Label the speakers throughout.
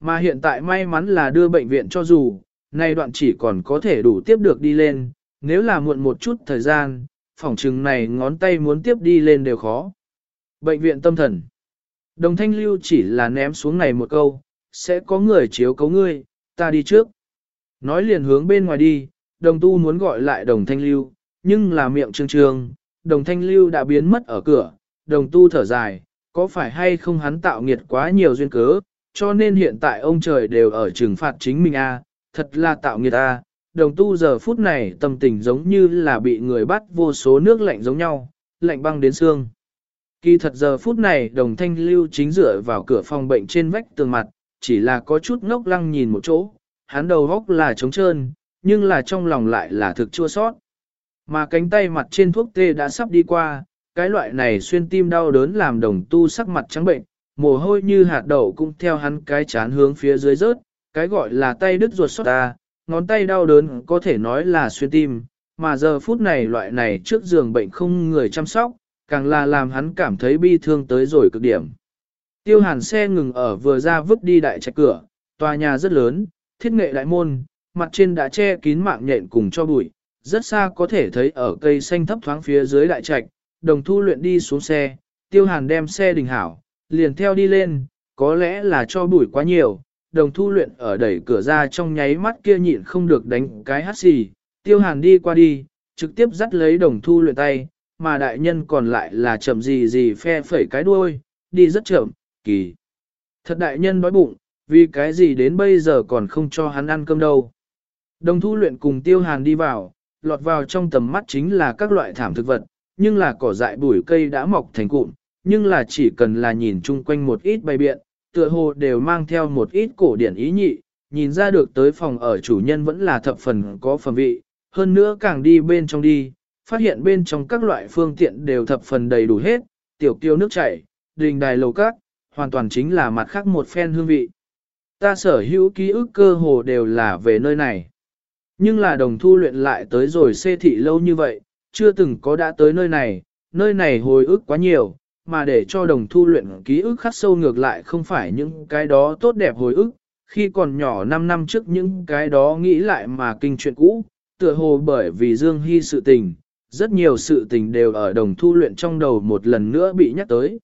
Speaker 1: Mà hiện tại may mắn là đưa bệnh viện cho dù, nay đoạn chỉ còn có thể đủ tiếp được đi lên, nếu là muộn một chút thời gian, phòng trừng này ngón tay muốn tiếp đi lên đều khó. Bệnh viện tâm thần. Đồng thanh lưu chỉ là ném xuống này một câu, sẽ có người chiếu cấu ngươi, ta đi trước. Nói liền hướng bên ngoài đi, đồng tu muốn gọi lại đồng thanh lưu, nhưng là miệng trương trương, đồng thanh lưu đã biến mất ở cửa, đồng tu thở dài, có phải hay không hắn tạo nghiệt quá nhiều duyên cớ, cho nên hiện tại ông trời đều ở trừng phạt chính mình a, thật là tạo nghiệt a. Đồng tu giờ phút này tâm tình giống như là bị người bắt vô số nước lạnh giống nhau, lạnh băng đến xương. Kỳ thật giờ phút này đồng thanh lưu chính dựa vào cửa phòng bệnh trên vách tường mặt, chỉ là có chút ngốc lăng nhìn một chỗ, hắn đầu góc là trống trơn, nhưng là trong lòng lại là thực chua sót. Mà cánh tay mặt trên thuốc tê đã sắp đi qua, cái loại này xuyên tim đau đớn làm đồng tu sắc mặt trắng bệnh, mồ hôi như hạt đậu cũng theo hắn cái chán hướng phía dưới rớt, cái gọi là tay đứt ruột xót ta, ngón tay đau đớn có thể nói là xuyên tim, mà giờ phút này loại này trước giường bệnh không người chăm sóc, càng là làm hắn cảm thấy bi thương tới rồi cực điểm. Tiêu hàn xe ngừng ở vừa ra vứt đi đại trạch cửa, tòa nhà rất lớn, thiết nghệ đại môn, mặt trên đã che kín mạng nhện cùng cho bụi, rất xa có thể thấy ở cây xanh thấp thoáng phía dưới đại trạch, đồng thu luyện đi xuống xe, tiêu hàn đem xe đình hảo, liền theo đi lên, có lẽ là cho bụi quá nhiều, đồng thu luyện ở đẩy cửa ra trong nháy mắt kia nhịn không được đánh cái hát xì, tiêu hàn đi qua đi, trực tiếp dắt lấy đồng thu luyện tay, mà đại nhân còn lại là chậm gì gì phe phẩy cái đuôi, đi rất chậm, kỳ. Thật đại nhân đói bụng, vì cái gì đến bây giờ còn không cho hắn ăn cơm đâu. Đồng thu luyện cùng tiêu hàn đi vào, lọt vào trong tầm mắt chính là các loại thảm thực vật, nhưng là cỏ dại bụi cây đã mọc thành cụm, nhưng là chỉ cần là nhìn chung quanh một ít bày biện, tựa hồ đều mang theo một ít cổ điển ý nhị, nhìn ra được tới phòng ở chủ nhân vẫn là thập phần có phẩm vị, hơn nữa càng đi bên trong đi, phát hiện bên trong các loại phương tiện đều thập phần đầy đủ hết, tiểu tiêu nước chảy, đình đài lầu cát, hoàn toàn chính là mặt khác một phen hương vị. Ta sở hữu ký ức cơ hồ đều là về nơi này. Nhưng là đồng thu luyện lại tới rồi xê thị lâu như vậy, chưa từng có đã tới nơi này, nơi này hồi ức quá nhiều, mà để cho đồng thu luyện ký ức khắc sâu ngược lại không phải những cái đó tốt đẹp hồi ức, khi còn nhỏ 5 năm trước những cái đó nghĩ lại mà kinh chuyện cũ, tựa hồ bởi vì Dương Hy sự tình, rất nhiều sự tình đều ở đồng thu luyện trong đầu một lần nữa bị nhắc tới.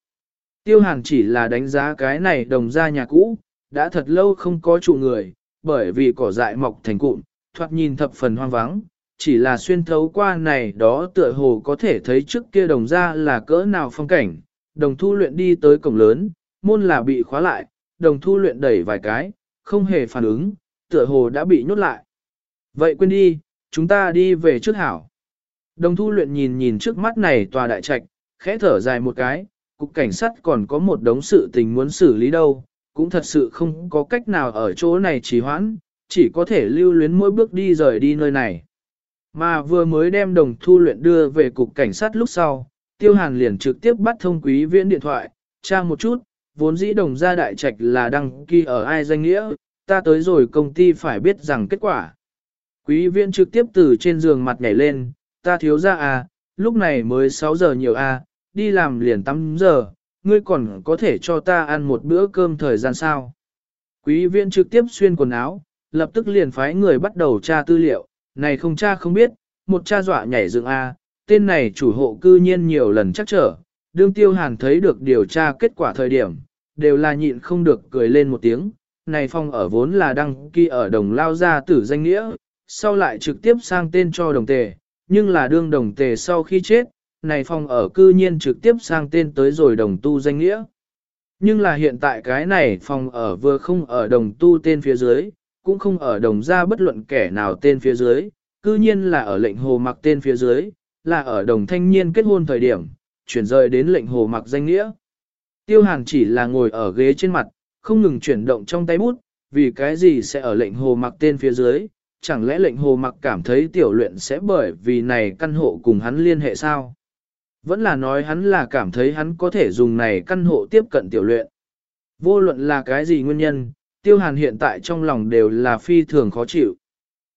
Speaker 1: Tiêu hàn chỉ là đánh giá cái này đồng ra nhà cũ, đã thật lâu không có chủ người, bởi vì cỏ dại mọc thành cụm, thoạt nhìn thập phần hoang vắng, chỉ là xuyên thấu qua này đó tựa hồ có thể thấy trước kia đồng ra là cỡ nào phong cảnh, đồng thu luyện đi tới cổng lớn, môn là bị khóa lại, đồng thu luyện đẩy vài cái, không hề phản ứng, tựa hồ đã bị nhốt lại. Vậy quên đi, chúng ta đi về trước hảo. Đồng thu luyện nhìn nhìn trước mắt này tòa đại trạch, khẽ thở dài một cái, cục cảnh sát còn có một đống sự tình muốn xử lý đâu, cũng thật sự không có cách nào ở chỗ này trì hoãn, chỉ có thể lưu luyến mỗi bước đi rời đi nơi này. Mà vừa mới đem đồng thu luyện đưa về cục cảnh sát lúc sau, tiêu hàn liền trực tiếp bắt thông quý viễn điện thoại, tra một chút, vốn dĩ đồng gia đại trạch là đăng ký ở ai danh nghĩa, ta tới rồi công ty phải biết rằng kết quả. Quý viễn trực tiếp từ trên giường mặt nhảy lên, ta thiếu ra à, lúc này mới 6 giờ nhiều à, đi làm liền 8 giờ, ngươi còn có thể cho ta ăn một bữa cơm thời gian sao. Quý viễn trực tiếp xuyên quần áo, lập tức liền phái người bắt đầu tra tư liệu, này không tra không biết, một cha dọa nhảy dựng A, tên này chủ hộ cư nhiên nhiều lần chắc trở, đương tiêu hàn thấy được điều tra kết quả thời điểm, đều là nhịn không được cười lên một tiếng, này phong ở vốn là đăng ký ở đồng lao gia tử danh nghĩa, sau lại trực tiếp sang tên cho đồng tề, nhưng là đương đồng tề sau khi chết, này phong ở cư nhiên trực tiếp sang tên tới rồi đồng tu danh nghĩa. Nhưng là hiện tại cái này phòng ở vừa không ở đồng tu tên phía dưới, cũng không ở đồng gia bất luận kẻ nào tên phía dưới, cư nhiên là ở lệnh hồ mặc tên phía dưới, là ở đồng thanh niên kết hôn thời điểm, chuyển rời đến lệnh hồ mặc danh nghĩa. Tiêu hàn chỉ là ngồi ở ghế trên mặt, không ngừng chuyển động trong tay bút, vì cái gì sẽ ở lệnh hồ mặc tên phía dưới, chẳng lẽ lệnh hồ mặc cảm thấy tiểu luyện sẽ bởi vì này căn hộ cùng hắn liên hệ sao? Vẫn là nói hắn là cảm thấy hắn có thể dùng này căn hộ tiếp cận tiểu luyện. Vô luận là cái gì nguyên nhân, tiêu hàn hiện tại trong lòng đều là phi thường khó chịu.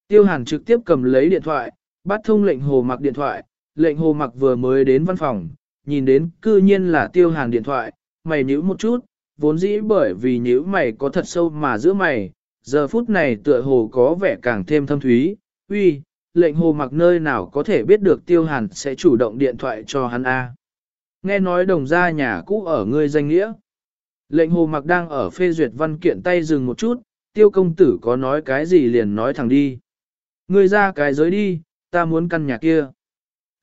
Speaker 1: Tiêu hàn trực tiếp cầm lấy điện thoại, bắt thông lệnh hồ mặc điện thoại, lệnh hồ mặc vừa mới đến văn phòng, nhìn đến cư nhiên là tiêu hàn điện thoại, mày nhíu một chút, vốn dĩ bởi vì nhíu mày có thật sâu mà giữa mày, giờ phút này tựa hồ có vẻ càng thêm thâm thúy, uy, lệnh hồ mặc nơi nào có thể biết được tiêu hàn sẽ chủ động điện thoại cho hắn A. Nghe nói đồng gia nhà cũ ở ngươi danh nghĩa. Lệnh hồ mặc đang ở phê duyệt văn kiện tay dừng một chút, tiêu công tử có nói cái gì liền nói thẳng đi. Ngươi ra cái giới đi, ta muốn căn nhà kia.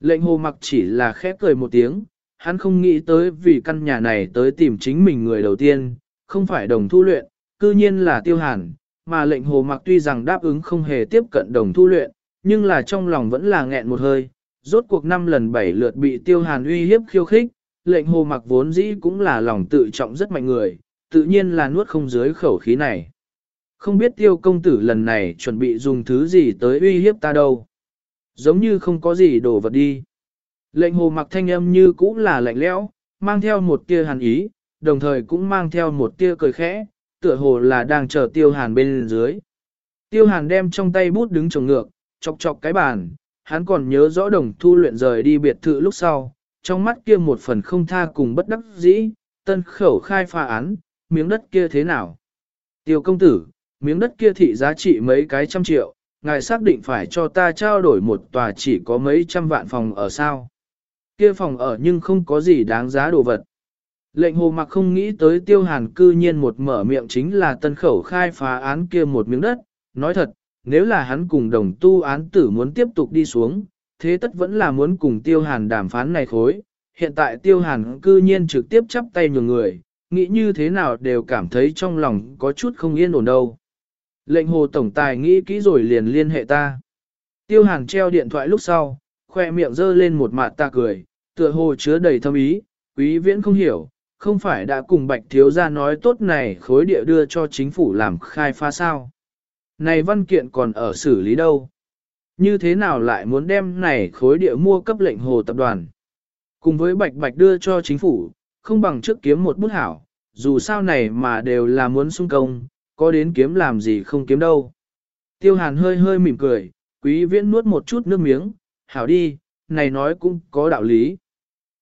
Speaker 1: Lệnh hồ mặc chỉ là khép cười một tiếng, hắn không nghĩ tới vì căn nhà này tới tìm chính mình người đầu tiên, không phải đồng thu luyện, cư nhiên là tiêu hàn, mà lệnh hồ mặc tuy rằng đáp ứng không hề tiếp cận đồng thu luyện, nhưng là trong lòng vẫn là nghẹn một hơi, rốt cuộc năm lần bảy lượt bị tiêu hàn uy hiếp khiêu khích, lệnh hồ mặc vốn dĩ cũng là lòng tự trọng rất mạnh người, tự nhiên là nuốt không dưới khẩu khí này. Không biết tiêu công tử lần này chuẩn bị dùng thứ gì tới uy hiếp ta đâu. Giống như không có gì đổ vật đi. Lệnh hồ mặc thanh âm như cũng là lạnh lẽo, mang theo một tia hàn ý, đồng thời cũng mang theo một tia cười khẽ, tựa hồ là đang chờ tiêu hàn bên dưới. Tiêu hàn đem trong tay bút đứng trồng ngược, chọc chọc cái bàn, hắn còn nhớ rõ đồng thu luyện rời đi biệt thự lúc sau, trong mắt kia một phần không tha cùng bất đắc dĩ, tân khẩu khai pha án, miếng đất kia thế nào? Tiêu công tử, miếng đất kia thị giá trị mấy cái trăm triệu, ngài xác định phải cho ta trao đổi một tòa chỉ có mấy trăm vạn phòng ở sao? Kia phòng ở nhưng không có gì đáng giá đồ vật. Lệnh hồ mặc không nghĩ tới tiêu hàn cư nhiên một mở miệng chính là tân khẩu khai phá án kia một miếng đất. Nói thật, nếu là hắn cùng đồng tu án tử muốn tiếp tục đi xuống, thế tất vẫn là muốn cùng tiêu hàn đàm phán này khối. Hiện tại tiêu hàn cư nhiên trực tiếp chắp tay nhường người, nghĩ như thế nào đều cảm thấy trong lòng có chút không yên ổn đâu. Lệnh hồ tổng tài nghĩ kỹ rồi liền liên hệ ta. Tiêu hàn treo điện thoại lúc sau, khoe miệng giơ lên một mặt ta cười, tựa hồ chứa đầy thâm ý, quý viễn không hiểu, không phải đã cùng bạch thiếu gia nói tốt này khối địa đưa cho chính phủ làm khai phá sao. Này văn kiện còn ở xử lý đâu? Như thế nào lại muốn đem này khối địa mua cấp lệnh hồ tập đoàn? Cùng với bạch bạch đưa cho chính phủ, không bằng trước kiếm một bút hảo, dù sao này mà đều là muốn sung công, có đến kiếm làm gì không kiếm đâu. Tiêu hàn hơi hơi mỉm cười, quý viễn nuốt một chút nước miếng, hảo đi, này nói cũng có đạo lý.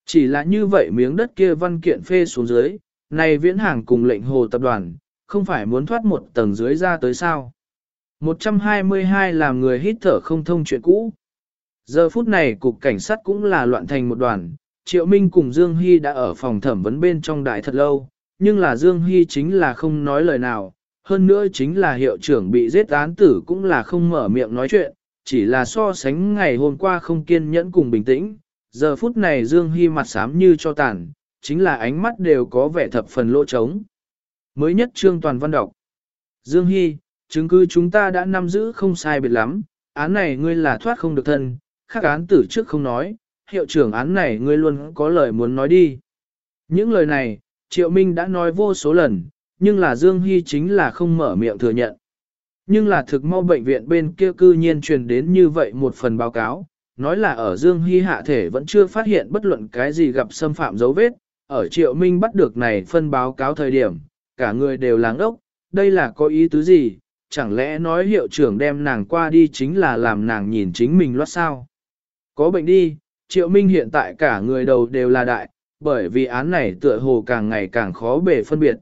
Speaker 1: Chỉ là như vậy miếng đất kia văn kiện phê xuống dưới, này viễn hàng cùng lệnh hồ tập đoàn, không phải muốn thoát một tầng dưới ra tới sao. 122 làm người hít thở không thông chuyện cũ. Giờ phút này cục cảnh sát cũng là loạn thành một đoàn, Triệu Minh cùng Dương Hy đã ở phòng thẩm vấn bên trong đại thật lâu, nhưng là Dương Hy chính là không nói lời nào, hơn nữa chính là hiệu trưởng bị giết án tử cũng là không mở miệng nói chuyện, chỉ là so sánh ngày hôm qua không kiên nhẫn cùng bình tĩnh, giờ phút này Dương Hy mặt xám như cho tàn, chính là ánh mắt đều có vẻ thập phần lỗ trống. Mới nhất trương toàn văn đọc. Dương Hy, chứng cứ chúng ta đã nắm giữ không sai biệt lắm, án này ngươi là thoát không được thân, khác án tử trước không nói, hiệu trưởng án này ngươi luôn có lời muốn nói đi. Những lời này, Triệu Minh đã nói vô số lần, nhưng là Dương Hy chính là không mở miệng thừa nhận. Nhưng là thực mau bệnh viện bên kia cư nhiên truyền đến như vậy một phần báo cáo, nói là ở Dương Hy hạ thể vẫn chưa phát hiện bất luận cái gì gặp xâm phạm dấu vết, ở Triệu Minh bắt được này phân báo cáo thời điểm, cả người đều láng ốc, đây là có ý tứ gì, chẳng lẽ nói hiệu trưởng đem nàng qua đi chính là làm nàng nhìn chính mình loát sao? Có bệnh đi, Triệu Minh hiện tại cả người đầu đều là đại, bởi vì án này tựa hồ càng ngày càng khó bể phân biệt.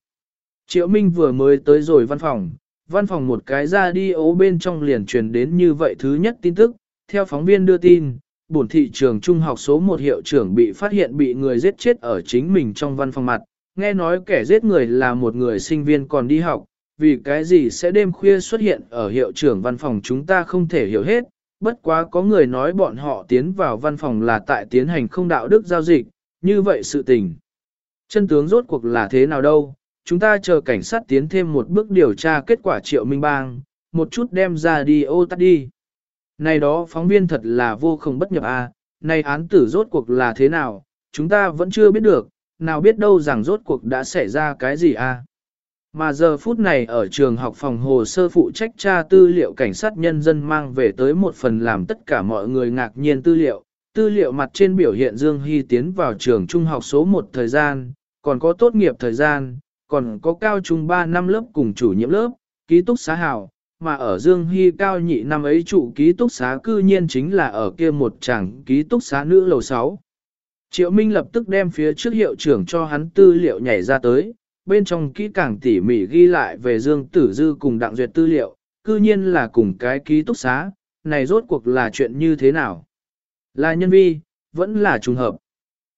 Speaker 1: Triệu Minh vừa mới tới rồi văn phòng, văn phòng một cái ra đi ố bên trong liền truyền đến như vậy thứ nhất tin tức, theo phóng viên đưa tin, bổn thị trường trung học số 1 hiệu trưởng bị phát hiện bị người giết chết ở chính mình trong văn phòng mặt, nghe nói kẻ giết người là một người sinh viên còn đi học, vì cái gì sẽ đêm khuya xuất hiện ở hiệu trưởng văn phòng chúng ta không thể hiểu hết, bất quá có người nói bọn họ tiến vào văn phòng là tại tiến hành không đạo đức giao dịch, như vậy sự tình. Chân tướng rốt cuộc là thế nào đâu, chúng ta chờ cảnh sát tiến thêm một bước điều tra kết quả triệu minh bang, một chút đem ra đi ô tắt đi. Này đó phóng viên thật là vô cùng bất nhập a. À, này án tử rốt cuộc là thế nào, chúng ta vẫn chưa biết được, nào biết đâu rằng rốt cuộc đã xảy ra cái gì a. À. Mà giờ phút này ở trường học phòng hồ sơ phụ trách tra tư liệu cảnh sát nhân dân mang về tới một phần làm tất cả mọi người ngạc nhiên tư liệu. Tư liệu mặt trên biểu hiện Dương Hy tiến vào trường trung học số 1 thời gian, còn có tốt nghiệp thời gian, còn có cao trung 3 năm lớp cùng chủ nhiệm lớp, ký túc xá hào, mà ở Dương Hy cao nhị năm ấy trụ ký túc xá cư nhiên chính là ở kia một chàng ký túc xá nữ lầu 6. Triệu Minh lập tức đem phía trước hiệu trưởng cho hắn tư liệu nhảy ra tới, bên trong kỹ càng tỉ mỉ ghi lại về Dương Tử Dư cùng Đặng Duyệt tư liệu, cư nhiên là cùng cái ký túc xá, này rốt cuộc là chuyện như thế nào? Là nhân vi, vẫn là trùng hợp.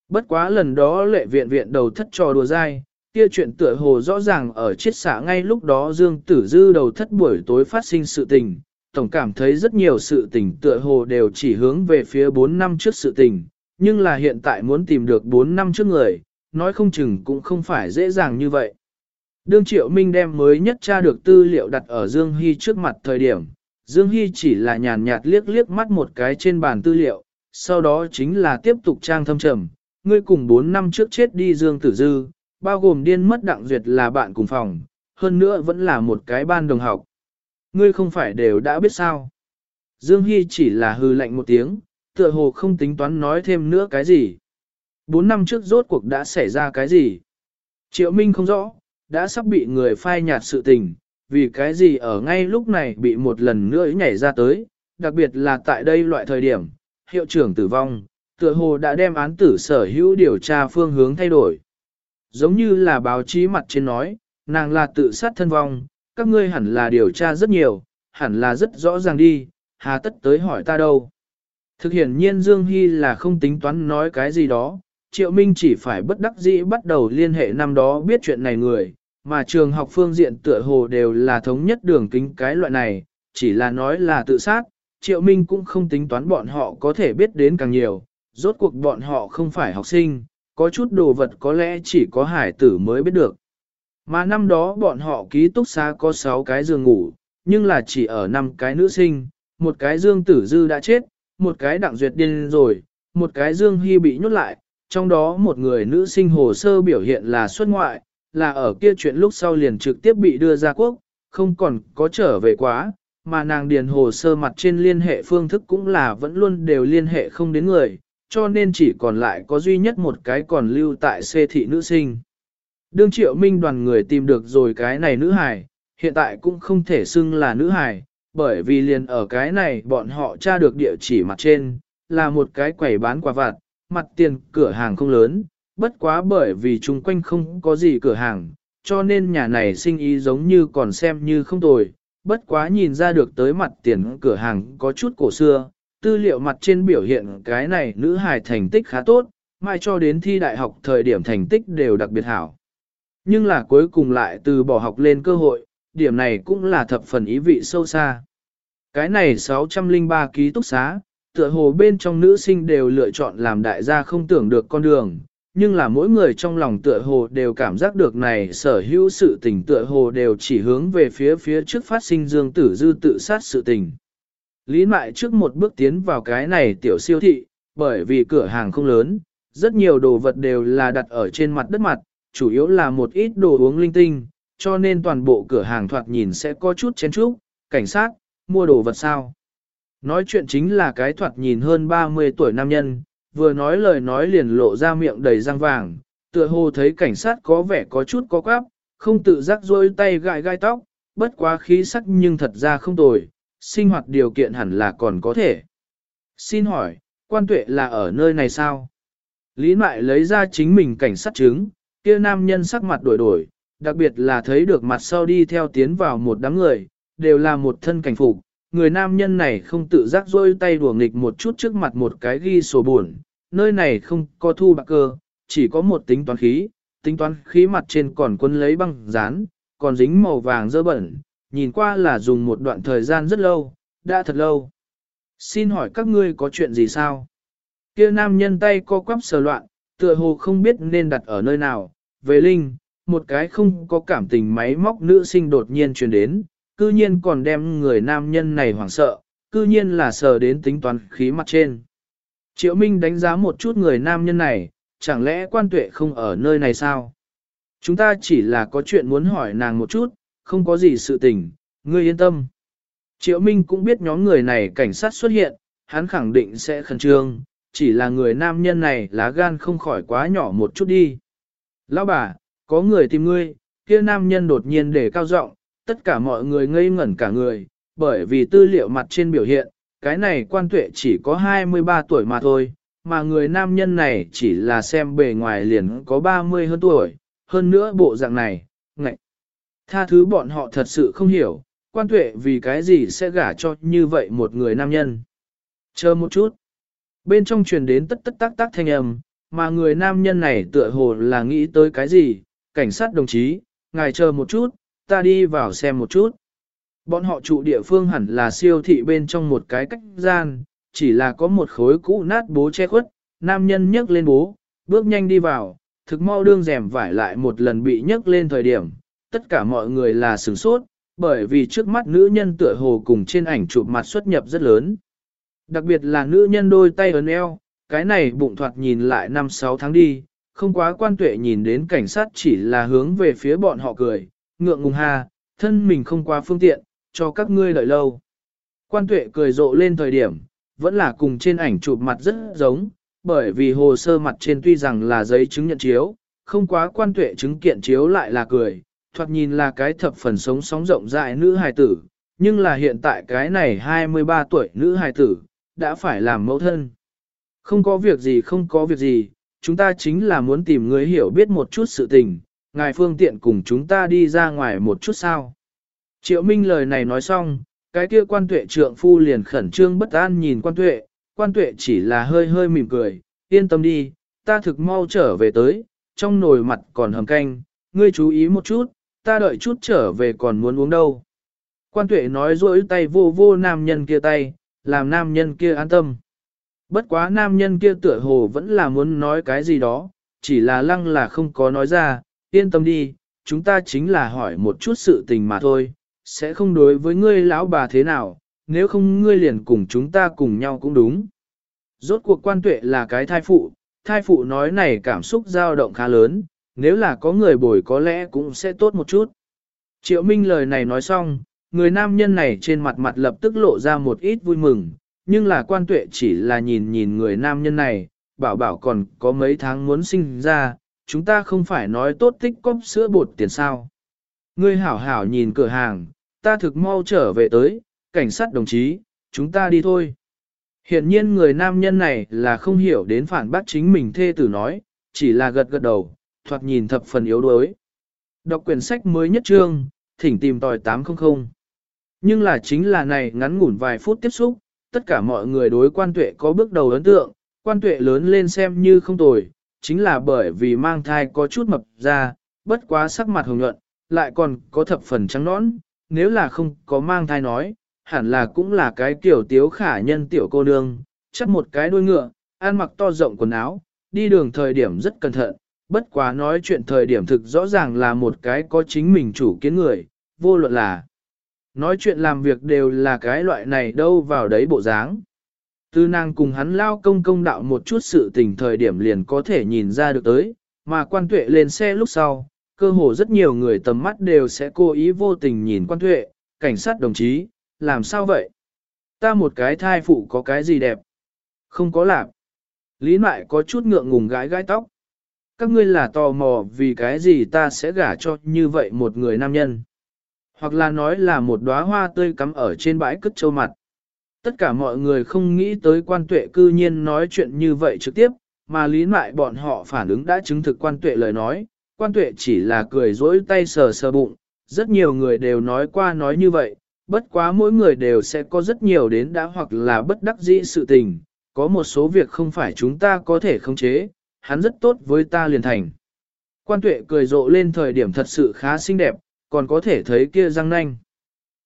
Speaker 1: Bất quá lần đó lệ viện viện đầu thất trò đùa dai, kia chuyện tựa hồ rõ ràng ở chiết xã ngay lúc đó Dương Tử Dư đầu thất buổi tối phát sinh sự tình, tổng cảm thấy rất nhiều sự tình tựa hồ đều chỉ hướng về phía 4 năm trước sự tình, nhưng là hiện tại muốn tìm được 4 năm trước người, nói không chừng cũng không phải dễ dàng như vậy. Đương Triệu Minh đem mới nhất tra được tư liệu đặt ở Dương Hy trước mặt thời điểm, Dương Hy chỉ là nhàn nhạt liếc liếc mắt một cái trên bàn tư liệu, sau đó chính là tiếp tục trang thâm trầm, ngươi cùng 4 năm trước chết đi Dương Tử Dư, bao gồm điên mất đặng duyệt là bạn cùng phòng, hơn nữa vẫn là một cái ban đồng học. Ngươi không phải đều đã biết sao. Dương Hy chỉ là hư lạnh một tiếng, tựa hồ không tính toán nói thêm nữa cái gì. Bốn năm trước rốt cuộc đã xảy ra cái gì? Triệu Minh không rõ, đã sắp bị người phai nhạt sự tình, vì cái gì ở ngay lúc này bị một lần nữa nhảy ra tới, đặc biệt là tại đây loại thời điểm, hiệu trưởng tử vong, tựa hồ đã đem án tử sở hữu điều tra phương hướng thay đổi. Giống như là báo chí mặt trên nói, nàng là tự sát thân vong, các ngươi hẳn là điều tra rất nhiều, hẳn là rất rõ ràng đi, hà tất tới hỏi ta đâu. Thực hiện nhiên Dương Hy là không tính toán nói cái gì đó, Triệu Minh chỉ phải bất đắc dĩ bắt đầu liên hệ năm đó biết chuyện này người, mà trường học phương diện tựa hồ đều là thống nhất đường kính cái loại này, chỉ là nói là tự sát, Triệu Minh cũng không tính toán bọn họ có thể biết đến càng nhiều, rốt cuộc bọn họ không phải học sinh, có chút đồ vật có lẽ chỉ có hải tử mới biết được. Mà năm đó bọn họ ký túc xá có 6 cái giường ngủ, nhưng là chỉ ở 5 cái nữ sinh, một cái dương tử dư đã chết, một cái đặng duyệt điên rồi, một cái dương hy bị nhốt lại, trong đó một người nữ sinh hồ sơ biểu hiện là xuất ngoại, là ở kia chuyện lúc sau liền trực tiếp bị đưa ra quốc, không còn có trở về quá, mà nàng điền hồ sơ mặt trên liên hệ phương thức cũng là vẫn luôn đều liên hệ không đến người, cho nên chỉ còn lại có duy nhất một cái còn lưu tại xê thị nữ sinh. Đương triệu minh đoàn người tìm được rồi cái này nữ hài, hiện tại cũng không thể xưng là nữ hài, bởi vì liền ở cái này bọn họ tra được địa chỉ mặt trên, là một cái quầy bán quà vặt, mặt tiền cửa hàng không lớn, bất quá bởi vì chung quanh không có gì cửa hàng, cho nên nhà này sinh ý giống như còn xem như không tồi, bất quá nhìn ra được tới mặt tiền cửa hàng có chút cổ xưa, tư liệu mặt trên biểu hiện cái này nữ hài thành tích khá tốt, mai cho đến thi đại học thời điểm thành tích đều đặc biệt hảo. Nhưng là cuối cùng lại từ bỏ học lên cơ hội, điểm này cũng là thập phần ý vị sâu xa. Cái này 603 ký túc xá, tựa hồ bên trong nữ sinh đều lựa chọn làm đại gia không tưởng được con đường, nhưng là mỗi người trong lòng tựa hồ đều cảm giác được này sở hữu sự tình tựa hồ đều chỉ hướng về phía phía trước phát sinh dương tử dư tự sát sự tình. Lý mại trước một bước tiến vào cái này tiểu siêu thị, bởi vì cửa hàng không lớn, rất nhiều đồ vật đều là đặt ở trên mặt đất mặt, chủ yếu là một ít đồ uống linh tinh, cho nên toàn bộ cửa hàng thoạt nhìn sẽ có chút chén chúc, cảnh sát, mua đồ vật sao. Nói chuyện chính là cái thoạt nhìn hơn 30 tuổi nam nhân, vừa nói lời nói liền lộ ra miệng đầy răng vàng, tựa hồ thấy cảnh sát có vẻ có chút có quáp, không tự giác rôi tay gãi gai tóc, bất quá khí sắc nhưng thật ra không tồi, sinh hoạt điều kiện hẳn là còn có thể. Xin hỏi, quan tuệ là ở nơi này sao? Lý Mại lấy ra chính mình cảnh sát chứng, kia nam nhân sắc mặt đổi đổi, đặc biệt là thấy được mặt sau đi theo tiến vào một đám người, đều là một thân cảnh phục. Người nam nhân này không tự giác rôi tay đùa nghịch một chút trước mặt một cái ghi sổ buồn, nơi này không có thu bạc cơ, chỉ có một tính toán khí, tính toán khí mặt trên còn quân lấy băng dán, còn dính màu vàng dơ bẩn, nhìn qua là dùng một đoạn thời gian rất lâu, đã thật lâu. Xin hỏi các ngươi có chuyện gì sao? Kia nam nhân tay co quắp sờ loạn, tựa hồ không biết nên đặt ở nơi nào, về linh, một cái không có cảm tình máy móc nữ sinh đột nhiên truyền đến, cư nhiên còn đem người nam nhân này hoảng sợ, cư nhiên là sờ đến tính toán khí mặt trên. Triệu Minh đánh giá một chút người nam nhân này, chẳng lẽ quan tuệ không ở nơi này sao? Chúng ta chỉ là có chuyện muốn hỏi nàng một chút, không có gì sự tình, ngươi yên tâm. Triệu Minh cũng biết nhóm người này cảnh sát xuất hiện, hắn khẳng định sẽ khẩn trương, chỉ là người nam nhân này lá gan không khỏi quá nhỏ một chút đi. Lão bà, có người tìm ngươi, kia nam nhân đột nhiên để cao giọng, tất cả mọi người ngây ngẩn cả người, bởi vì tư liệu mặt trên biểu hiện, cái này quan tuệ chỉ có 23 tuổi mà thôi, mà người nam nhân này chỉ là xem bề ngoài liền có 30 hơn tuổi, hơn nữa bộ dạng này, ngạch. Tha thứ bọn họ thật sự không hiểu, quan tuệ vì cái gì sẽ gả cho như vậy một người nam nhân. Chờ một chút. Bên trong truyền đến tất tất tác tác thanh âm, mà người nam nhân này tựa hồ là nghĩ tới cái gì, cảnh sát đồng chí, ngài chờ một chút, ta đi vào xem một chút. Bọn họ trụ địa phương hẳn là siêu thị bên trong một cái cách gian, chỉ là có một khối cũ nát bố che khuất, nam nhân nhấc lên bố, bước nhanh đi vào, thực mau đương rèm vải lại một lần bị nhấc lên thời điểm, tất cả mọi người là sửng sốt, bởi vì trước mắt nữ nhân tựa hồ cùng trên ảnh chụp mặt xuất nhập rất lớn. Đặc biệt là nữ nhân đôi tay ấn eo, cái này bụng thoạt nhìn lại năm sáu tháng đi, không quá quan tuệ nhìn đến cảnh sát chỉ là hướng về phía bọn họ cười, ngượng ngùng ha, thân mình không qua phương tiện, cho các ngươi đợi lâu. Quan tuệ cười rộ lên thời điểm, vẫn là cùng trên ảnh chụp mặt rất giống, bởi vì hồ sơ mặt trên tuy rằng là giấy chứng nhận chiếu, không quá quan tuệ chứng kiện chiếu lại là cười, thoạt nhìn là cái thập phần sống sóng rộng rãi nữ hài tử, nhưng là hiện tại cái này 23 tuổi nữ hài tử, đã phải làm mẫu thân. Không có việc gì không có việc gì, chúng ta chính là muốn tìm người hiểu biết một chút sự tình, ngài phương tiện cùng chúng ta đi ra ngoài một chút sao. Triệu Minh lời này nói xong, cái kia quan tuệ trượng phu liền khẩn trương bất an nhìn quan tuệ, quan tuệ chỉ là hơi hơi mỉm cười, yên tâm đi, ta thực mau trở về tới, trong nồi mặt còn hầm canh, ngươi chú ý một chút, ta đợi chút trở về còn muốn uống đâu. Quan tuệ nói rỗi tay vô vô nam nhân kia tay, làm nam nhân kia an tâm. Bất quá nam nhân kia tựa hồ vẫn là muốn nói cái gì đó, chỉ là lăng là không có nói ra, yên tâm đi, chúng ta chính là hỏi một chút sự tình mà thôi, sẽ không đối với ngươi lão bà thế nào, nếu không ngươi liền cùng chúng ta cùng nhau cũng đúng. Rốt cuộc quan tuệ là cái thai phụ, thai phụ nói này cảm xúc dao động khá lớn, nếu là có người bồi có lẽ cũng sẽ tốt một chút. Triệu Minh lời này nói xong, người nam nhân này trên mặt mặt lập tức lộ ra một ít vui mừng, nhưng là quan tuệ chỉ là nhìn nhìn người nam nhân này, bảo bảo còn có mấy tháng muốn sinh ra, chúng ta không phải nói tốt tích cóp sữa bột tiền sao. Ngươi hảo hảo nhìn cửa hàng, ta thực mau trở về tới, cảnh sát đồng chí, chúng ta đi thôi. Hiện nhiên người nam nhân này là không hiểu đến phản bác chính mình thê tử nói, chỉ là gật gật đầu, thoạt nhìn thập phần yếu đuối. Đọc quyển sách mới nhất trương, thỉnh tìm tòi 800. Nhưng là chính là này ngắn ngủn vài phút tiếp xúc, tất cả mọi người đối quan tuệ có bước đầu ấn tượng, quan tuệ lớn lên xem như không tồi, chính là bởi vì mang thai có chút mập ra, bất quá sắc mặt hồng nhuận, lại còn có thập phần trắng nõn, nếu là không có mang thai nói, hẳn là cũng là cái kiểu tiếu khả nhân tiểu cô nương, chắc một cái đuôi ngựa, ăn mặc to rộng quần áo, đi đường thời điểm rất cẩn thận, bất quá nói chuyện thời điểm thực rõ ràng là một cái có chính mình chủ kiến người, vô luận là nói chuyện làm việc đều là cái loại này đâu vào đấy bộ dáng. Tư nàng cùng hắn lao công công đạo một chút sự tình thời điểm liền có thể nhìn ra được tới, mà quan tuệ lên xe lúc sau, cơ hồ rất nhiều người tầm mắt đều sẽ cố ý vô tình nhìn quan tuệ, cảnh sát đồng chí, làm sao vậy? Ta một cái thai phụ có cái gì đẹp? Không có làm. Lý mại có chút ngượng ngùng gái gái tóc. Các ngươi là tò mò vì cái gì ta sẽ gả cho như vậy một người nam nhân. Hoặc là nói là một đóa hoa tươi cắm ở trên bãi cất châu mặt. Tất cả mọi người không nghĩ tới quan tuệ cư nhiên nói chuyện như vậy trực tiếp, mà lý mại bọn họ phản ứng đã chứng thực quan tuệ lời nói. Quan tuệ chỉ là cười dỗi tay sờ sờ bụng, rất nhiều người đều nói qua nói như vậy, bất quá mỗi người đều sẽ có rất nhiều đến đã hoặc là bất đắc dĩ sự tình, có một số việc không phải chúng ta có thể khống chế, hắn rất tốt với ta liền thành. Quan tuệ cười rộ lên thời điểm thật sự khá xinh đẹp, còn có thể thấy kia răng nanh.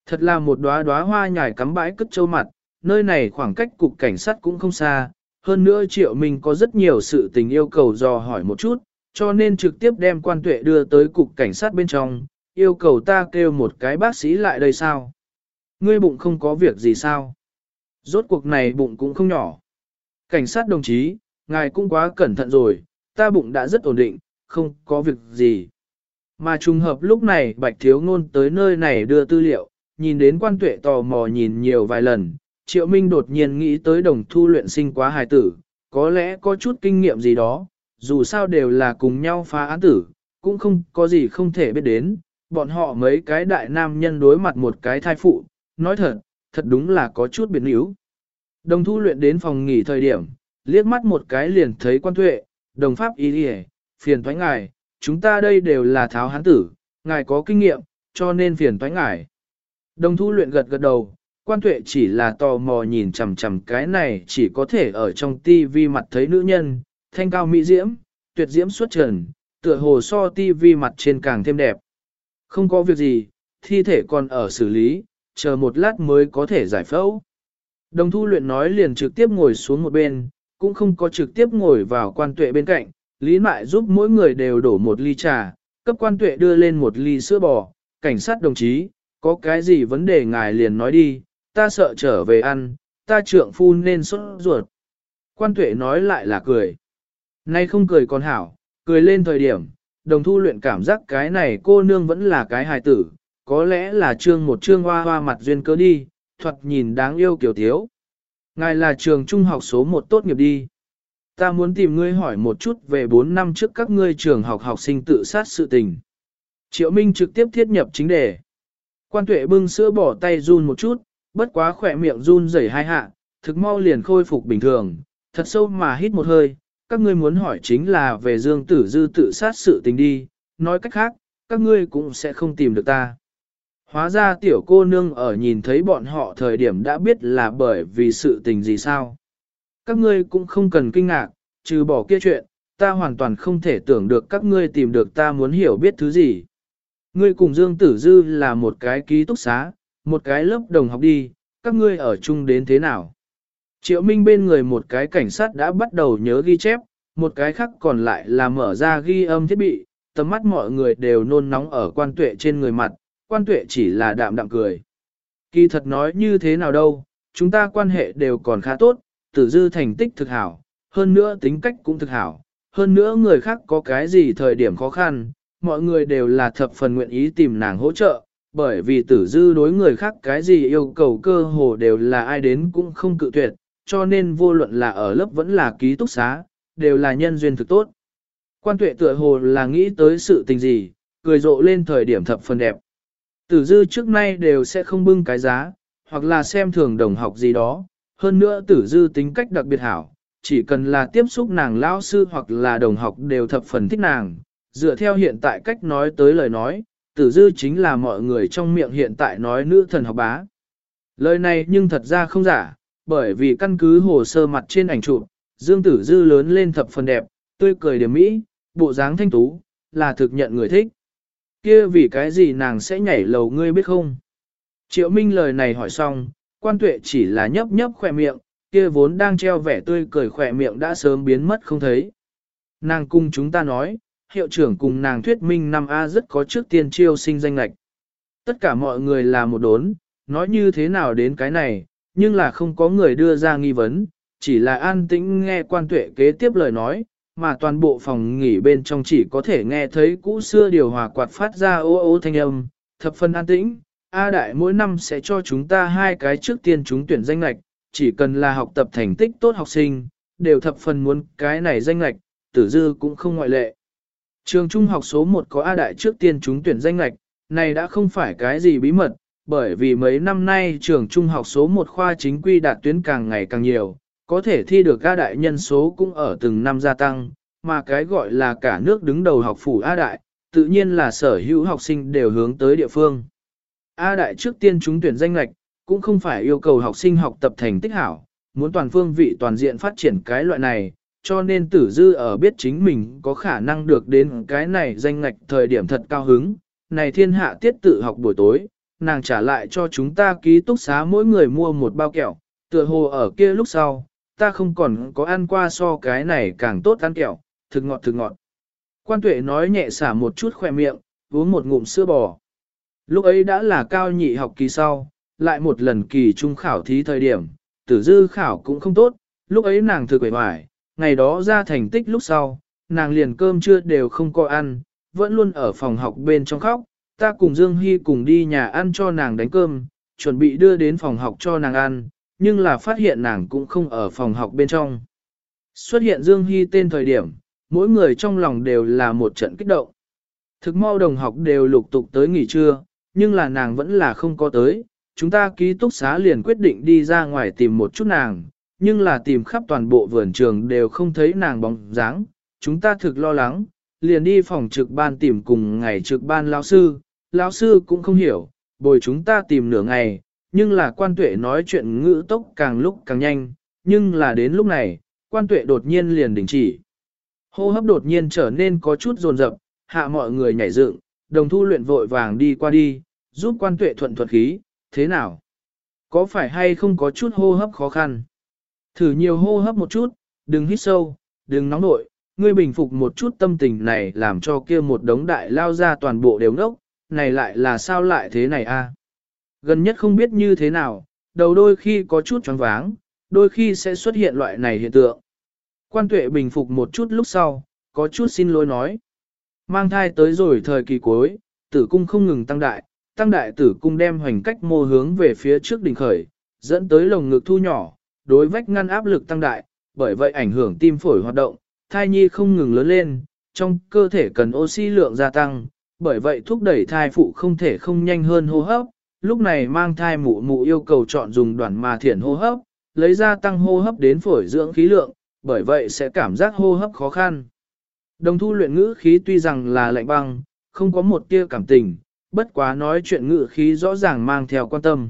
Speaker 1: Thật là một đóa đóa hoa nhài cắm bãi cất châu mặt, nơi này khoảng cách cục cảnh sát cũng không xa, hơn nữa triệu mình có rất nhiều sự tình yêu cầu dò hỏi một chút, cho nên trực tiếp đem quan tuệ đưa tới cục cảnh sát bên trong, yêu cầu ta kêu một cái bác sĩ lại đây sao. Ngươi bụng không có việc gì sao? Rốt cuộc này bụng cũng không nhỏ. Cảnh sát đồng chí, ngài cũng quá cẩn thận rồi, ta bụng đã rất ổn định, không có việc gì. Mà trùng hợp lúc này Bạch Thiếu Ngôn tới nơi này đưa tư liệu, nhìn đến quan tuệ tò mò nhìn nhiều vài lần, Triệu Minh đột nhiên nghĩ tới đồng thu luyện sinh quá hài tử, có lẽ có chút kinh nghiệm gì đó, dù sao đều là cùng nhau phá án tử, cũng không có gì không thể biết đến, bọn họ mấy cái đại nam nhân đối mặt một cái thai phụ, nói thật, thật đúng là có chút biến yếu. Đồng thu luyện đến phòng nghỉ thời điểm, liếc mắt một cái liền thấy quan tuệ, đồng pháp ý đi phiền thoái ngài, chúng ta đây đều là tháo hán tử, ngài có kinh nghiệm, cho nên phiền thoái ngài. Đồng thu luyện gật gật đầu, quan tuệ chỉ là tò mò nhìn chằm chằm cái này chỉ có thể ở trong tivi mặt thấy nữ nhân, thanh cao mỹ diễm, tuyệt diễm xuất trần, tựa hồ so tivi mặt trên càng thêm đẹp. Không có việc gì, thi thể còn ở xử lý, chờ một lát mới có thể giải phẫu. Đồng thu luyện nói liền trực tiếp ngồi xuống một bên, cũng không có trực tiếp ngồi vào quan tuệ bên cạnh, Lý Mại giúp mỗi người đều đổ một ly trà, cấp quan tuệ đưa lên một ly sữa bò, cảnh sát đồng chí, có cái gì vấn đề ngài liền nói đi, ta sợ trở về ăn, ta trượng phu nên sốt ruột. Quan tuệ nói lại là cười. Nay không cười còn hảo, cười lên thời điểm, đồng thu luyện cảm giác cái này cô nương vẫn là cái hài tử, có lẽ là trương một trương hoa hoa mặt duyên cớ đi, thuật nhìn đáng yêu kiểu thiếu. Ngài là trường trung học số một tốt nghiệp đi. Ta muốn tìm ngươi hỏi một chút về 4 năm trước các ngươi trường học học sinh tự sát sự tình. Triệu Minh trực tiếp thiết nhập chính đề. Quan tuệ bưng sữa bỏ tay run một chút, bất quá khỏe miệng run rẩy hai hạ, thực mau liền khôi phục bình thường, thật sâu mà hít một hơi, các ngươi muốn hỏi chính là về Dương Tử Dư tự sát sự tình đi, nói cách khác, các ngươi cũng sẽ không tìm được ta. Hóa ra tiểu cô nương ở nhìn thấy bọn họ thời điểm đã biết là bởi vì sự tình gì sao. Các ngươi cũng không cần kinh ngạc, trừ bỏ kia chuyện, ta hoàn toàn không thể tưởng được các ngươi tìm được ta muốn hiểu biết thứ gì. Ngươi cùng Dương Tử Dư là một cái ký túc xá, một cái lớp đồng học đi, các ngươi ở chung đến thế nào? Triệu Minh bên người một cái cảnh sát đã bắt đầu nhớ ghi chép, một cái khác còn lại là mở ra ghi âm thiết bị, tầm mắt mọi người đều nôn nóng ở quan tuệ trên người mặt, quan tuệ chỉ là đạm đạm cười. Kỳ thật nói như thế nào đâu, chúng ta quan hệ đều còn khá tốt, tử dư thành tích thực hảo, hơn nữa tính cách cũng thực hảo, hơn nữa người khác có cái gì thời điểm khó khăn, mọi người đều là thập phần nguyện ý tìm nàng hỗ trợ, bởi vì tử dư đối người khác cái gì yêu cầu cơ hồ đều là ai đến cũng không cự tuyệt, cho nên vô luận là ở lớp vẫn là ký túc xá, đều là nhân duyên thực tốt. Quan tuệ tựa hồ là nghĩ tới sự tình gì, cười rộ lên thời điểm thập phần đẹp. Tử dư trước nay đều sẽ không bưng cái giá, hoặc là xem thường đồng học gì đó, hơn nữa tử dư tính cách đặc biệt hảo, chỉ cần là tiếp xúc nàng lao sư hoặc là đồng học đều thập phần thích nàng, dựa theo hiện tại cách nói tới lời nói, tử dư chính là mọi người trong miệng hiện tại nói nữ thần học bá. Lời này nhưng thật ra không giả, bởi vì căn cứ hồ sơ mặt trên ảnh chụp, Dương Tử Dư lớn lên thập phần đẹp, tươi cười điểm mỹ, bộ dáng thanh tú, là thực nhận người thích. Kia vì cái gì nàng sẽ nhảy lầu ngươi biết không? Triệu Minh lời này hỏi xong, quan tuệ chỉ là nhấp nhấp khỏe miệng, kia vốn đang treo vẻ tươi cười khỏe miệng đã sớm biến mất không thấy. Nàng cung chúng ta nói, hiệu trưởng cùng nàng thuyết minh năm A rất có trước tiên chiêu sinh danh lạch. Tất cả mọi người là một đốn, nói như thế nào đến cái này, nhưng là không có người đưa ra nghi vấn, chỉ là an tĩnh nghe quan tuệ kế tiếp lời nói, mà toàn bộ phòng nghỉ bên trong chỉ có thể nghe thấy cũ xưa điều hòa quạt phát ra ô ô thanh âm, thập phân an tĩnh. A đại mỗi năm sẽ cho chúng ta hai cái trước tiên chúng tuyển danh lạch, chỉ cần là học tập thành tích tốt học sinh, đều thập phần muốn cái này danh lạch, tử dư cũng không ngoại lệ. Trường trung học số 1 có A đại trước tiên chúng tuyển danh lạch, này đã không phải cái gì bí mật, bởi vì mấy năm nay trường trung học số 1 khoa chính quy đạt tuyến càng ngày càng nhiều, có thể thi được A đại nhân số cũng ở từng năm gia tăng, mà cái gọi là cả nước đứng đầu học phủ A đại, tự nhiên là sở hữu học sinh đều hướng tới địa phương. A đại trước tiên chúng tuyển danh lạch, cũng không phải yêu cầu học sinh học tập thành tích hảo, muốn toàn phương vị toàn diện phát triển cái loại này, cho nên tử dư ở biết chính mình có khả năng được đến cái này danh ngạch thời điểm thật cao hứng, này thiên hạ tiết tự học buổi tối, nàng trả lại cho chúng ta ký túc xá mỗi người mua một bao kẹo, tựa hồ ở kia lúc sau, ta không còn có ăn qua so cái này càng tốt ăn kẹo, thực ngọt thực ngọt. Quan tuệ nói nhẹ xả một chút khỏe miệng, uống một ngụm sữa bò. Lúc ấy đã là cao nhị học kỳ sau, lại một lần kỳ trung khảo thí thời điểm, tử dư khảo cũng không tốt, lúc ấy nàng thực quẩy hoài, ngày đó ra thành tích lúc sau, nàng liền cơm trưa đều không có ăn, vẫn luôn ở phòng học bên trong khóc, ta cùng Dương Hy cùng đi nhà ăn cho nàng đánh cơm, chuẩn bị đưa đến phòng học cho nàng ăn, nhưng là phát hiện nàng cũng không ở phòng học bên trong. Xuất hiện Dương Hy tên thời điểm, mỗi người trong lòng đều là một trận kích động. Thực mau đồng học đều lục tục tới nghỉ trưa, nhưng là nàng vẫn là không có tới, chúng ta ký túc xá liền quyết định đi ra ngoài tìm một chút nàng, nhưng là tìm khắp toàn bộ vườn trường đều không thấy nàng bóng dáng, chúng ta thực lo lắng, liền đi phòng trực ban tìm cùng ngày trực ban lao sư, Lao sư cũng không hiểu, bồi chúng ta tìm nửa ngày, nhưng là quan tuệ nói chuyện ngữ tốc càng lúc càng nhanh, nhưng là đến lúc này, quan tuệ đột nhiên liền đình chỉ. Hô hấp đột nhiên trở nên có chút rồn rập, hạ mọi người nhảy dựng, đồng thu luyện vội vàng đi qua đi, giúp quan tuệ thuận thuật khí, thế nào? Có phải hay không có chút hô hấp khó khăn? Thử nhiều hô hấp một chút, đừng hít sâu, đừng nóng nội, ngươi bình phục một chút tâm tình này làm cho kia một đống đại lao ra toàn bộ đều ngốc, này lại là sao lại thế này a? Gần nhất không biết như thế nào, đầu đôi khi có chút choáng váng, đôi khi sẽ xuất hiện loại này hiện tượng. Quan tuệ bình phục một chút lúc sau, có chút xin lỗi nói. Mang thai tới rồi thời kỳ cuối, tử cung không ngừng tăng đại, tăng đại tử cung đem hoành cách mô hướng về phía trước đỉnh khởi, dẫn tới lồng ngực thu nhỏ, đối vách ngăn áp lực tăng đại, bởi vậy ảnh hưởng tim phổi hoạt động, thai nhi không ngừng lớn lên, trong cơ thể cần oxy lượng gia tăng, bởi vậy thúc đẩy thai phụ không thể không nhanh hơn hô hấp, lúc này mang thai mụ mụ yêu cầu chọn dùng đoạn mà thiển hô hấp, lấy ra tăng hô hấp đến phổi dưỡng khí lượng, bởi vậy sẽ cảm giác hô hấp khó khăn. Đồng thu luyện ngữ khí tuy rằng là lạnh băng, không có một tia cảm tình, bất quá nói chuyện ngữ khí rõ ràng mang theo quan tâm.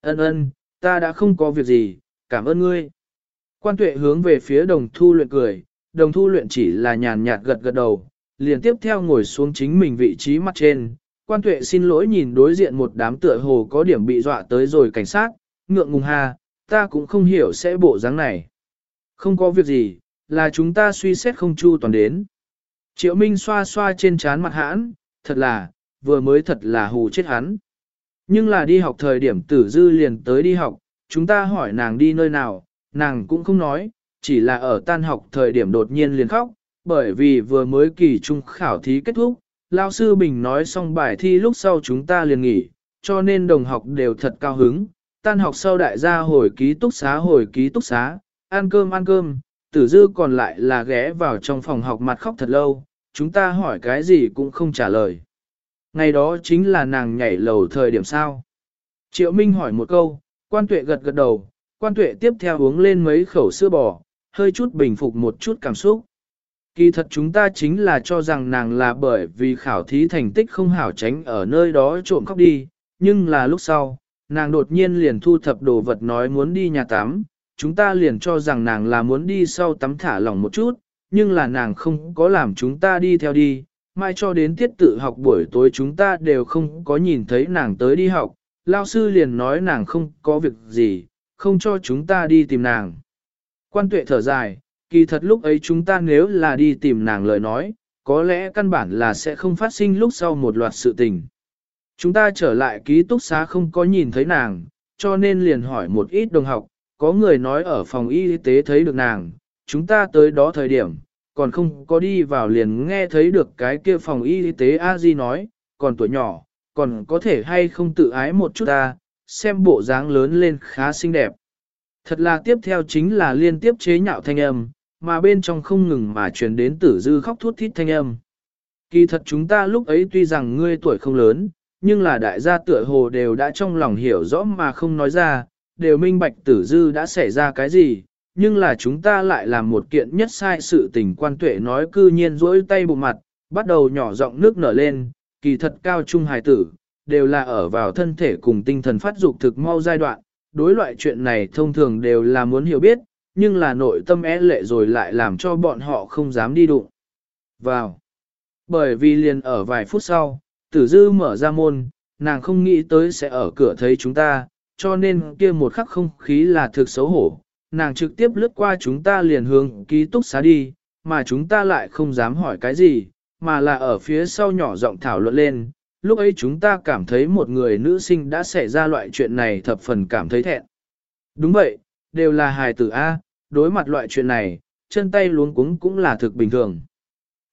Speaker 1: Ân ân, ta đã không có việc gì, cảm ơn ngươi. Quan tuệ hướng về phía đồng thu luyện cười, đồng thu luyện chỉ là nhàn nhạt gật gật đầu, liền tiếp theo ngồi xuống chính mình vị trí mặt trên. Quan tuệ xin lỗi nhìn đối diện một đám tựa hồ có điểm bị dọa tới rồi cảnh sát, ngượng ngùng ha, ta cũng không hiểu sẽ bộ dáng này. Không có việc gì, là chúng ta suy xét không chu toàn đến. Triệu Minh xoa xoa trên trán mặt hãn, thật là, vừa mới thật là hù chết hắn. Nhưng là đi học thời điểm tử dư liền tới đi học, chúng ta hỏi nàng đi nơi nào, nàng cũng không nói, chỉ là ở tan học thời điểm đột nhiên liền khóc, bởi vì vừa mới kỳ trung khảo thí kết thúc, lao sư Bình nói xong bài thi lúc sau chúng ta liền nghỉ, cho nên đồng học đều thật cao hứng, tan học sau đại gia hồi ký túc xá hồi ký túc xá, ăn cơm ăn cơm, tử dư còn lại là ghé vào trong phòng học mặt khóc thật lâu, chúng ta hỏi cái gì cũng không trả lời. Ngày đó chính là nàng nhảy lầu thời điểm sao. Triệu Minh hỏi một câu, quan tuệ gật gật đầu, quan tuệ tiếp theo uống lên mấy khẩu sữa bò, hơi chút bình phục một chút cảm xúc. Kỳ thật chúng ta chính là cho rằng nàng là bởi vì khảo thí thành tích không hảo tránh ở nơi đó trộm khóc đi, nhưng là lúc sau, nàng đột nhiên liền thu thập đồ vật nói muốn đi nhà tắm, chúng ta liền cho rằng nàng là muốn đi sau tắm thả lỏng một chút, nhưng là nàng không có làm chúng ta đi theo đi, mai cho đến tiết tự học buổi tối chúng ta đều không có nhìn thấy nàng tới đi học, lao sư liền nói nàng không có việc gì, không cho chúng ta đi tìm nàng. Quan tuệ thở dài, kỳ thật lúc ấy chúng ta nếu là đi tìm nàng lời nói, có lẽ căn bản là sẽ không phát sinh lúc sau một loạt sự tình. Chúng ta trở lại ký túc xá không có nhìn thấy nàng, cho nên liền hỏi một ít đồng học, có người nói ở phòng y tế thấy được nàng, chúng ta tới đó thời điểm, còn không có đi vào liền nghe thấy được cái kia phòng y tế a di nói, còn tuổi nhỏ, còn có thể hay không tự ái một chút ta, xem bộ dáng lớn lên khá xinh đẹp. Thật là tiếp theo chính là liên tiếp chế nhạo thanh âm, mà bên trong không ngừng mà truyền đến tử dư khóc thút thít thanh âm. Kỳ thật chúng ta lúc ấy tuy rằng ngươi tuổi không lớn, nhưng là đại gia tựa hồ đều đã trong lòng hiểu rõ mà không nói ra, đều minh bạch tử dư đã xảy ra cái gì, nhưng là chúng ta lại làm một kiện nhất sai sự tình quan tuệ nói cư nhiên rỗi tay bụng mặt, bắt đầu nhỏ giọng nước nở lên, kỳ thật cao trung hài tử, đều là ở vào thân thể cùng tinh thần phát dục thực mau giai đoạn, đối loại chuyện này thông thường đều là muốn hiểu biết, nhưng là nội tâm é lệ rồi lại làm cho bọn họ không dám đi đụng. Vào. Bởi vì liền ở vài phút sau, tử dư mở ra môn, nàng không nghĩ tới sẽ ở cửa thấy chúng ta, cho nên kia một khắc không khí là thực xấu hổ. Nàng trực tiếp lướt qua chúng ta liền hướng ký túc xá đi, mà chúng ta lại không dám hỏi cái gì, mà là ở phía sau nhỏ giọng thảo luận lên. Lúc ấy chúng ta cảm thấy một người nữ sinh đã xảy ra loại chuyện này thập phần cảm thấy thẹn. Đúng vậy, đều là hài tử A, đối mặt loại chuyện này, chân tay luống cuống cũng là thực bình thường.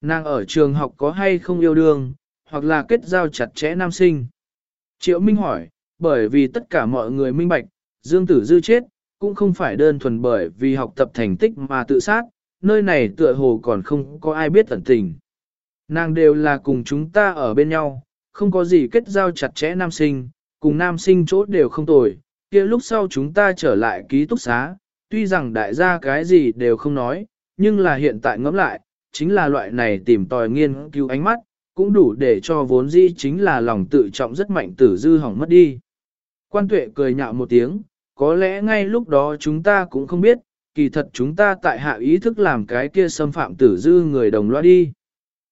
Speaker 1: Nàng ở trường học có hay không yêu đương, hoặc là kết giao chặt chẽ nam sinh. Triệu Minh hỏi, bởi vì tất cả mọi người minh bạch, Dương Tử Dư chết, cũng không phải đơn thuần bởi vì học tập thành tích mà tự sát, nơi này tựa hồ còn không có ai biết tận tình. Nàng đều là cùng chúng ta ở bên nhau, không có gì kết giao chặt chẽ nam sinh, cùng nam sinh chỗ đều không tồi, kia lúc sau chúng ta trở lại ký túc xá, tuy rằng đại gia cái gì đều không nói, nhưng là hiện tại ngẫm lại, chính là loại này tìm tòi nghiên cứu ánh mắt, cũng đủ để cho vốn dĩ chính là lòng tự trọng rất mạnh tử dư hỏng mất đi. Quan tuệ cười nhạo một tiếng, có lẽ ngay lúc đó chúng ta cũng không biết, kỳ thật chúng ta tại hạ ý thức làm cái kia xâm phạm tử dư người đồng loa đi.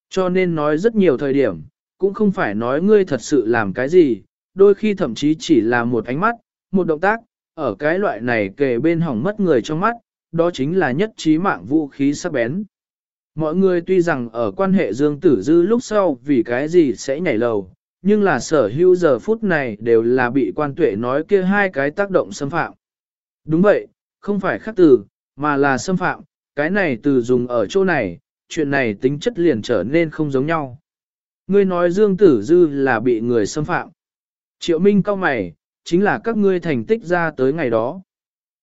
Speaker 1: Cho nên nói rất nhiều thời điểm, cũng không phải nói ngươi thật sự làm cái gì, đôi khi thậm chí chỉ là một ánh mắt, một động tác, ở cái loại này kề bên hỏng mất người trong mắt, đó chính là nhất trí mạng vũ khí sắc bén. Mọi người tuy rằng ở quan hệ dương tử dư lúc sau vì cái gì sẽ nhảy lầu, nhưng là sở hữu giờ phút này đều là bị quan tuệ nói kia hai cái tác động xâm phạm. Đúng vậy, không phải khắc từ, mà là xâm phạm, cái này từ dùng ở chỗ này, chuyện này tính chất liền trở nên không giống nhau. Ngươi nói Dương Tử Dư là bị người xâm phạm. Triệu Minh cao mày, chính là các ngươi thành tích ra tới ngày đó.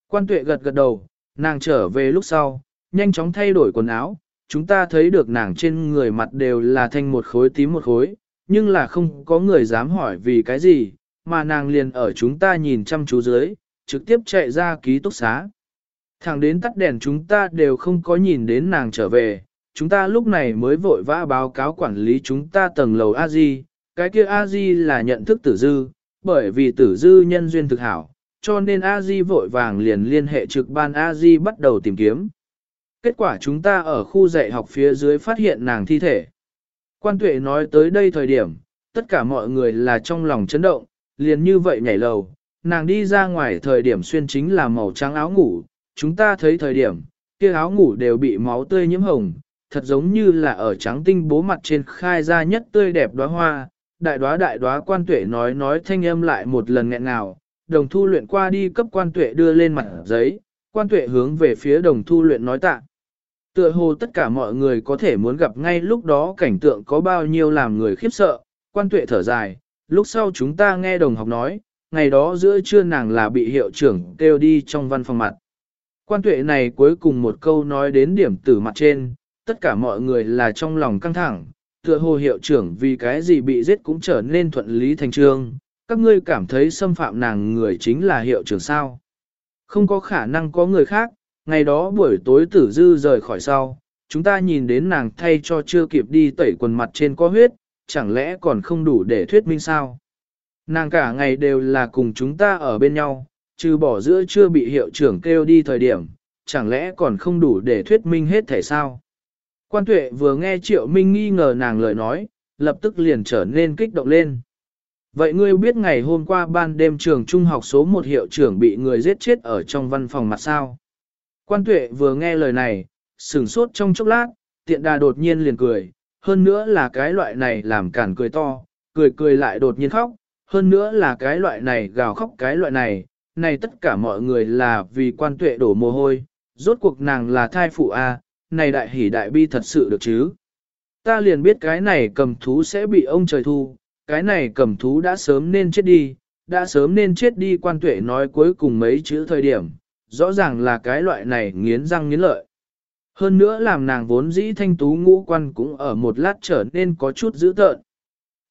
Speaker 1: Quan tuệ gật gật đầu, nàng trở về lúc sau, nhanh chóng thay đổi quần áo, chúng ta thấy được nàng trên người mặt đều là thanh một khối tím một khối, nhưng là không có người dám hỏi vì cái gì, mà nàng liền ở chúng ta nhìn chăm chú dưới, trực tiếp chạy ra ký túc xá. Thẳng đến tắt đèn chúng ta đều không có nhìn đến nàng trở về, chúng ta lúc này mới vội vã báo cáo quản lý chúng ta tầng lầu a di cái kia a di là nhận thức tử dư, bởi vì tử dư nhân duyên thực hảo, cho nên a di vội vàng liền liên hệ trực ban a di bắt đầu tìm kiếm. Kết quả chúng ta ở khu dạy học phía dưới phát hiện nàng thi thể. Quan tuệ nói tới đây thời điểm, tất cả mọi người là trong lòng chấn động, liền như vậy nhảy lầu, nàng đi ra ngoài thời điểm xuyên chính là màu trắng áo ngủ, chúng ta thấy thời điểm, kia áo ngủ đều bị máu tươi nhiễm hồng, thật giống như là ở trắng tinh bố mặt trên khai ra nhất tươi đẹp đóa hoa, đại đoá đại đoá, quan tuệ nói nói thanh âm lại một lần nghẹn nào, đồng thu luyện qua đi cấp quan tuệ đưa lên mặt giấy, quan tuệ hướng về phía đồng thu luyện nói tạ. Tựa hồ tất cả mọi người có thể muốn gặp ngay lúc đó cảnh tượng có bao nhiêu làm người khiếp sợ, quan tuệ thở dài, lúc sau chúng ta nghe đồng học nói, ngày đó giữa trưa nàng là bị hiệu trưởng kêu đi trong văn phòng mặt. Quan tuệ này cuối cùng một câu nói đến điểm tử mặt trên, tất cả mọi người là trong lòng căng thẳng, tựa hồ hiệu trưởng vì cái gì bị giết cũng trở nên thuận lý thành trương, các ngươi cảm thấy xâm phạm nàng người chính là hiệu trưởng sao. Không có khả năng có người khác, ngày đó buổi tối tử dư rời khỏi sau, chúng ta nhìn đến nàng thay cho chưa kịp đi tẩy quần mặt trên có huyết, chẳng lẽ còn không đủ để thuyết minh sao. Nàng cả ngày đều là cùng chúng ta ở bên nhau, trừ bỏ giữa chưa bị hiệu trưởng kêu đi thời điểm, chẳng lẽ còn không đủ để thuyết minh hết thể sao. Quan tuệ vừa nghe Triệu Minh nghi ngờ nàng lời nói, lập tức liền trở nên kích động lên. Vậy ngươi biết ngày hôm qua ban đêm trường trung học số 1 hiệu trưởng bị người giết chết ở trong văn phòng mặt sao? Quan tuệ vừa nghe lời này, sửng sốt trong chốc lát, tiện đà đột nhiên liền cười, hơn nữa là cái loại này làm cản cười to, cười cười lại đột nhiên khóc, hơn nữa là cái loại này gào khóc cái loại này, này tất cả mọi người là vì quan tuệ đổ mồ hôi, rốt cuộc nàng là thai phụ A, này đại hỷ đại bi thật sự được chứ. Ta liền biết cái này cầm thú sẽ bị ông trời thu, cái này cầm thú đã sớm nên chết đi, đã sớm nên chết đi quan tuệ nói cuối cùng mấy chữ thời điểm, rõ ràng là cái loại này nghiến răng nghiến lợi. Hơn nữa làm nàng vốn dĩ thanh tú ngũ quan cũng ở một lát trở nên có chút dữ tợn.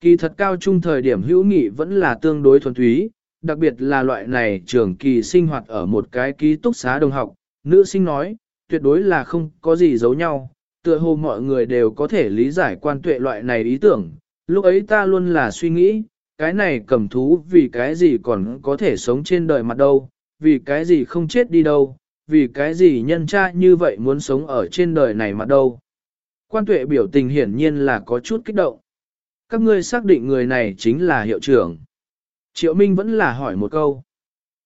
Speaker 1: Kỳ thật cao trung thời điểm hữu nghị vẫn là tương đối thuần túy, đặc biệt là loại này trường kỳ sinh hoạt ở một cái ký túc xá đồng học. Nữ sinh nói, tuyệt đối là không có gì giấu nhau, tựa hồ mọi người đều có thể lý giải quan tuệ loại này ý tưởng. Lúc ấy ta luôn là suy nghĩ, cái này cầm thú vì cái gì còn có thể sống trên đời mặt đâu, vì cái gì không chết đi đâu, vì cái gì nhân cha như vậy muốn sống ở trên đời này mặt đâu. Quan tuệ biểu tình hiển nhiên là có chút kích động. Các ngươi xác định người này chính là hiệu trưởng. Triệu Minh vẫn là hỏi một câu.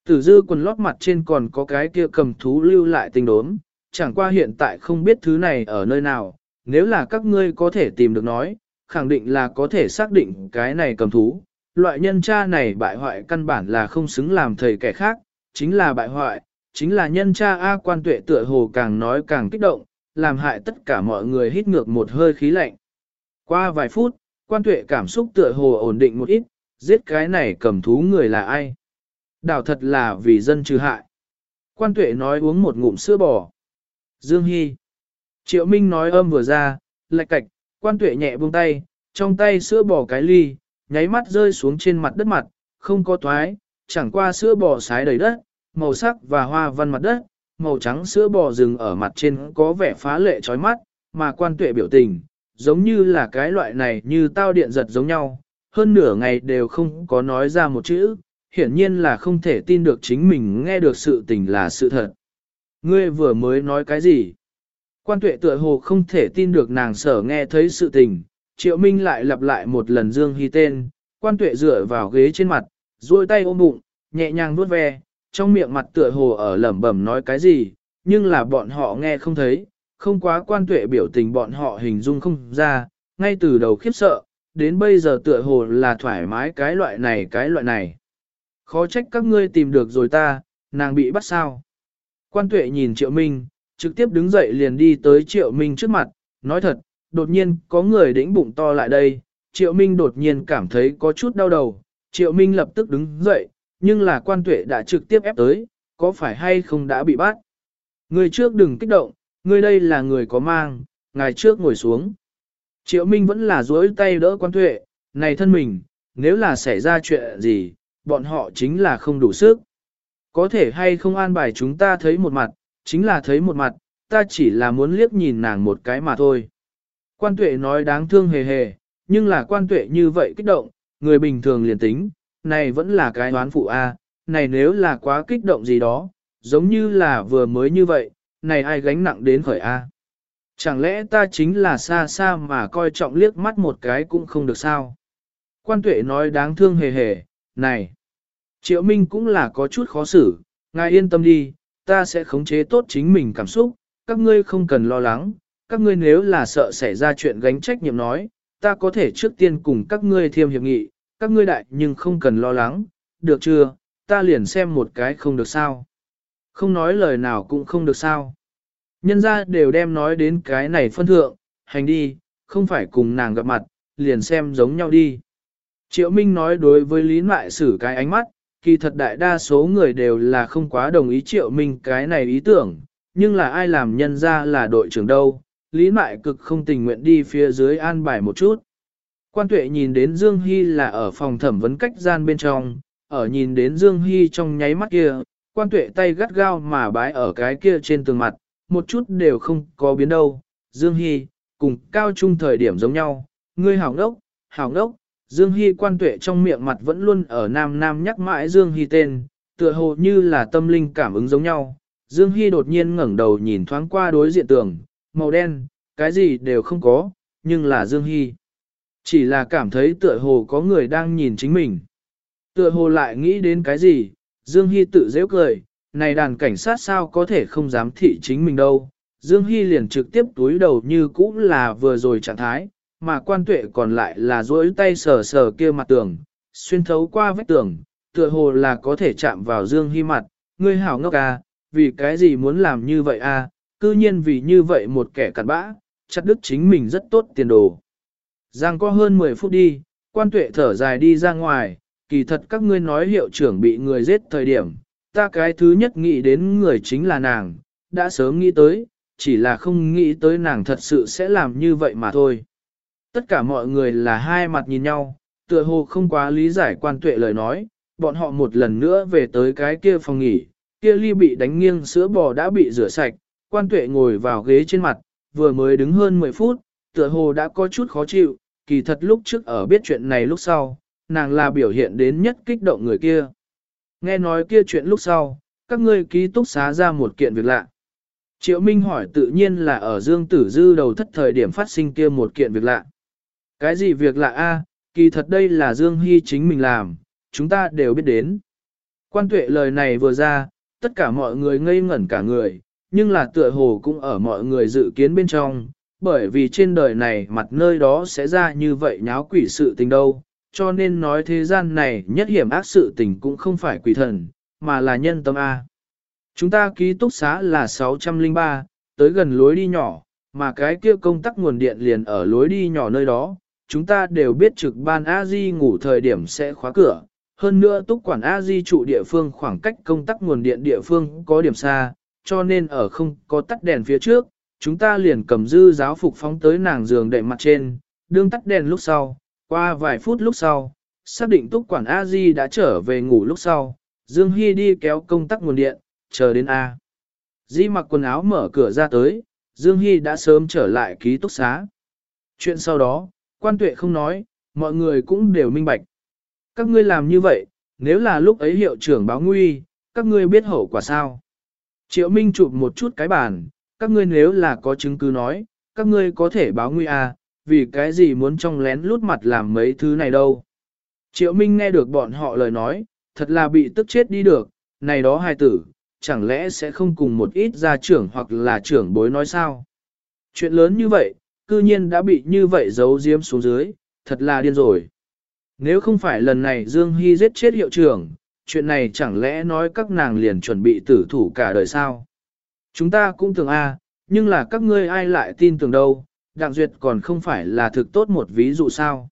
Speaker 1: Tử dư quần lót mặt trên còn có cái kia cầm thú lưu lại tình đốm, chẳng qua hiện tại không biết thứ này ở nơi nào, nếu là các ngươi có thể tìm được nói, khẳng định là có thể xác định cái này cầm thú. Loại nhân cha này bại hoại căn bản là không xứng làm thầy kẻ khác, chính là bại hoại, chính là nhân cha A quan tuệ tựa hồ càng nói càng kích động, làm hại tất cả mọi người hít ngược một hơi khí lạnh. Qua vài phút, quan tuệ cảm xúc tựa hồ ổn định một ít, giết cái này cầm thú người là ai? Đảo thật là vì dân trừ hại. Quan tuệ nói uống một ngụm sữa bò. Dương Hy. Triệu Minh nói âm vừa ra, lạch cạch, quan tuệ nhẹ buông tay, trong tay sữa bò cái ly, nháy mắt rơi xuống trên mặt đất mặt, không có thoái, chẳng qua sữa bò sái đầy đất, màu sắc và hoa văn mặt đất, màu trắng sữa bò rừng ở mặt trên có vẻ phá lệ chói mắt, mà quan tuệ biểu tình, giống như là cái loại này như tao điện giật giống nhau, hơn nửa ngày đều không có nói ra một chữ, hiển nhiên là không thể tin được chính mình nghe được sự tình là sự thật. Ngươi vừa mới nói cái gì? Quan tuệ tựa hồ không thể tin được nàng sở nghe thấy sự tình, triệu minh lại lặp lại một lần Dương Hy tên, quan tuệ dựa vào ghế trên mặt, duỗi tay ôm bụng, nhẹ nhàng vuốt ve, trong miệng mặt tựa hồ ở lẩm bẩm nói cái gì, nhưng là bọn họ nghe không thấy, không quá quan tuệ biểu tình bọn họ hình dung không ra, ngay từ đầu khiếp sợ, đến bây giờ tựa hồ là thoải mái cái loại này cái loại này. Khó trách các ngươi tìm được rồi ta, nàng bị bắt sao. Quan tuệ nhìn triệu minh, trực tiếp đứng dậy liền đi tới triệu minh trước mặt, nói thật, đột nhiên có người đĩnh bụng to lại đây, triệu minh đột nhiên cảm thấy có chút đau đầu, triệu minh lập tức đứng dậy, nhưng là quan tuệ đã trực tiếp ép tới, có phải hay không đã bị bắt. Người trước đừng kích động, người đây là người có mang, ngài trước ngồi xuống. Triệu Minh vẫn là duỗi tay đỡ quan tuệ, này thân mình, nếu là xảy ra chuyện gì, bọn họ chính là không đủ sức. Có thể hay không an bài chúng ta thấy một mặt, chính là thấy một mặt, ta chỉ là muốn liếc nhìn nàng một cái mà thôi. Quan tuệ nói đáng thương hề hề, nhưng là quan tuệ như vậy kích động, người bình thường liền tính, này vẫn là cái đoán phụ A, này nếu là quá kích động gì đó, giống như là vừa mới như vậy, này ai gánh nặng đến khởi A. Chẳng lẽ ta chính là xa xa mà coi trọng liếc mắt một cái cũng không được sao? Quan tuệ nói đáng thương hề hề, này. Triệu Minh cũng là có chút khó xử, ngài yên tâm đi, ta sẽ khống chế tốt chính mình cảm xúc, các ngươi không cần lo lắng, các ngươi nếu là sợ xảy ra chuyện gánh trách nhiệm nói, ta có thể trước tiên cùng các ngươi thiêm hiệp nghị, các ngươi đại nhưng không cần lo lắng, được chưa, ta liền xem một cái không được sao. Không nói lời nào cũng không được sao. Nhân ra đều đem nói đến cái này phân thượng, hành đi, không phải cùng nàng gặp mặt, liền xem giống nhau đi. Triệu Minh nói đối với Lý Mại xử cái ánh mắt, kỳ thật đại đa số người đều là không quá đồng ý Triệu Minh cái này ý tưởng, nhưng là ai làm nhân ra là đội trưởng đâu, Lý Mại cực không tình nguyện đi phía dưới an bài một chút. Quan tuệ nhìn đến Dương Hy là ở phòng thẩm vấn cách gian bên trong, ở nhìn đến Dương Hy trong nháy mắt kia, quan tuệ tay gắt gao mà bái ở cái kia trên tường mặt, một chút đều không có biến đâu. Dương Hy, cùng cao trung thời điểm giống nhau, ngươi hảo ngốc, hảo ngốc, Dương Hy quan tuệ trong miệng mặt vẫn luôn ở nam nam nhắc mãi Dương Hy tên, tựa hồ như là tâm linh cảm ứng giống nhau. Dương Hy đột nhiên ngẩng đầu nhìn thoáng qua đối diện tường, màu đen, cái gì đều không có, nhưng là Dương Hy. Chỉ là cảm thấy tựa hồ có người đang nhìn chính mình. Tựa hồ lại nghĩ đến cái gì, Dương Hy tự dễ cười, này đàn cảnh sát sao có thể không dám thị chính mình đâu. Dương Hy liền trực tiếp túi đầu như cũ là vừa rồi trạng thái, mà quan tuệ còn lại là duỗi tay sờ sờ kia mặt tường, xuyên thấu qua vách tường, tựa hồ là có thể chạm vào Dương Hy mặt, ngươi hảo ngốc à, vì cái gì muốn làm như vậy à, cư nhiên vì như vậy một kẻ cặn bã, chặt đứt chính mình rất tốt tiền đồ. Giang có hơn 10 phút đi, quan tuệ thở dài đi ra ngoài, kỳ thật các ngươi nói hiệu trưởng bị người giết thời điểm, ta cái thứ nhất nghĩ đến người chính là nàng, đã sớm nghĩ tới, chỉ là không nghĩ tới nàng thật sự sẽ làm như vậy mà thôi. Tất cả mọi người là hai mặt nhìn nhau, tựa hồ không quá lý giải quan tuệ lời nói, bọn họ một lần nữa về tới cái kia phòng nghỉ, kia ly bị đánh nghiêng sữa bò đã bị rửa sạch, quan tuệ ngồi vào ghế trên mặt, vừa mới đứng hơn 10 phút, tựa hồ đã có chút khó chịu, kỳ thật lúc trước ở biết chuyện này lúc sau, nàng là biểu hiện đến nhất kích động người kia. Nghe nói kia chuyện lúc sau, các ngươi ký túc xá ra một kiện việc lạ. Triệu Minh hỏi tự nhiên là ở Dương Tử Dư đầu thất thời điểm phát sinh kia một kiện việc lạ. Cái gì việc lạ a? kỳ thật đây là Dương Hy chính mình làm, chúng ta đều biết đến. Quan tuệ lời này vừa ra, tất cả mọi người ngây ngẩn cả người, nhưng là tựa hồ cũng ở mọi người dự kiến bên trong, bởi vì trên đời này mặt nơi đó sẽ ra như vậy nháo quỷ sự tình đâu, cho nên nói thế gian này nhất hiểm ác sự tình cũng không phải quỷ thần, mà là nhân tâm A. Chúng ta ký túc xá là 603, tới gần lối đi nhỏ, mà cái kia công tắc nguồn điện liền ở lối đi nhỏ nơi đó, chúng ta đều biết trực ban A-di ngủ thời điểm sẽ khóa cửa. Hơn nữa túc quản A-di trụ địa phương khoảng cách công tắc nguồn điện địa phương có điểm xa, cho nên ở không có tắt đèn phía trước, chúng ta liền cầm dư giáo phục phóng tới nàng giường đệm mặt trên, đương tắt đèn lúc sau, qua vài phút lúc sau, xác định túc quản A-di đã trở về ngủ lúc sau, Dương Hy đi kéo công tắc nguồn điện, chờ đến A. Di mặc quần áo mở cửa ra tới, Dương Hy đã sớm trở lại ký túc xá. Chuyện sau đó, quan tuệ không nói, mọi người cũng đều minh bạch. Các ngươi làm như vậy, nếu là lúc ấy hiệu trưởng báo nguy, các ngươi biết hậu quả sao? Triệu Minh chụp một chút cái bàn, các ngươi nếu là có chứng cứ nói, các ngươi có thể báo nguy à, vì cái gì muốn trong lén lút mặt làm mấy thứ này đâu. Triệu Minh nghe được bọn họ lời nói, thật là bị tức chết đi được, này đó hai tử, chẳng lẽ sẽ không cùng một ít gia trưởng hoặc là trưởng bối nói sao? Chuyện lớn như vậy, cư nhiên đã bị như vậy giấu giếm xuống dưới, thật là điên rồi. Nếu không phải lần này Dương Hy giết chết hiệu trưởng, chuyện này chẳng lẽ nói các nàng liền chuẩn bị tử thủ cả đời sao? Chúng ta cũng tưởng a, nhưng là các ngươi ai lại tin tưởng đâu, Đặng Duyệt còn không phải là thực tốt một ví dụ sao?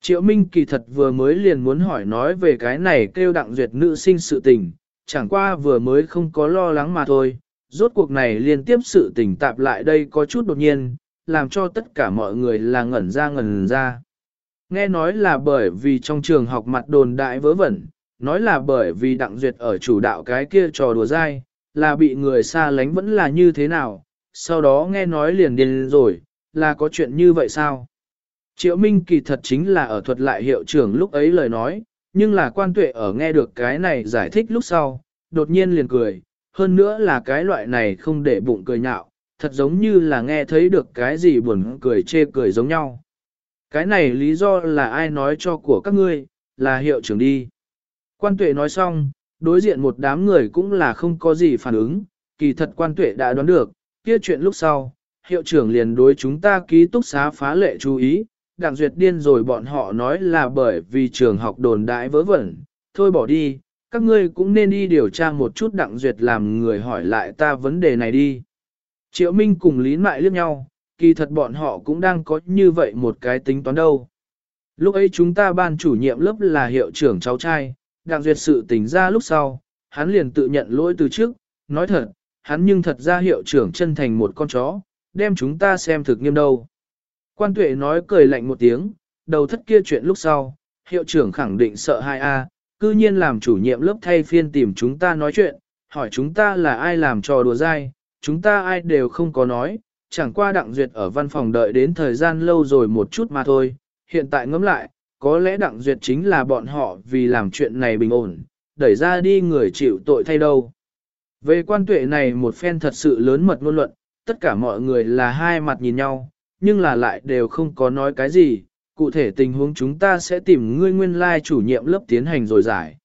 Speaker 1: Triệu Minh kỳ thật vừa mới liền muốn hỏi nói về cái này kêu Đặng Duyệt nữ sinh sự tình, chẳng qua vừa mới không có lo lắng mà thôi, rốt cuộc này liên tiếp sự tình tạp lại đây có chút đột nhiên, làm cho tất cả mọi người là ngẩn ra ngẩn ra. Nghe nói là bởi vì trong trường học mặt đồn đại vớ vẩn, nói là bởi vì đặng duyệt ở chủ đạo cái kia trò đùa dai, là bị người xa lánh vẫn là như thế nào, sau đó nghe nói liền điên rồi, là có chuyện như vậy sao? Triệu Minh kỳ thật chính là ở thuật lại hiệu trưởng lúc ấy lời nói, nhưng là quan tuệ ở nghe được cái này giải thích lúc sau, đột nhiên liền cười, hơn nữa là cái loại này không để bụng cười nhạo, thật giống như là nghe thấy được cái gì buồn cười chê cười giống nhau. Cái này lý do là ai nói cho của các ngươi, là hiệu trưởng đi. Quan tuệ nói xong, đối diện một đám người cũng là không có gì phản ứng, kỳ thật quan tuệ đã đoán được, kia chuyện lúc sau, hiệu trưởng liền đối chúng ta ký túc xá phá lệ chú ý, đặng duyệt điên rồi bọn họ nói là bởi vì trường học đồn đại vớ vẩn, thôi bỏ đi, các ngươi cũng nên đi điều tra một chút đặng duyệt làm người hỏi lại ta vấn đề này đi. Triệu Minh cùng Lý Mại liếc nhau, kỳ thật bọn họ cũng đang có như vậy một cái tính toán đâu. Lúc ấy chúng ta ban chủ nhiệm lớp là hiệu trưởng cháu trai, đặng duyệt sự tình ra lúc sau, hắn liền tự nhận lỗi từ trước, nói thật, hắn nhưng thật ra hiệu trưởng chân thành một con chó, đem chúng ta xem thực nghiêm đâu. Quan tuệ nói cười lạnh một tiếng, đầu thất kia chuyện lúc sau, hiệu trưởng khẳng định sợ hai a cư nhiên làm chủ nhiệm lớp thay phiên tìm chúng ta nói chuyện, hỏi chúng ta là ai làm trò đùa dai, chúng ta ai đều không có nói, chẳng qua đặng duyệt ở văn phòng đợi đến thời gian lâu rồi một chút mà thôi, hiện tại ngẫm lại, có lẽ đặng duyệt chính là bọn họ vì làm chuyện này bình ổn, đẩy ra đi người chịu tội thay đâu. Về quan tuệ này một phen thật sự lớn mật ngôn luận, tất cả mọi người là hai mặt nhìn nhau, nhưng là lại đều không có nói cái gì, cụ thể tình huống chúng ta sẽ tìm ngươi nguyên lai chủ nhiệm lớp tiến hành rồi giải.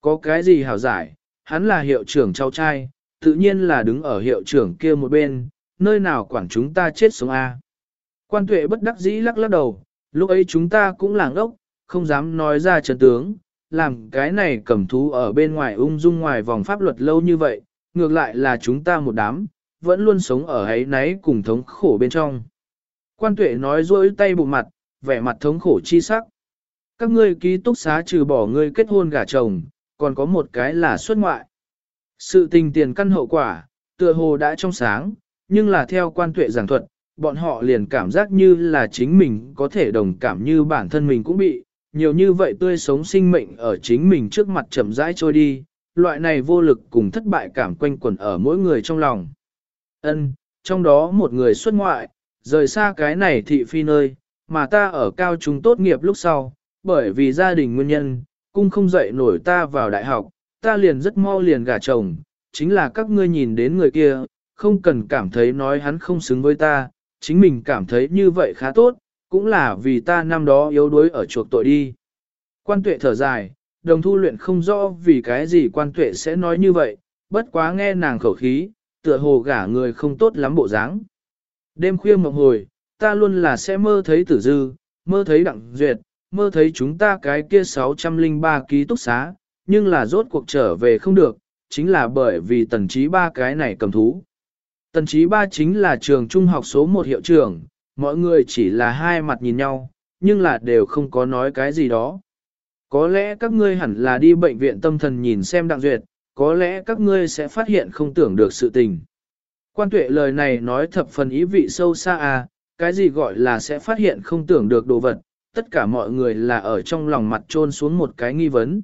Speaker 1: Có cái gì hảo giải, hắn là hiệu trưởng trao trai, tự nhiên là đứng ở hiệu trưởng kia một bên, nơi nào quản chúng ta chết sống A. Quan tuệ bất đắc dĩ lắc lắc đầu, lúc ấy chúng ta cũng làng ốc, không dám nói ra trận tướng, làm cái này cầm thú ở bên ngoài ung dung ngoài vòng pháp luật lâu như vậy, ngược lại là chúng ta một đám, vẫn luôn sống ở ấy náy cùng thống khổ bên trong. Quan tuệ nói dối tay bụng mặt, vẻ mặt thống khổ chi sắc. Các ngươi ký túc xá trừ bỏ ngươi kết hôn gả chồng, còn có một cái là xuất ngoại. Sự tình tiền căn hậu quả, tựa hồ đã trong sáng, nhưng là theo quan tuệ giảng thuật, bọn họ liền cảm giác như là chính mình có thể đồng cảm như bản thân mình cũng bị, nhiều như vậy tươi sống sinh mệnh ở chính mình trước mặt chậm rãi trôi đi, loại này vô lực cùng thất bại cảm quanh quẩn ở mỗi người trong lòng. Ân, trong đó một người xuất ngoại, rời xa cái này thị phi nơi, mà ta ở cao trung tốt nghiệp lúc sau, bởi vì gia đình nguyên nhân, cung không dậy nổi ta vào đại học, ta liền rất mau liền gả chồng, chính là các ngươi nhìn đến người kia, không cần cảm thấy nói hắn không xứng với ta, chính mình cảm thấy như vậy khá tốt, cũng là vì ta năm đó yếu đuối ở chuộc tội đi. Quan tuệ thở dài, đồng thu luyện không rõ vì cái gì quan tuệ sẽ nói như vậy, bất quá nghe nàng khẩu khí, tựa hồ gả người không tốt lắm bộ dáng. Đêm khuya mộng hồi, ta luôn là sẽ mơ thấy tử dư, mơ thấy đặng duyệt, mơ thấy chúng ta cái kia 603 ký túc xá, nhưng là rốt cuộc trở về không được, chính là bởi vì tần trí ba cái này cầm thú. Tần trí ba chính là trường trung học số một hiệu trưởng, mọi người chỉ là hai mặt nhìn nhau, nhưng là đều không có nói cái gì đó. Có lẽ các ngươi hẳn là đi bệnh viện tâm thần nhìn xem đặng duyệt, có lẽ các ngươi sẽ phát hiện không tưởng được sự tình. Quan tuệ lời này nói thập phần ý vị sâu xa à, cái gì gọi là sẽ phát hiện không tưởng được đồ vật, tất cả mọi người là ở trong lòng mặt trôn xuống một cái nghi vấn.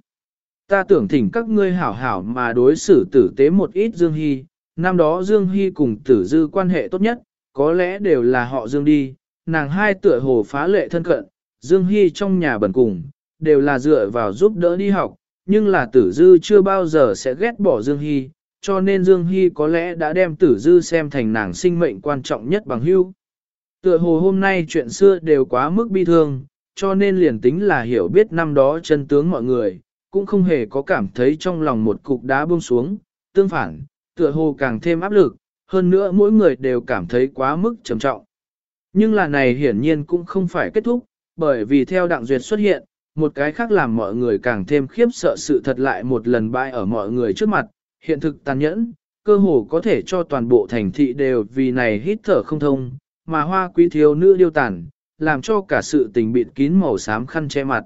Speaker 1: Ta tưởng thỉnh các ngươi hảo hảo mà đối xử tử tế một ít Dương Hy, Năm đó Dương Hy cùng tử dư quan hệ tốt nhất, có lẽ đều là họ Dương đi, nàng hai tựa hồ phá lệ thân cận, Dương Hy trong nhà bẩn cùng, đều là dựa vào giúp đỡ đi học, nhưng là tử dư chưa bao giờ sẽ ghét bỏ Dương Hy, cho nên Dương Hy có lẽ đã đem tử dư xem thành nàng sinh mệnh quan trọng nhất bằng hưu. Tựa hồ hôm nay chuyện xưa đều quá mức bi thương, cho nên liền tính là hiểu biết năm đó chân tướng mọi người, cũng không hề có cảm thấy trong lòng một cục đá buông xuống, tương phản, tựa hồ càng thêm áp lực, hơn nữa mỗi người đều cảm thấy quá mức trầm trọng. Nhưng là này hiển nhiên cũng không phải kết thúc, bởi vì theo đặng duyệt xuất hiện, một cái khác làm mọi người càng thêm khiếp sợ sự thật lại một lần bại ở mọi người trước mặt, hiện thực tàn nhẫn, cơ hồ có thể cho toàn bộ thành thị đều vì này hít thở không thông, mà hoa quý thiếu nữ điêu tàn, làm cho cả sự tình bịt kín màu xám khăn che mặt.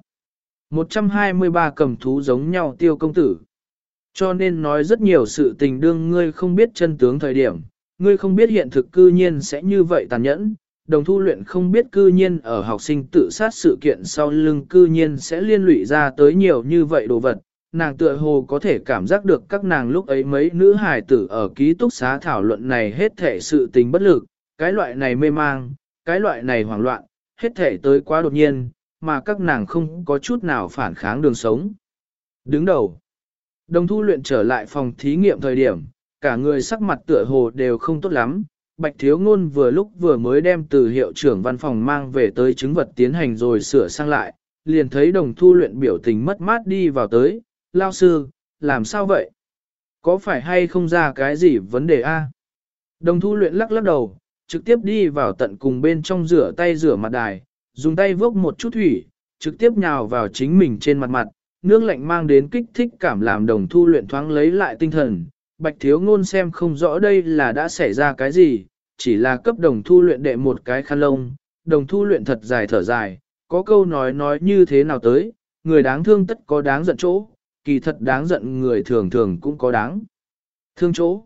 Speaker 1: 123 cầm thú giống nhau tiêu công tử. Cho nên nói rất nhiều sự tình đương ngươi không biết chân tướng thời điểm, ngươi không biết hiện thực cư nhiên sẽ như vậy tàn nhẫn, đồng thu luyện không biết cư nhiên ở học sinh tự sát sự kiện sau lưng cư nhiên sẽ liên lụy ra tới nhiều như vậy đồ vật. Nàng tựa hồ có thể cảm giác được các nàng lúc ấy mấy nữ hài tử ở ký túc xá thảo luận này hết thể sự tình bất lực, cái loại này mê mang, cái loại này hoảng loạn, hết thể tới quá đột nhiên, mà các nàng không có chút nào phản kháng đường sống. Đứng đầu, đồng thu luyện trở lại phòng thí nghiệm thời điểm, cả người sắc mặt tựa hồ đều không tốt lắm, Bạch Thiếu Ngôn vừa lúc vừa mới đem từ hiệu trưởng văn phòng mang về tới chứng vật tiến hành rồi sửa sang lại, liền thấy đồng thu luyện biểu tình mất mát đi vào tới, lao sư, làm sao vậy? Có phải hay không ra cái gì vấn đề a? Đồng thu luyện lắc lắc đầu, trực tiếp đi vào tận cùng bên trong rửa tay rửa mặt đài, dùng tay vốc một chút thủy, trực tiếp nhào vào chính mình trên mặt mặt, nước lạnh mang đến kích thích cảm làm đồng thu luyện thoáng lấy lại tinh thần. Bạch thiếu ngôn xem không rõ đây là đã xảy ra cái gì, chỉ là cấp đồng thu luyện đệ một cái khăn lông, đồng thu luyện thật dài thở dài, có câu nói nói như thế nào tới, người đáng thương tất có đáng giận chỗ, kỳ thật đáng giận người thường thường cũng có đáng thương chỗ.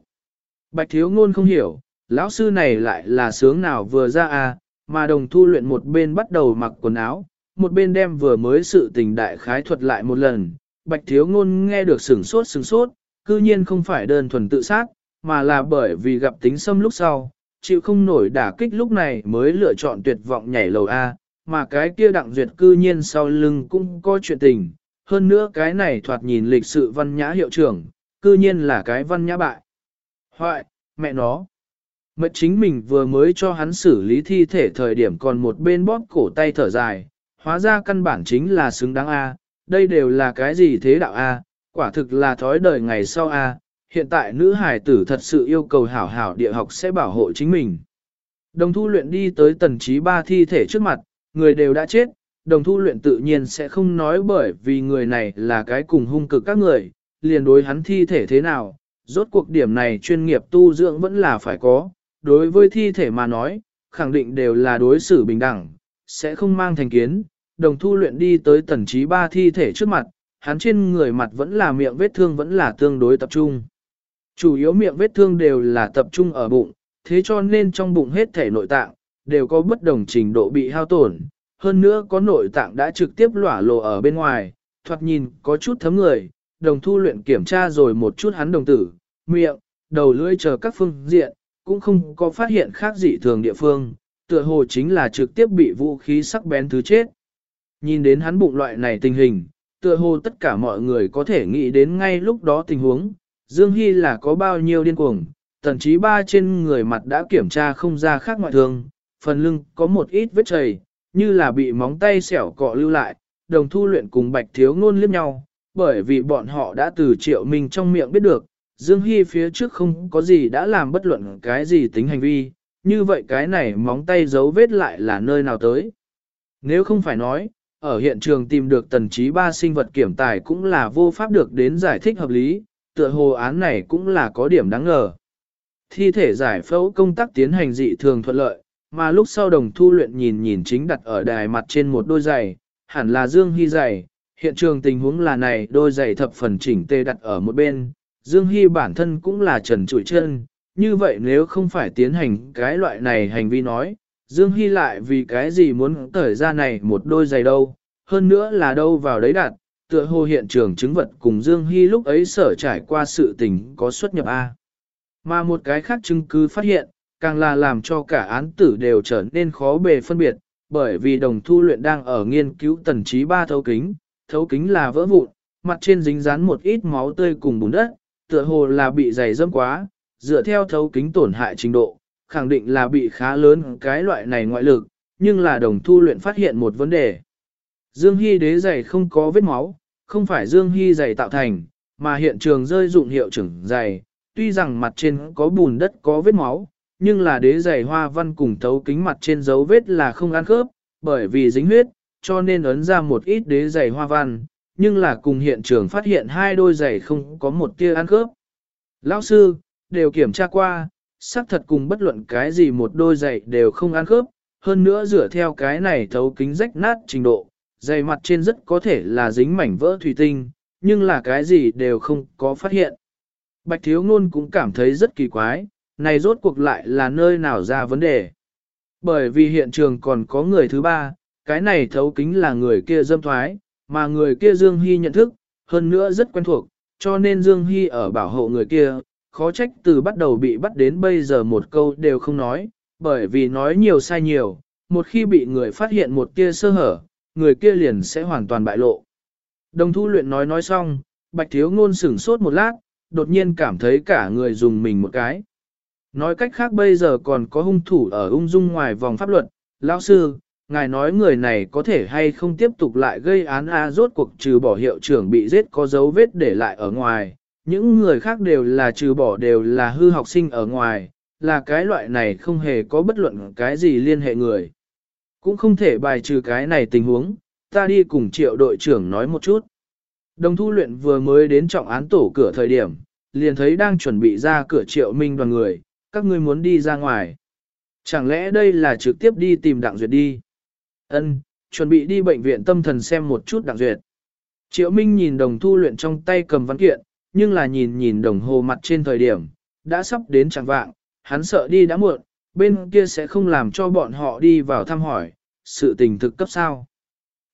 Speaker 1: Bạch thiếu ngôn không hiểu, lão sư này lại là sướng nào vừa ra à, mà đồng thu luyện một bên bắt đầu mặc quần áo, một bên đem vừa mới sự tình đại khái thuật lại một lần. Bạch thiếu ngôn nghe được sửng sốt sửng sốt, cư nhiên không phải đơn thuần tự sát, mà là bởi vì gặp tính xâm lúc sau, chịu không nổi đả kích lúc này mới lựa chọn tuyệt vọng nhảy lầu A, mà cái kia đặng duyệt cư nhiên sau lưng cũng có chuyện tình, hơn nữa cái này thoạt nhìn lịch sự văn nhã hiệu trưởng, cư nhiên là cái văn nhã bại. Hoại, mẹ nó. Mật chính mình vừa mới cho hắn xử lý thi thể thời điểm còn một bên bóp cổ tay thở dài, hóa ra căn bản chính là xứng đáng A, đây đều là cái gì thế đạo A, quả thực là thói đời ngày sau A, hiện tại nữ hải tử thật sự yêu cầu hảo hảo địa học sẽ bảo hộ chính mình. Đồng thu luyện đi tới tần trí ba thi thể trước mặt, người đều đã chết, đồng thu luyện tự nhiên sẽ không nói bởi vì người này là cái cùng hung cực các người, liền đối hắn thi thể thế nào, rốt cuộc điểm này chuyên nghiệp tu dưỡng vẫn là phải có, đối với thi thể mà nói, khẳng định đều là đối xử bình đẳng, sẽ không mang thành kiến, đồng thu luyện đi tới tần trí ba thi thể trước mặt, hắn trên người mặt vẫn là miệng vết thương vẫn là tương đối tập trung. Chủ yếu miệng vết thương đều là tập trung ở bụng, thế cho nên trong bụng hết thể nội tạng, đều có bất đồng trình độ bị hao tổn. Hơn nữa có nội tạng đã trực tiếp lỏa lộ ở bên ngoài, thoạt nhìn có chút thấm người, đồng thu luyện kiểm tra rồi một chút hắn đồng tử, miệng, đầu lưỡi chờ các phương diện, cũng không có phát hiện khác dị thường địa phương, tựa hồ chính là trực tiếp bị vũ khí sắc bén thứ chết. Nhìn đến hắn bụng loại này tình hình, tựa hồ tất cả mọi người có thể nghĩ đến ngay lúc đó tình huống, Dương Hy là có bao nhiêu điên cuồng, tần trí ba trên người mặt đã kiểm tra không ra khác ngoại thương, phần lưng có một ít vết chảy, như là bị móng tay xẻo cọ lưu lại, đồng thu luyện cùng bạch thiếu ngôn liếc nhau, bởi vì bọn họ đã từ triệu mình trong miệng biết được, Dương Hy phía trước không có gì đã làm bất luận cái gì tính hành vi, như vậy cái này móng tay dấu vết lại là nơi nào tới. Nếu không phải nói, ở hiện trường tìm được tần trí ba sinh vật kiểm tài cũng là vô pháp được đến giải thích hợp lý, tựa hồ án này cũng là có điểm đáng ngờ. Thi thể giải phẫu công tác tiến hành dị thường thuận lợi, mà lúc sau đồng thu luyện nhìn nhìn chính đặt ở đài mặt trên một đôi giày, hẳn là Dương Hy giày, hiện trường tình huống là này đôi giày thập phần chỉnh tê đặt ở một bên, Dương Hy bản thân cũng là trần trụi chân, như vậy nếu không phải tiến hành cái loại này hành vi nói, Dương Hy lại vì cái gì muốn cởi ra này một đôi giày đâu, hơn nữa là đâu vào đấy đặt, tựa hồ hiện trường chứng vật cùng Dương Hy lúc ấy sở trải qua sự tình có xuất nhập A. Mà một cái khác chứng cứ phát hiện, càng là làm cho cả án tử đều trở nên khó bề phân biệt, bởi vì đồng thu luyện đang ở nghiên cứu tần trí ba thấu kính, thấu kính là vỡ vụn, mặt trên dính dán một ít máu tươi cùng bùn đất, tựa hồ là bị dày dâm quá, dựa theo thấu kính tổn hại trình độ, khẳng định là bị khá lớn cái loại này ngoại lực, nhưng là đồng thu luyện phát hiện một vấn đề. Dương Hy đế giày không có vết máu, không phải Dương Hy giày tạo thành, mà hiện trường rơi dụng hiệu trưởng giày, tuy rằng mặt trên có bùn đất có vết máu, nhưng là đế giày hoa văn cùng thấu kính mặt trên dấu vết là không ăn khớp, bởi vì dính huyết, cho nên ấn ra một ít đế giày hoa văn, nhưng là cùng hiện trường phát hiện hai đôi giày không có một tia ăn khớp. Lão sư, đều kiểm tra qua, xác thật cùng bất luận cái gì một đôi giày đều không ăn khớp, hơn nữa dựa theo cái này thấu kính rách nát trình độ, giày mặt trên rất có thể là dính mảnh vỡ thủy tinh, nhưng là cái gì đều không có phát hiện. Bạch thiếu ngôn cũng cảm thấy rất kỳ quái, này rốt cuộc lại là nơi nào ra vấn đề. Bởi vì hiện trường còn có người thứ ba, cái này thấu kính là người kia dâm thoái, mà người kia Dương Hy nhận thức, hơn nữa rất quen thuộc, cho nên Dương Hy ở bảo hộ người kia, khó trách từ bắt đầu bị bắt đến bây giờ một câu đều không nói, bởi vì nói nhiều sai nhiều, một khi bị người phát hiện một kia sơ hở, người kia liền sẽ hoàn toàn bại lộ. Đồng thu luyện nói nói xong, bạch thiếu ngôn sửng sốt một lát, đột nhiên cảm thấy cả người dùng mình một cái. Nói cách khác bây giờ còn có hung thủ ở ung dung ngoài vòng pháp luật, lão sư, ngài nói người này có thể hay không tiếp tục lại gây án A rốt cuộc trừ bỏ hiệu trưởng bị giết có dấu vết để lại ở ngoài, những người khác đều là trừ bỏ đều là hư học sinh ở ngoài, là cái loại này không hề có bất luận cái gì liên hệ người. Cũng không thể bài trừ cái này tình huống, ta đi cùng triệu đội trưởng nói một chút. Đồng thu luyện vừa mới đến trọng án tổ cửa thời điểm, liền thấy đang chuẩn bị ra cửa triệu minh đoàn người, các ngươi muốn đi ra ngoài. Chẳng lẽ đây là trực tiếp đi tìm Đặng Duyệt đi? Ân, chuẩn bị đi bệnh viện tâm thần xem một chút Đặng Duyệt. Triệu Minh nhìn đồng thu luyện trong tay cầm văn kiện, nhưng là nhìn nhìn đồng hồ mặt trên thời điểm, đã sắp đến chẳng vạng, hắn sợ đi đã muộn, bên kia sẽ không làm cho bọn họ đi vào thăm hỏi, sự tình thực cấp sao.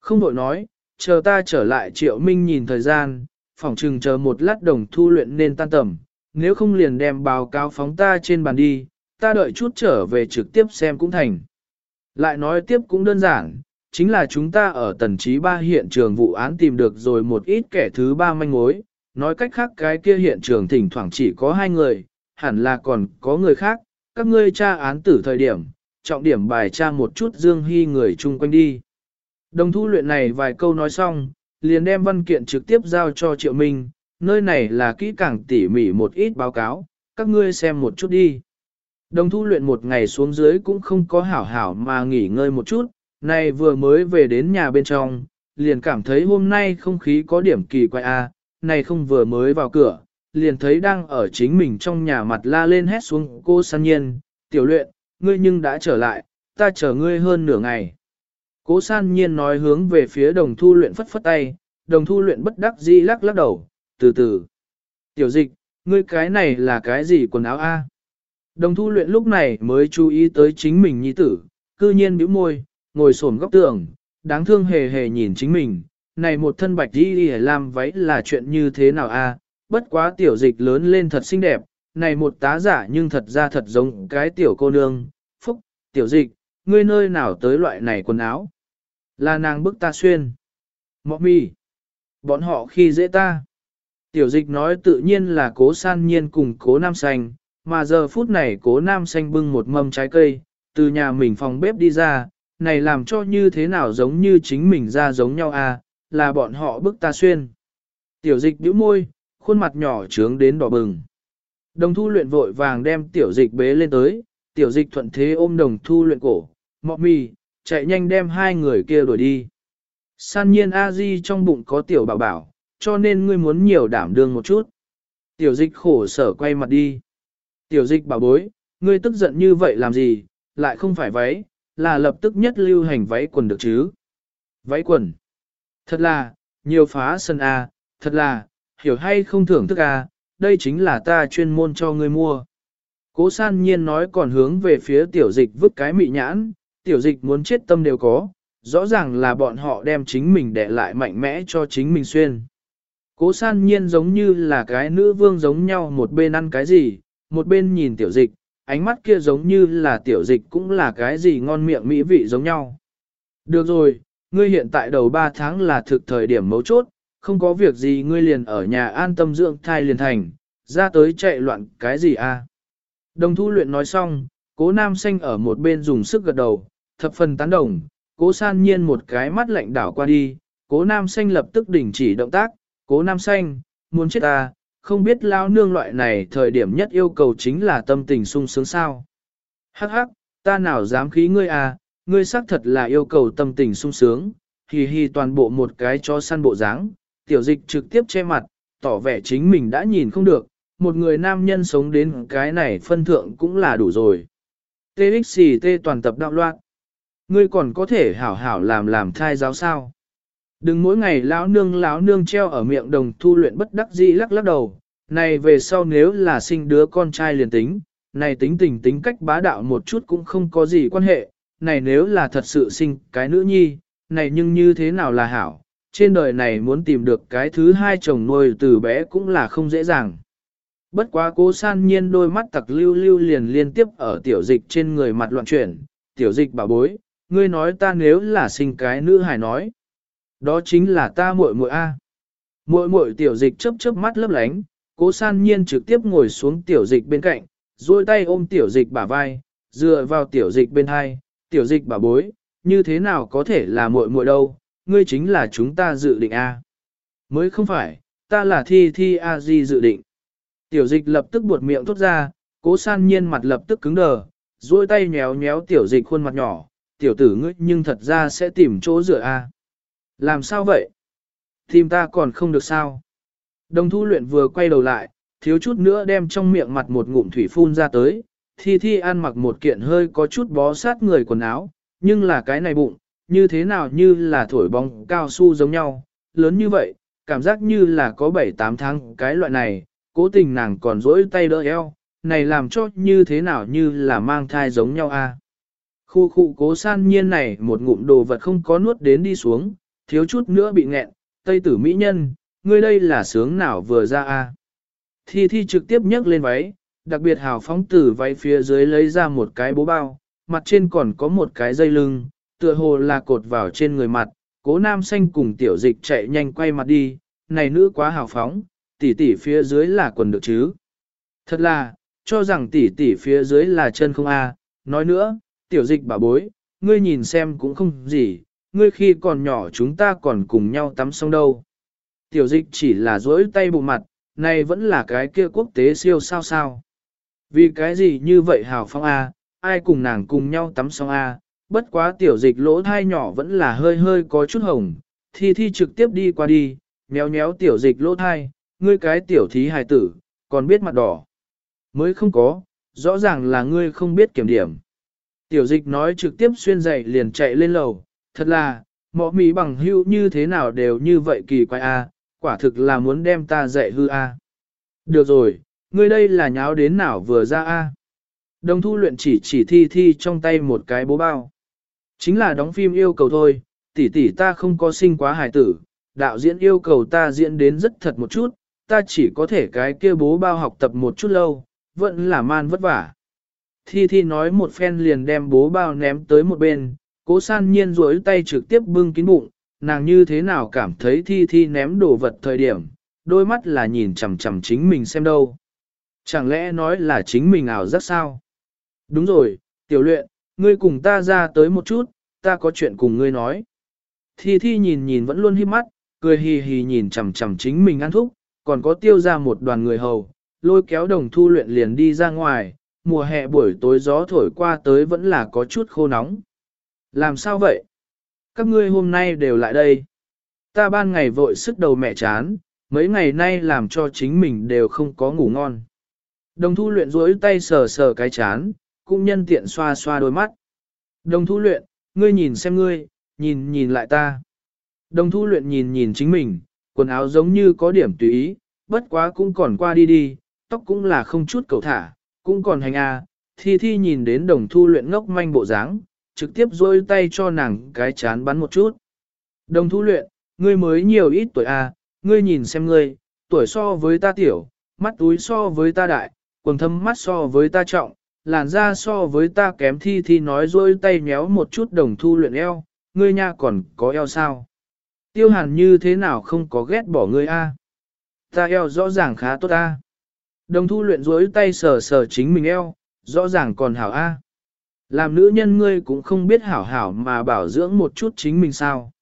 Speaker 1: Không đội nói, chờ ta trở lại Triệu Minh nhìn thời gian, phỏng chừng chờ một lát đồng thu luyện nên tan tầm, nếu không liền đem báo cáo phóng ta trên bàn đi, ta đợi chút trở về trực tiếp xem cũng thành. Lại nói tiếp cũng đơn giản, chính là chúng ta ở tần trí ba hiện trường vụ án tìm được rồi một ít kẻ thứ ba manh mối, nói cách khác cái kia hiện trường thỉnh thoảng chỉ có hai người, hẳn là còn có người khác, các ngươi tra án tử thời điểm, trọng điểm bài tra một chút Dương Hy người chung quanh đi. Đồng thu luyện này vài câu nói xong, liền đem văn kiện trực tiếp giao cho Triệu Minh, nơi này là kỹ càng tỉ mỉ một ít báo cáo, các ngươi xem một chút đi. Đồng thu luyện một ngày xuống dưới cũng không có hảo hảo mà nghỉ ngơi một chút, này vừa mới về đến nhà bên trong, liền cảm thấy hôm nay không khí có điểm kỳ quái à, a, này không vừa mới vào cửa, liền thấy đang ở chính mình trong nhà mặt la lên hét xuống cô san nhiên, tiểu luyện, ngươi nhưng đã trở lại, ta chờ ngươi hơn nửa ngày. Cố san nhiên nói hướng về phía đồng thu luyện phất phất tay, đồng thu luyện bất đắc dĩ lắc lắc đầu, từ từ. Tiểu dịch, ngươi cái này là cái gì quần áo A? Đồng thu luyện lúc này mới chú ý tới chính mình nhi tử, cư nhiên bĩu môi, ngồi xổm góc tường, đáng thương hề hề nhìn chính mình, này một thân bạch đi đi làm váy là chuyện như thế nào a? bất quá tiểu dịch lớn lên thật xinh đẹp, này một tá giả nhưng thật ra thật giống cái tiểu cô nương, phúc, tiểu dịch, ngươi nơi nào tới loại này quần áo? Là nàng bức ta xuyên. Mọ mì. Bọn họ khi dễ ta. Tiểu dịch nói tự nhiên là cố san nhiên cùng cố nam xanh, mà giờ phút này cố nam xanh bưng một mâm trái cây, từ nhà mình phòng bếp đi ra, này làm cho như thế nào giống như chính mình ra giống nhau à, là bọn họ bức ta xuyên. Tiểu dịch bĩu môi, khuôn mặt nhỏ trướng đến đỏ bừng. Đồng thu luyện vội vàng đem tiểu dịch bế lên tới, tiểu dịch thuận thế ôm đồng thu luyện cổ, mọ mì, chạy nhanh đem hai người kia đuổi đi. San nhiên A-di trong bụng có tiểu bảo bảo, cho nên ngươi muốn nhiều đảm đương một chút. Tiểu dịch khổ sở quay mặt đi. Tiểu dịch bảo bối, ngươi tức giận như vậy làm gì, lại không phải váy, là lập tức nhất lưu hành váy quần được chứ. Váy quần. Thật là, nhiều phá sân A, thật là, hiểu hay không thưởng thức A, đây chính là ta chuyên môn cho ngươi mua. Cố san nhiên nói còn hướng về phía tiểu dịch vứt cái mị nhãn, tiểu dịch muốn chết tâm đều có, rõ ràng là bọn họ đem chính mình để lại mạnh mẽ cho chính mình xuyên. Cố san nhiên giống như là cái nữ vương giống nhau một bên ăn cái gì, một bên nhìn tiểu dịch, ánh mắt kia giống như là tiểu dịch cũng là cái gì ngon miệng mỹ vị giống nhau. Được rồi, ngươi hiện tại đầu 3 tháng là thực thời điểm mấu chốt, không có việc gì ngươi liền ở nhà an tâm dưỡng thai liền thành, ra tới chạy loạn cái gì a? Đồng thu luyện nói xong, cố nam xanh ở một bên dùng sức gật đầu, thập phần tán đồng, cố san nhiên một cái mắt lạnh đảo qua đi, cố nam xanh lập tức đình chỉ động tác, cố nam xanh, muốn chết ta, không biết lao nương loại này thời điểm nhất yêu cầu chính là tâm tình sung sướng sao. Hắc hắc, ta nào dám khí ngươi à, ngươi xác thật là yêu cầu tâm tình sung sướng, hì hì toàn bộ một cái cho săn bộ dáng, tiểu dịch trực tiếp che mặt, tỏ vẻ chính mình đã nhìn không được, một người nam nhân sống đến cái này phân thượng cũng là đủ rồi. TXT toàn tập đạo loạn. Ngươi còn có thể hảo hảo làm làm thai giáo sao. Đừng mỗi ngày lão nương lão nương treo ở miệng đồng thu luyện bất đắc dĩ lắc lắc đầu, này về sau nếu là sinh đứa con trai liền tính, này tính tình tính cách bá đạo một chút cũng không có gì quan hệ, này nếu là thật sự sinh cái nữ nhi, này nhưng như thế nào là hảo, trên đời này muốn tìm được cái thứ hai chồng nuôi từ bé cũng là không dễ dàng. Bất quá cố san nhiên đôi mắt tặc lưu lưu liền liên tiếp ở tiểu dịch trên người mặt loạn chuyển, tiểu dịch bảo bối, ngươi nói ta nếu là sinh cái nữ hài nói. Đó chính là ta muội muội A. Muội muội tiểu dịch chớp chớp mắt lấp lánh, cố san nhiên trực tiếp ngồi xuống tiểu dịch bên cạnh, duỗi tay ôm tiểu dịch bả vai, dựa vào tiểu dịch bên hai, tiểu dịch bả bối, như thế nào có thể là muội muội đâu, ngươi chính là chúng ta dự định A. Mới không phải, ta là thi thi A di dự định. Tiểu dịch lập tức buột miệng thốt ra, cố san nhiên mặt lập tức cứng đờ, duỗi tay nhéo nhéo tiểu dịch khuôn mặt nhỏ, tiểu tử ngươi nhưng thật ra sẽ tìm chỗ dựa A. Làm sao vậy? Tìm ta còn không được sao? Đồng thu luyện vừa quay đầu lại, thiếu chút nữa đem trong miệng mặt một ngụm thủy phun ra tới, thi thi ăn mặc một kiện hơi có chút bó sát người quần áo, nhưng là cái này bụng, như thế nào như là thổi bóng cao su giống nhau, lớn như vậy, cảm giác như là có 7-8 tháng cái loại này, cố tình nàng còn dỗi tay đỡ eo, này làm cho như thế nào như là mang thai giống nhau a. Khu khu cố san nhiên này một ngụm đồ vật không có nuốt đến đi xuống, thiếu chút nữa bị nghẹn, tây tử mỹ nhân, ngươi đây là sướng nào vừa ra a. Thi thi trực tiếp nhấc lên váy, đặc biệt hào phóng từ váy phía dưới lấy ra một cái bố bao, mặt trên còn có một cái dây lưng, tựa hồ là cột vào trên người mặt, cố nam xanh cùng tiểu dịch chạy nhanh quay mặt đi, này nữ quá hào phóng, tỷ tỷ phía dưới là quần được chứ. Thật là, cho rằng tỷ tỷ phía dưới là chân không a. nói nữa, tiểu dịch bà bối, ngươi nhìn xem cũng không gì, ngươi khi còn nhỏ chúng ta còn cùng nhau tắm sông đâu. Tiểu dịch chỉ là dỗi tay bụng mặt, này vẫn là cái kia quốc tế siêu sao sao. Vì cái gì như vậy hào phong A, ai cùng nàng cùng nhau tắm sông A, à, bất quá tiểu dịch lỗ thai nhỏ vẫn là hơi hơi có chút hồng, thi thi trực tiếp đi qua đi, méo méo tiểu dịch lỗ thai, ngươi cái tiểu thí hài tử, còn biết mặt đỏ. Mới không có, rõ ràng là ngươi không biết kiểm điểm. Tiểu dịch nói trực tiếp xuyên dậy liền chạy lên lầu, thật là, mọ mì bằng hữu như thế nào đều như vậy kỳ quái a, quả thực là muốn đem ta dạy hư a. Được rồi, ngươi đây là nháo đến nào vừa ra a. Đồng thu luyện chỉ chỉ thi thi trong tay một cái bố bao. Chính là đóng phim yêu cầu thôi, tỷ tỷ ta không có sinh quá hài tử, đạo diễn yêu cầu ta diễn đến rất thật một chút, ta chỉ có thể cái kia bố bao học tập một chút lâu, vẫn là man vất vả. Thi Thi nói một phen liền đem bố bao ném tới một bên, cố san nhiên duỗi tay trực tiếp bưng kín bụng, nàng như thế nào cảm thấy Thi Thi ném đồ vật thời điểm, đôi mắt là nhìn chằm chằm chính mình xem đâu. Chẳng lẽ nói là chính mình ảo giác sao? Đúng rồi, tiểu luyện, ngươi cùng ta ra tới một chút, ta có chuyện cùng ngươi nói. Thi Thi nhìn nhìn vẫn luôn hít mắt, cười hì hì nhìn chằm chằm chính mình ăn thúc, còn có tiêu ra một đoàn người hầu, lôi kéo đồng thu luyện liền đi ra ngoài, mùa hè buổi tối gió thổi qua tới vẫn là có chút khô nóng. Làm sao vậy? Các ngươi hôm nay đều lại đây. Ta ban ngày vội sức đầu mẹ chán, mấy ngày nay làm cho chính mình đều không có ngủ ngon. Đồng thu luyện duỗi tay sờ sờ cái chán, cũng nhân tiện xoa xoa đôi mắt. Đồng thu luyện, ngươi nhìn xem ngươi, nhìn nhìn lại ta. Đồng thu luyện nhìn nhìn chính mình, quần áo giống như có điểm tùy ý, bất quá cũng còn qua đi đi, tóc cũng là không chút cầu thả, cũng còn hành a. À. Thi Thi nhìn đến đồng thu luyện ngốc manh bộ dáng, trực tiếp dôi tay cho nàng cái chán bắn một chút. Đồng thu luyện, ngươi mới nhiều ít tuổi a, à, ngươi nhìn xem ngươi, tuổi so với ta tiểu, mắt túi so với ta đại, quần thâm mắt so với ta trọng, làn da so với ta kém thi thi nói dôi tay nhéo một chút đồng thu luyện eo, ngươi nha còn có eo sao? Tiêu hàn như thế nào không có ghét bỏ ngươi a? Ta eo rõ ràng khá tốt a. Đồng thu luyện dối tay sờ sờ chính mình eo, rõ ràng còn hảo a. Làm nữ nhân ngươi cũng không biết hảo hảo mà bảo dưỡng một chút chính mình sao.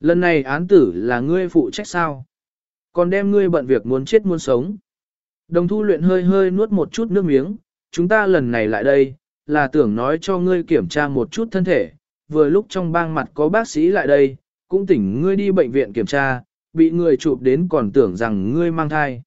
Speaker 1: Lần này án tử là ngươi phụ trách sao. Còn đem ngươi bận việc muốn chết muốn sống. Đồng thu luyện hơi hơi nuốt một chút nước miếng, chúng ta lần này lại đây, là tưởng nói cho ngươi kiểm tra một chút thân thể, vừa lúc trong bang mặt có bác sĩ lại đây, cũng tỉnh ngươi đi bệnh viện kiểm tra, bị người chụp đến còn tưởng rằng ngươi mang thai.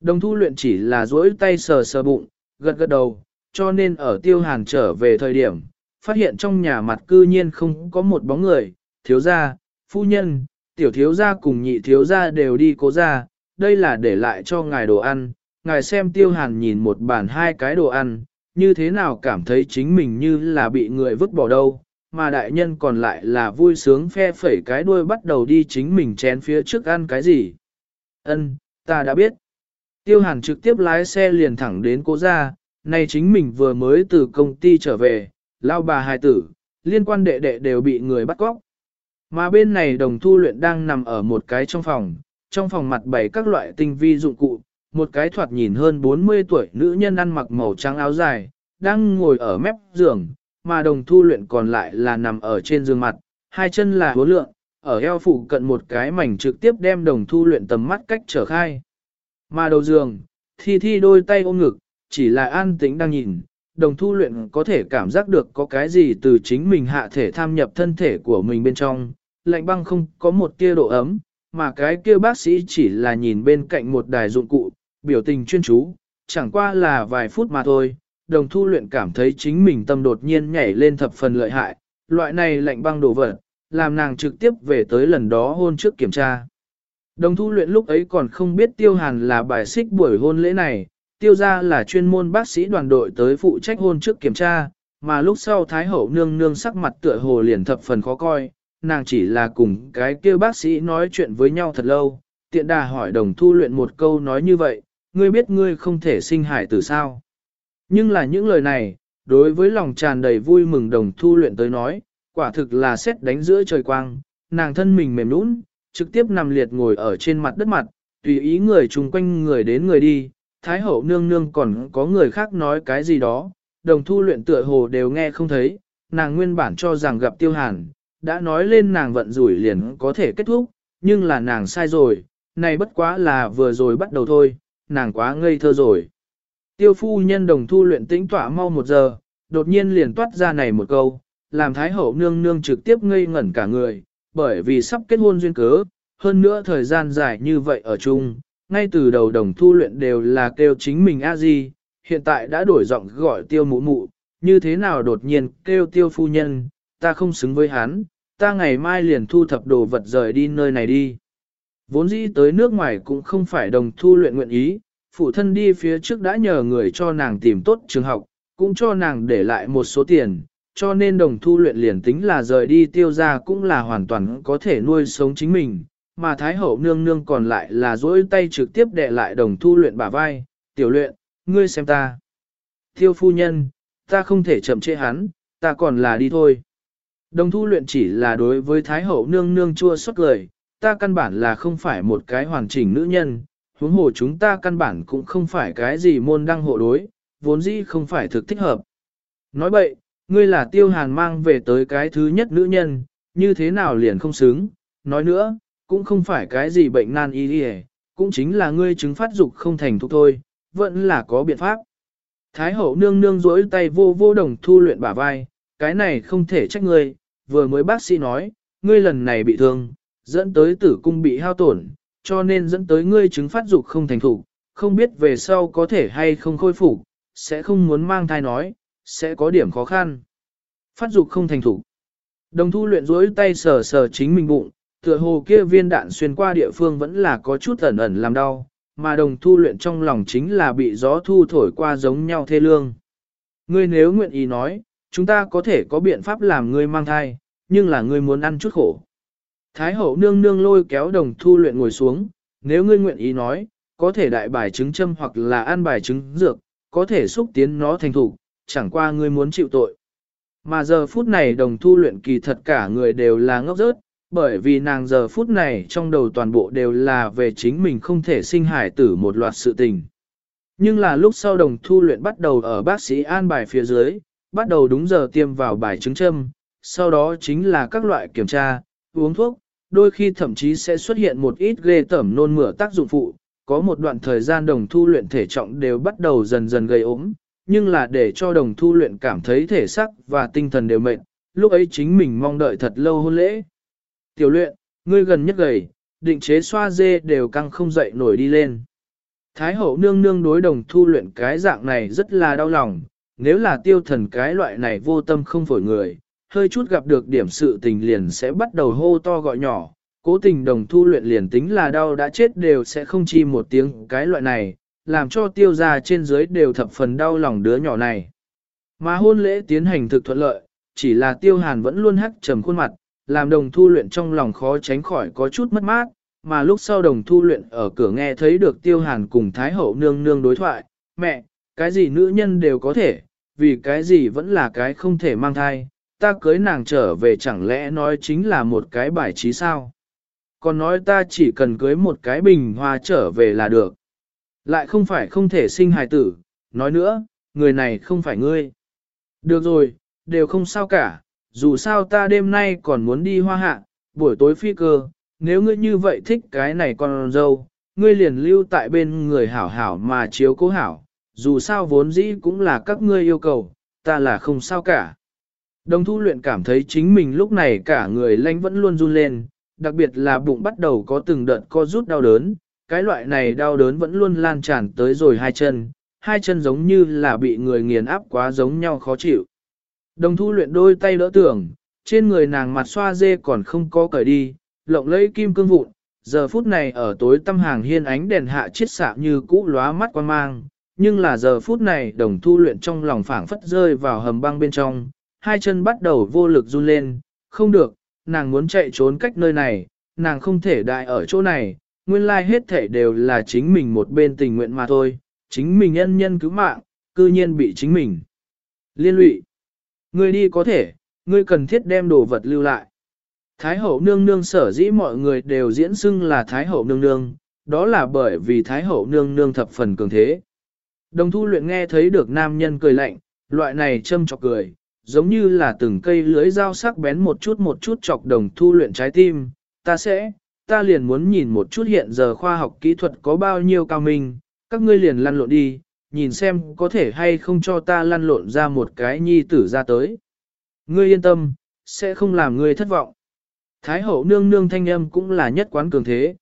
Speaker 1: Đồng thu luyện chỉ là duỗi tay sờ sờ bụng, gật gật đầu, cho nên ở tiêu hàn trở về thời điểm, phát hiện trong nhà mặt cư nhiên không có một bóng người, thiếu gia, phu nhân, tiểu thiếu gia cùng nhị thiếu gia đều đi cố gia, đây là để lại cho ngài đồ ăn, ngài xem tiêu hàn nhìn một bàn hai cái đồ ăn, như thế nào cảm thấy chính mình như là bị người vứt bỏ đâu, mà đại nhân còn lại là vui sướng phe phẩy cái đuôi bắt đầu đi chính mình chén phía trước ăn cái gì. Ân, ta đã biết. Tiêu hàn trực tiếp lái xe liền thẳng đến cố gia, nay chính mình vừa mới từ công ty trở về, lao bà hài tử, liên quan đệ đệ đều bị người bắt cóc. Mà bên này đồng thu luyện đang nằm ở một cái trong phòng, trong phòng mặt bày các loại tinh vi dụng cụ, một cái thoạt nhìn hơn 40 tuổi nữ nhân ăn mặc màu trắng áo dài, đang ngồi ở mép giường, mà đồng thu luyện còn lại là nằm ở trên giường mặt, hai chân là hố lượng, ở eo phụ cận một cái mảnh trực tiếp đem đồng thu luyện tầm mắt cách trở khai. Mà đầu giường, thi thi đôi tay ôm ngực, chỉ là an tĩnh đang nhìn, đồng thu luyện có thể cảm giác được có cái gì từ chính mình hạ thể tham nhập thân thể của mình bên trong, lạnh băng không có một tia độ ấm, mà cái kia bác sĩ chỉ là nhìn bên cạnh một đài dụng cụ, biểu tình chuyên chú, chẳng qua là vài phút mà thôi, đồng thu luyện cảm thấy chính mình tâm đột nhiên nhảy lên thập phần lợi hại, loại này lạnh băng đổ vật, làm nàng trực tiếp về tới lần đó hôn trước kiểm tra. Đồng thu luyện lúc ấy còn không biết tiêu hàn là bài xích buổi hôn lễ này, tiêu ra là chuyên môn bác sĩ đoàn đội tới phụ trách hôn trước kiểm tra, mà lúc sau Thái Hậu nương nương sắc mặt tựa hồ liền thập phần khó coi, nàng chỉ là cùng cái kia bác sĩ nói chuyện với nhau thật lâu, tiện đà hỏi đồng thu luyện một câu nói như vậy, ngươi biết ngươi không thể sinh hải từ sao. Nhưng là những lời này, đối với lòng tràn đầy vui mừng đồng thu luyện tới nói, quả thực là xét đánh giữa trời quang, nàng thân mình mềm nũng, trực tiếp nằm liệt ngồi ở trên mặt đất mặt, tùy ý người chung quanh người đến người đi, thái hậu nương nương còn có người khác nói cái gì đó, đồng thu luyện tựa hồ đều nghe không thấy, nàng nguyên bản cho rằng gặp tiêu hàn, đã nói lên nàng vận rủi liền có thể kết thúc, nhưng là nàng sai rồi, này bất quá là vừa rồi bắt đầu thôi, nàng quá ngây thơ rồi. Tiêu phu nhân đồng thu luyện tĩnh tỏa mau một giờ, đột nhiên liền toát ra này một câu, làm thái hậu nương nương trực tiếp ngây ngẩn cả người, bởi vì sắp kết hôn duyên cớ, hơn nữa thời gian dài như vậy ở chung, ngay từ đầu đồng thu luyện đều là kêu chính mình a di, hiện tại đã đổi giọng gọi tiêu mụ mụ, như thế nào đột nhiên kêu tiêu phu nhân, ta không xứng với hắn, ta ngày mai liền thu thập đồ vật rời đi nơi này đi. Vốn dĩ tới nước ngoài cũng không phải đồng thu luyện nguyện ý, phụ thân đi phía trước đã nhờ người cho nàng tìm tốt trường học, cũng cho nàng để lại một số tiền, cho nên đồng thu luyện liền tính là rời đi tiêu ra cũng là hoàn toàn có thể nuôi sống chính mình, mà Thái Hậu nương nương còn lại là duỗi tay trực tiếp đè lại đồng thu luyện bả vai, tiểu luyện, ngươi xem ta. Tiêu phu nhân, ta không thể chậm trễ hắn, ta còn là đi thôi. Đồng thu luyện chỉ là đối với Thái Hậu nương nương chua xót lời, ta căn bản là không phải một cái hoàn chỉnh nữ nhân, huống hồ chúng ta căn bản cũng không phải cái gì môn đăng hộ đối, vốn dĩ không phải thực thích hợp. Nói vậy ngươi là tiêu hàn mang về tới cái thứ nhất nữ nhân, như thế nào liền không xứng, nói nữa, cũng không phải cái gì bệnh nan y đi cũng chính là ngươi chứng phát dục không thành thục thôi, vẫn là có biện pháp. Thái hậu nương nương rỗi tay vô vô đồng thu luyện bả vai, cái này không thể trách ngươi, vừa mới bác sĩ nói, ngươi lần này bị thương, dẫn tới tử cung bị hao tổn, cho nên dẫn tới ngươi chứng phát dục không thành thục, không biết về sau có thể hay không khôi phục, sẽ không muốn mang thai nói, sẽ có điểm khó khăn. Phát dục không thành thục. Đồng thu luyện rỗi tay sờ sờ chính mình bụng, tựa hồ kia viên đạn xuyên qua địa phương vẫn là có chút ẩn ẩn làm đau, mà đồng thu luyện trong lòng chính là bị gió thu thổi qua giống nhau thê lương. Ngươi nếu nguyện ý nói, chúng ta có thể có biện pháp làm ngươi mang thai, nhưng là ngươi muốn ăn chút khổ. Thái hậu nương nương lôi kéo đồng thu luyện ngồi xuống, nếu ngươi nguyện ý nói, có thể đại bài trứng châm hoặc là ăn bài trứng dược, có thể xúc tiến nó thành thủ, chẳng qua ngươi muốn chịu tội. Mà giờ phút này đồng thu luyện kỳ thật cả người đều là ngốc rớt, bởi vì nàng giờ phút này trong đầu toàn bộ đều là về chính mình không thể sinh hải tử một loạt sự tình. Nhưng là lúc sau đồng thu luyện bắt đầu ở bác sĩ an bài phía dưới, bắt đầu đúng giờ tiêm vào bài trứng châm, sau đó chính là các loại kiểm tra, uống thuốc, đôi khi thậm chí sẽ xuất hiện một ít ghê tẩm nôn mửa tác dụng phụ, có một đoạn thời gian đồng thu luyện thể trọng đều bắt đầu dần dần gây ốm, nhưng là để cho đồng thu luyện cảm thấy thể sắc và tinh thần đều mệt, lúc ấy chính mình mong đợi thật lâu hôn lễ. Tiểu luyện, ngươi gần nhất gầy, định chế xoa dê đều căng không dậy nổi đi lên. Thái hậu nương nương đối đồng thu luyện cái dạng này rất là đau lòng, nếu là tiêu thần cái loại này vô tâm không phổi người, hơi chút gặp được điểm sự tình liền sẽ bắt đầu hô to gọi nhỏ, cố tình đồng thu luyện liền tính là đau đã chết đều sẽ không chi một tiếng cái loại này, làm cho tiêu gia trên dưới đều thập phần đau lòng đứa nhỏ này. Mà hôn lễ tiến hành thực thuận lợi, chỉ là tiêu hàn vẫn luôn hắc trầm khuôn mặt, làm đồng thu luyện trong lòng khó tránh khỏi có chút mất mát, mà lúc sau đồng thu luyện ở cửa nghe thấy được tiêu hàn cùng thái hậu nương nương đối thoại, mẹ, cái gì nữ nhân đều có thể, vì cái gì vẫn là cái không thể mang thai, ta cưới nàng trở về chẳng lẽ nói chính là một cái bài trí sao? Còn nói ta chỉ cần cưới một cái bình hoa trở về là được. Lại không phải không thể sinh hài tử, nói nữa, người này không phải ngươi. Được rồi, đều không sao cả, dù sao ta đêm nay còn muốn đi hoa hạ, buổi tối phi cơ, nếu ngươi như vậy thích cái này con dâu, ngươi liền lưu tại bên người hảo hảo mà chiếu cố hảo, dù sao vốn dĩ cũng là các ngươi yêu cầu, ta là không sao cả. Đồng thu luyện cảm thấy chính mình lúc này cả người lanh vẫn luôn run lên, đặc biệt là bụng bắt đầu có từng đợt co rút đau đớn, cái loại này đau đớn vẫn luôn lan tràn tới rồi hai chân, hai chân giống như là bị người nghiền áp quá giống nhau khó chịu. Đồng thu luyện đôi tay đỡ tưởng, trên người nàng mặt xoa dê còn không có cởi đi, lộng lấy kim cương vụn, giờ phút này ở tối tâm hàng hiên ánh đèn hạ chiết xạ như cũ lóa mắt quan mang, nhưng là giờ phút này đồng thu luyện trong lòng phảng phất rơi vào hầm băng bên trong, hai chân bắt đầu vô lực run lên, không được, nàng muốn chạy trốn cách nơi này, nàng không thể đại ở chỗ này, nguyên lai hết thể đều là chính mình một bên tình nguyện mà thôi, chính mình nhân nhân cứu mạng, cư nhiên bị chính mình liên lụy. Ngươi đi có thể, ngươi cần thiết đem đồ vật lưu lại. Thái hậu nương nương sở dĩ mọi người đều diễn xưng là Thái hậu nương nương, đó là bởi vì Thái hậu nương nương thập phần cường thế. Đồng thu luyện nghe thấy được nam nhân cười lạnh, loại này châm chọc cười, giống như là từng cây lưới dao sắc bén một chút một chút chọc đồng thu luyện trái tim, ta sẽ, ta liền muốn nhìn một chút hiện giờ khoa học kỹ thuật có bao nhiêu cao minh, các ngươi liền lăn lộn đi, nhìn xem có thể hay không cho ta lăn lộn ra một cái nhi tử ra tới. Ngươi yên tâm, sẽ không làm ngươi thất vọng. Thái hậu nương nương thanh âm cũng là nhất quán cường thế.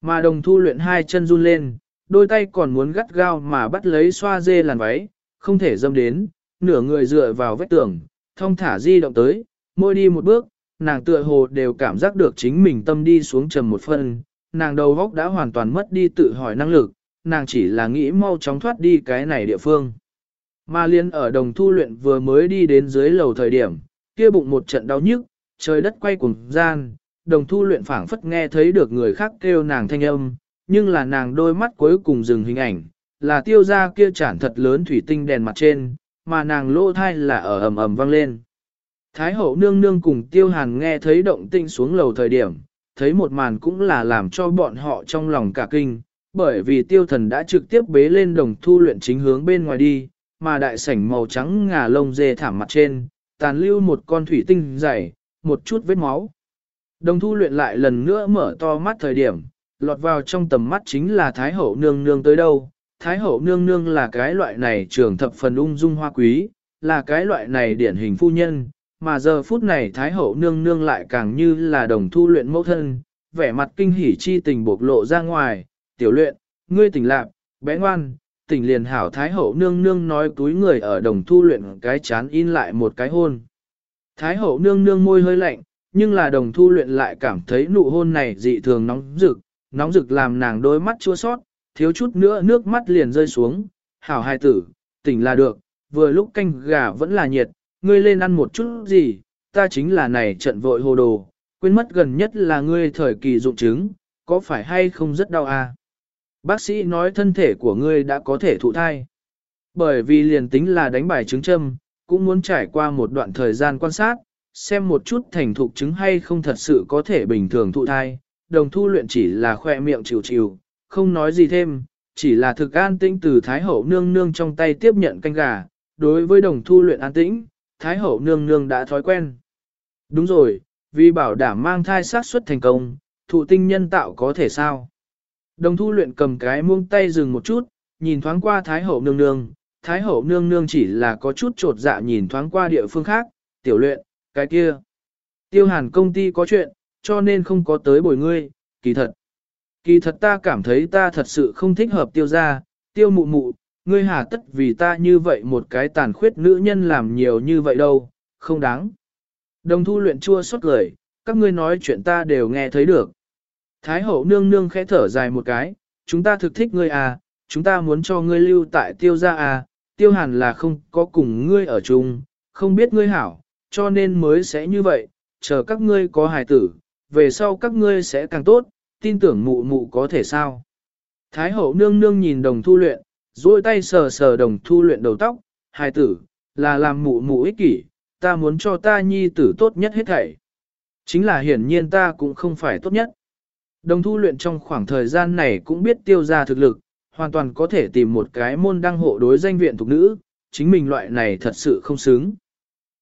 Speaker 1: Mà đồng thu luyện hai chân run lên, đôi tay còn muốn gắt gao mà bắt lấy xoa dê làn váy, không thể dâm đến, nửa người dựa vào vách tường, thông thả di động tới, môi đi một bước, nàng tựa hồ đều cảm giác được chính mình tâm đi xuống trầm một phần nàng đầu góc đã hoàn toàn mất đi tự hỏi năng lực, nàng chỉ là nghĩ mau chóng thoát đi cái này địa phương. Mà liên ở đồng thu luyện vừa mới đi đến dưới lầu thời điểm, kia bụng một trận đau nhức, trời đất quay cùng gian, đồng thu luyện phảng phất nghe thấy được người khác kêu nàng thanh âm, nhưng là nàng đôi mắt cuối cùng dừng hình ảnh, là tiêu ra kia chản thật lớn thủy tinh đèn mặt trên, mà nàng lỗ thai là ở ầm ầm vang lên. Thái hậu nương nương cùng tiêu hàn nghe thấy động tinh xuống lầu thời điểm, thấy một màn cũng là làm cho bọn họ trong lòng cả kinh, bởi vì tiêu thần đã trực tiếp bế lên đồng thu luyện chính hướng bên ngoài đi, mà đại sảnh màu trắng ngà lông dê thảm mặt trên, tàn lưu một con thủy tinh dày, một chút vết máu. Đồng thu luyện lại lần nữa mở to mắt thời điểm, lọt vào trong tầm mắt chính là Thái hậu nương nương tới đâu. Thái hậu nương nương là cái loại này trường thập phần ung dung hoa quý, là cái loại này điển hình phu nhân, mà giờ phút này Thái hậu nương nương lại càng như là đồng thu luyện mẫu thân, vẻ mặt kinh hỉ chi tình bộc lộ ra ngoài, tiểu luyện, ngươi tỉnh lạc, bé ngoan, tỉnh liền hảo Thái hậu nương nương nói túi người ở đồng thu luyện cái chán in lại một cái hôn. Thái hậu nương nương môi hơi lạnh, nhưng là đồng thu luyện lại cảm thấy nụ hôn này dị thường nóng rực, nóng rực làm nàng đôi mắt chua sót, thiếu chút nữa nước mắt liền rơi xuống, hảo hai tử, tỉnh là được, vừa lúc canh gà vẫn là nhiệt, ngươi lên ăn một chút gì, ta chính là này trận vội hồ đồ, quên mất gần nhất là ngươi thời kỳ dụng chứng, có phải hay không rất đau à? Bác sĩ nói thân thể của ngươi đã có thể thụ thai. Bởi vì liền tính là đánh bài trứng châm, cũng muốn trải qua một đoạn thời gian quan sát, xem một chút thành thục trứng hay không thật sự có thể bình thường thụ thai. Đồng thu luyện chỉ là khoe miệng chịu chịu, không nói gì thêm, chỉ là thực an tĩnh từ Thái Hậu nương nương trong tay tiếp nhận canh gà. Đối với đồng thu luyện an tĩnh, Thái Hậu nương nương đã thói quen. Đúng rồi, vì bảo đảm mang thai sát suất thành công, thụ tinh nhân tạo có thể sao? Đồng thu luyện cầm cái muông tay dừng một chút, nhìn thoáng qua Thái Hậu nương nương, Thái Hậu nương nương chỉ là có chút trột dạ nhìn thoáng qua địa phương khác, tiểu luyện, cái kia. Tiêu hàn công ty có chuyện, cho nên không có tới bồi ngươi, kỳ thật. Kỳ thật ta cảm thấy ta thật sự không thích hợp tiêu ra, tiêu mụ mụ, ngươi hà tất vì ta như vậy một cái tàn khuyết nữ nhân làm nhiều như vậy đâu, không đáng. Đồng thu luyện chua xót lời, các ngươi nói chuyện ta đều nghe thấy được. Thái hậu nương nương khẽ thở dài một cái, chúng ta thực thích ngươi à, chúng ta muốn cho ngươi lưu tại tiêu gia à, tiêu hàn là không có cùng ngươi ở chung, không biết ngươi hảo, cho nên mới sẽ như vậy, chờ các ngươi có hài tử, về sau các ngươi sẽ càng tốt, tin tưởng mụ mụ có thể sao. Thái hậu nương nương nhìn đồng thu luyện, duỗi tay sờ sờ đồng thu luyện đầu tóc, hài tử, là làm mụ mụ ích kỷ, ta muốn cho ta nhi tử tốt nhất hết thảy. Chính là hiển nhiên ta cũng không phải tốt nhất. Đồng thu luyện trong khoảng thời gian này cũng biết tiêu ra thực lực, hoàn toàn có thể tìm một cái môn đăng hộ đối danh viện thuộc nữ, chính mình loại này thật sự không xứng.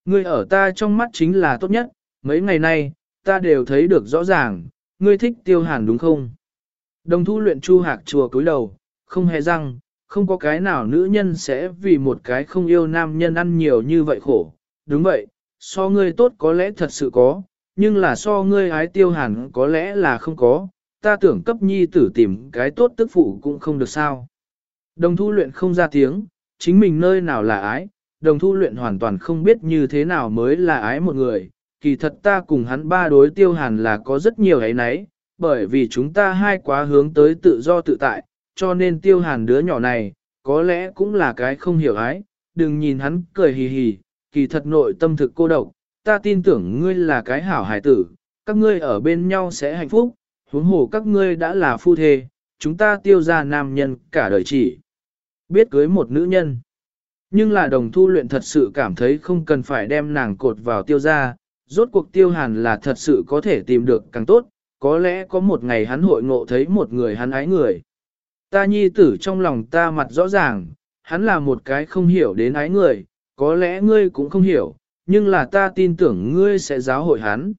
Speaker 1: Ngươi ở ta trong mắt chính là tốt nhất, mấy ngày nay, ta đều thấy được rõ ràng, ngươi thích tiêu hàn đúng không? Đồng thu luyện chu hạc chùa cúi đầu, không hề răng, không có cái nào nữ nhân sẽ vì một cái không yêu nam nhân ăn nhiều như vậy khổ. Đúng vậy, so ngươi tốt có lẽ thật sự có, nhưng là so ngươi ái tiêu hàn có lẽ là không có, ta tưởng cấp nhi tử tìm cái tốt tức phụ cũng không được sao. Đồng thu luyện không ra tiếng, chính mình nơi nào là ái, đồng thu luyện hoàn toàn không biết như thế nào mới là ái một người, kỳ thật ta cùng hắn ba đối tiêu hàn là có rất nhiều ấy nấy, bởi vì chúng ta hai quá hướng tới tự do tự tại, cho nên tiêu hàn đứa nhỏ này, có lẽ cũng là cái không hiểu ái, đừng nhìn hắn cười hì hì, kỳ thật nội tâm thực cô độc, ta tin tưởng ngươi là cái hảo hải tử, các ngươi ở bên nhau sẽ hạnh phúc, huống hồ các ngươi đã là phu thê, chúng ta tiêu ra nam nhân cả đời chỉ. Biết cưới một nữ nhân. Nhưng là đồng thu luyện thật sự cảm thấy không cần phải đem nàng cột vào tiêu ra, rốt cuộc tiêu hàn là thật sự có thể tìm được càng tốt, có lẽ có một ngày hắn hội ngộ thấy một người hắn ái người. Ta nhi tử trong lòng ta mặt rõ ràng, hắn là một cái không hiểu đến ái người, có lẽ ngươi cũng không hiểu, nhưng là ta tin tưởng ngươi sẽ giáo hội hắn.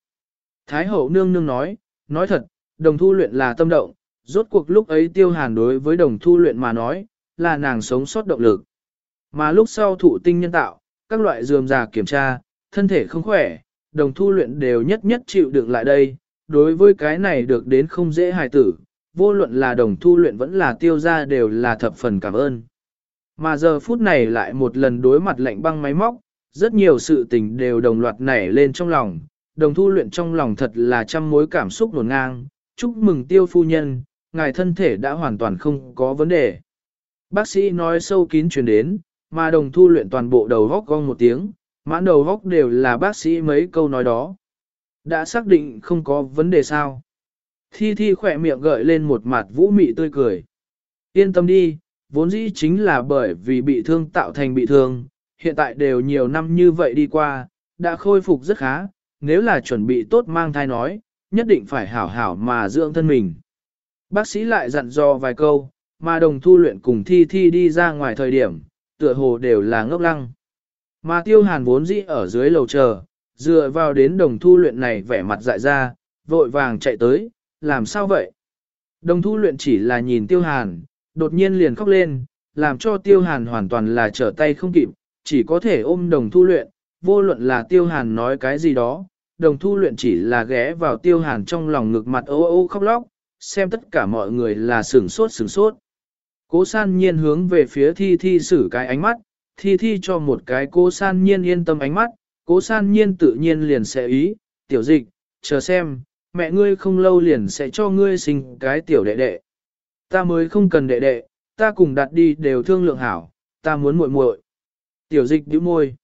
Speaker 1: Thái hậu nương nương nói, nói thật, đồng thu luyện là tâm động, rốt cuộc lúc ấy tiêu hàn đối với đồng thu luyện mà nói, là nàng sống sót động lực. Mà lúc sau thụ tinh nhân tạo, các loại dườm già kiểm tra, thân thể không khỏe, đồng thu luyện đều nhất nhất chịu đựng lại đây, đối với cái này được đến không dễ hài tử, vô luận là đồng thu luyện vẫn là tiêu ra đều là thập phần cảm ơn. Mà giờ phút này lại một lần đối mặt lạnh băng máy móc, rất nhiều sự tình đều đồng loạt nảy lên trong lòng, đồng thu luyện trong lòng thật là trăm mối cảm xúc nổn ngang, chúc mừng tiêu phu nhân, ngài thân thể đã hoàn toàn không có vấn đề. Bác sĩ nói sâu kín truyền đến, mà đồng thu luyện toàn bộ đầu góc gong một tiếng, mãn đầu góc đều là bác sĩ mấy câu nói đó. Đã xác định không có vấn đề sao. Thi Thi khỏe miệng gợi lên một mặt vũ mị tươi cười. Yên tâm đi, vốn dĩ chính là bởi vì bị thương tạo thành bị thương, hiện tại đều nhiều năm như vậy đi qua, đã khôi phục rất khá, nếu là chuẩn bị tốt mang thai nói, nhất định phải hảo hảo mà dưỡng thân mình. Bác sĩ lại dặn dò vài câu, mà đồng thu luyện cùng Thi Thi đi ra ngoài thời điểm, tựa hồ đều là ngốc lăng. Mà tiêu hàn vốn dĩ ở dưới lầu chờ, dựa vào đến đồng thu luyện này vẻ mặt dại ra, vội vàng chạy tới, làm sao vậy? Đồng thu luyện chỉ là nhìn tiêu hàn, đột nhiên liền khóc lên, làm cho tiêu hàn hoàn toàn là trở tay không kịp, chỉ có thể ôm đồng thu luyện, vô luận là tiêu hàn nói cái gì đó, đồng thu luyện chỉ là ghé vào tiêu hàn trong lòng ngực mặt ô ô khóc lóc, xem tất cả mọi người là sửng sốt sửng sốt. Cố san nhiên hướng về phía thi thi xử cái ánh mắt, thi thi cho một cái cố san nhiên yên tâm ánh mắt, cố san nhiên tự nhiên liền sẽ ý, tiểu dịch, chờ xem, mẹ ngươi không lâu liền sẽ cho ngươi sinh cái tiểu đệ đệ. Ta mới không cần đệ đệ, ta cùng đặt đi đều thương lượng hảo, ta muốn muội muội. Tiểu dịch bĩu môi.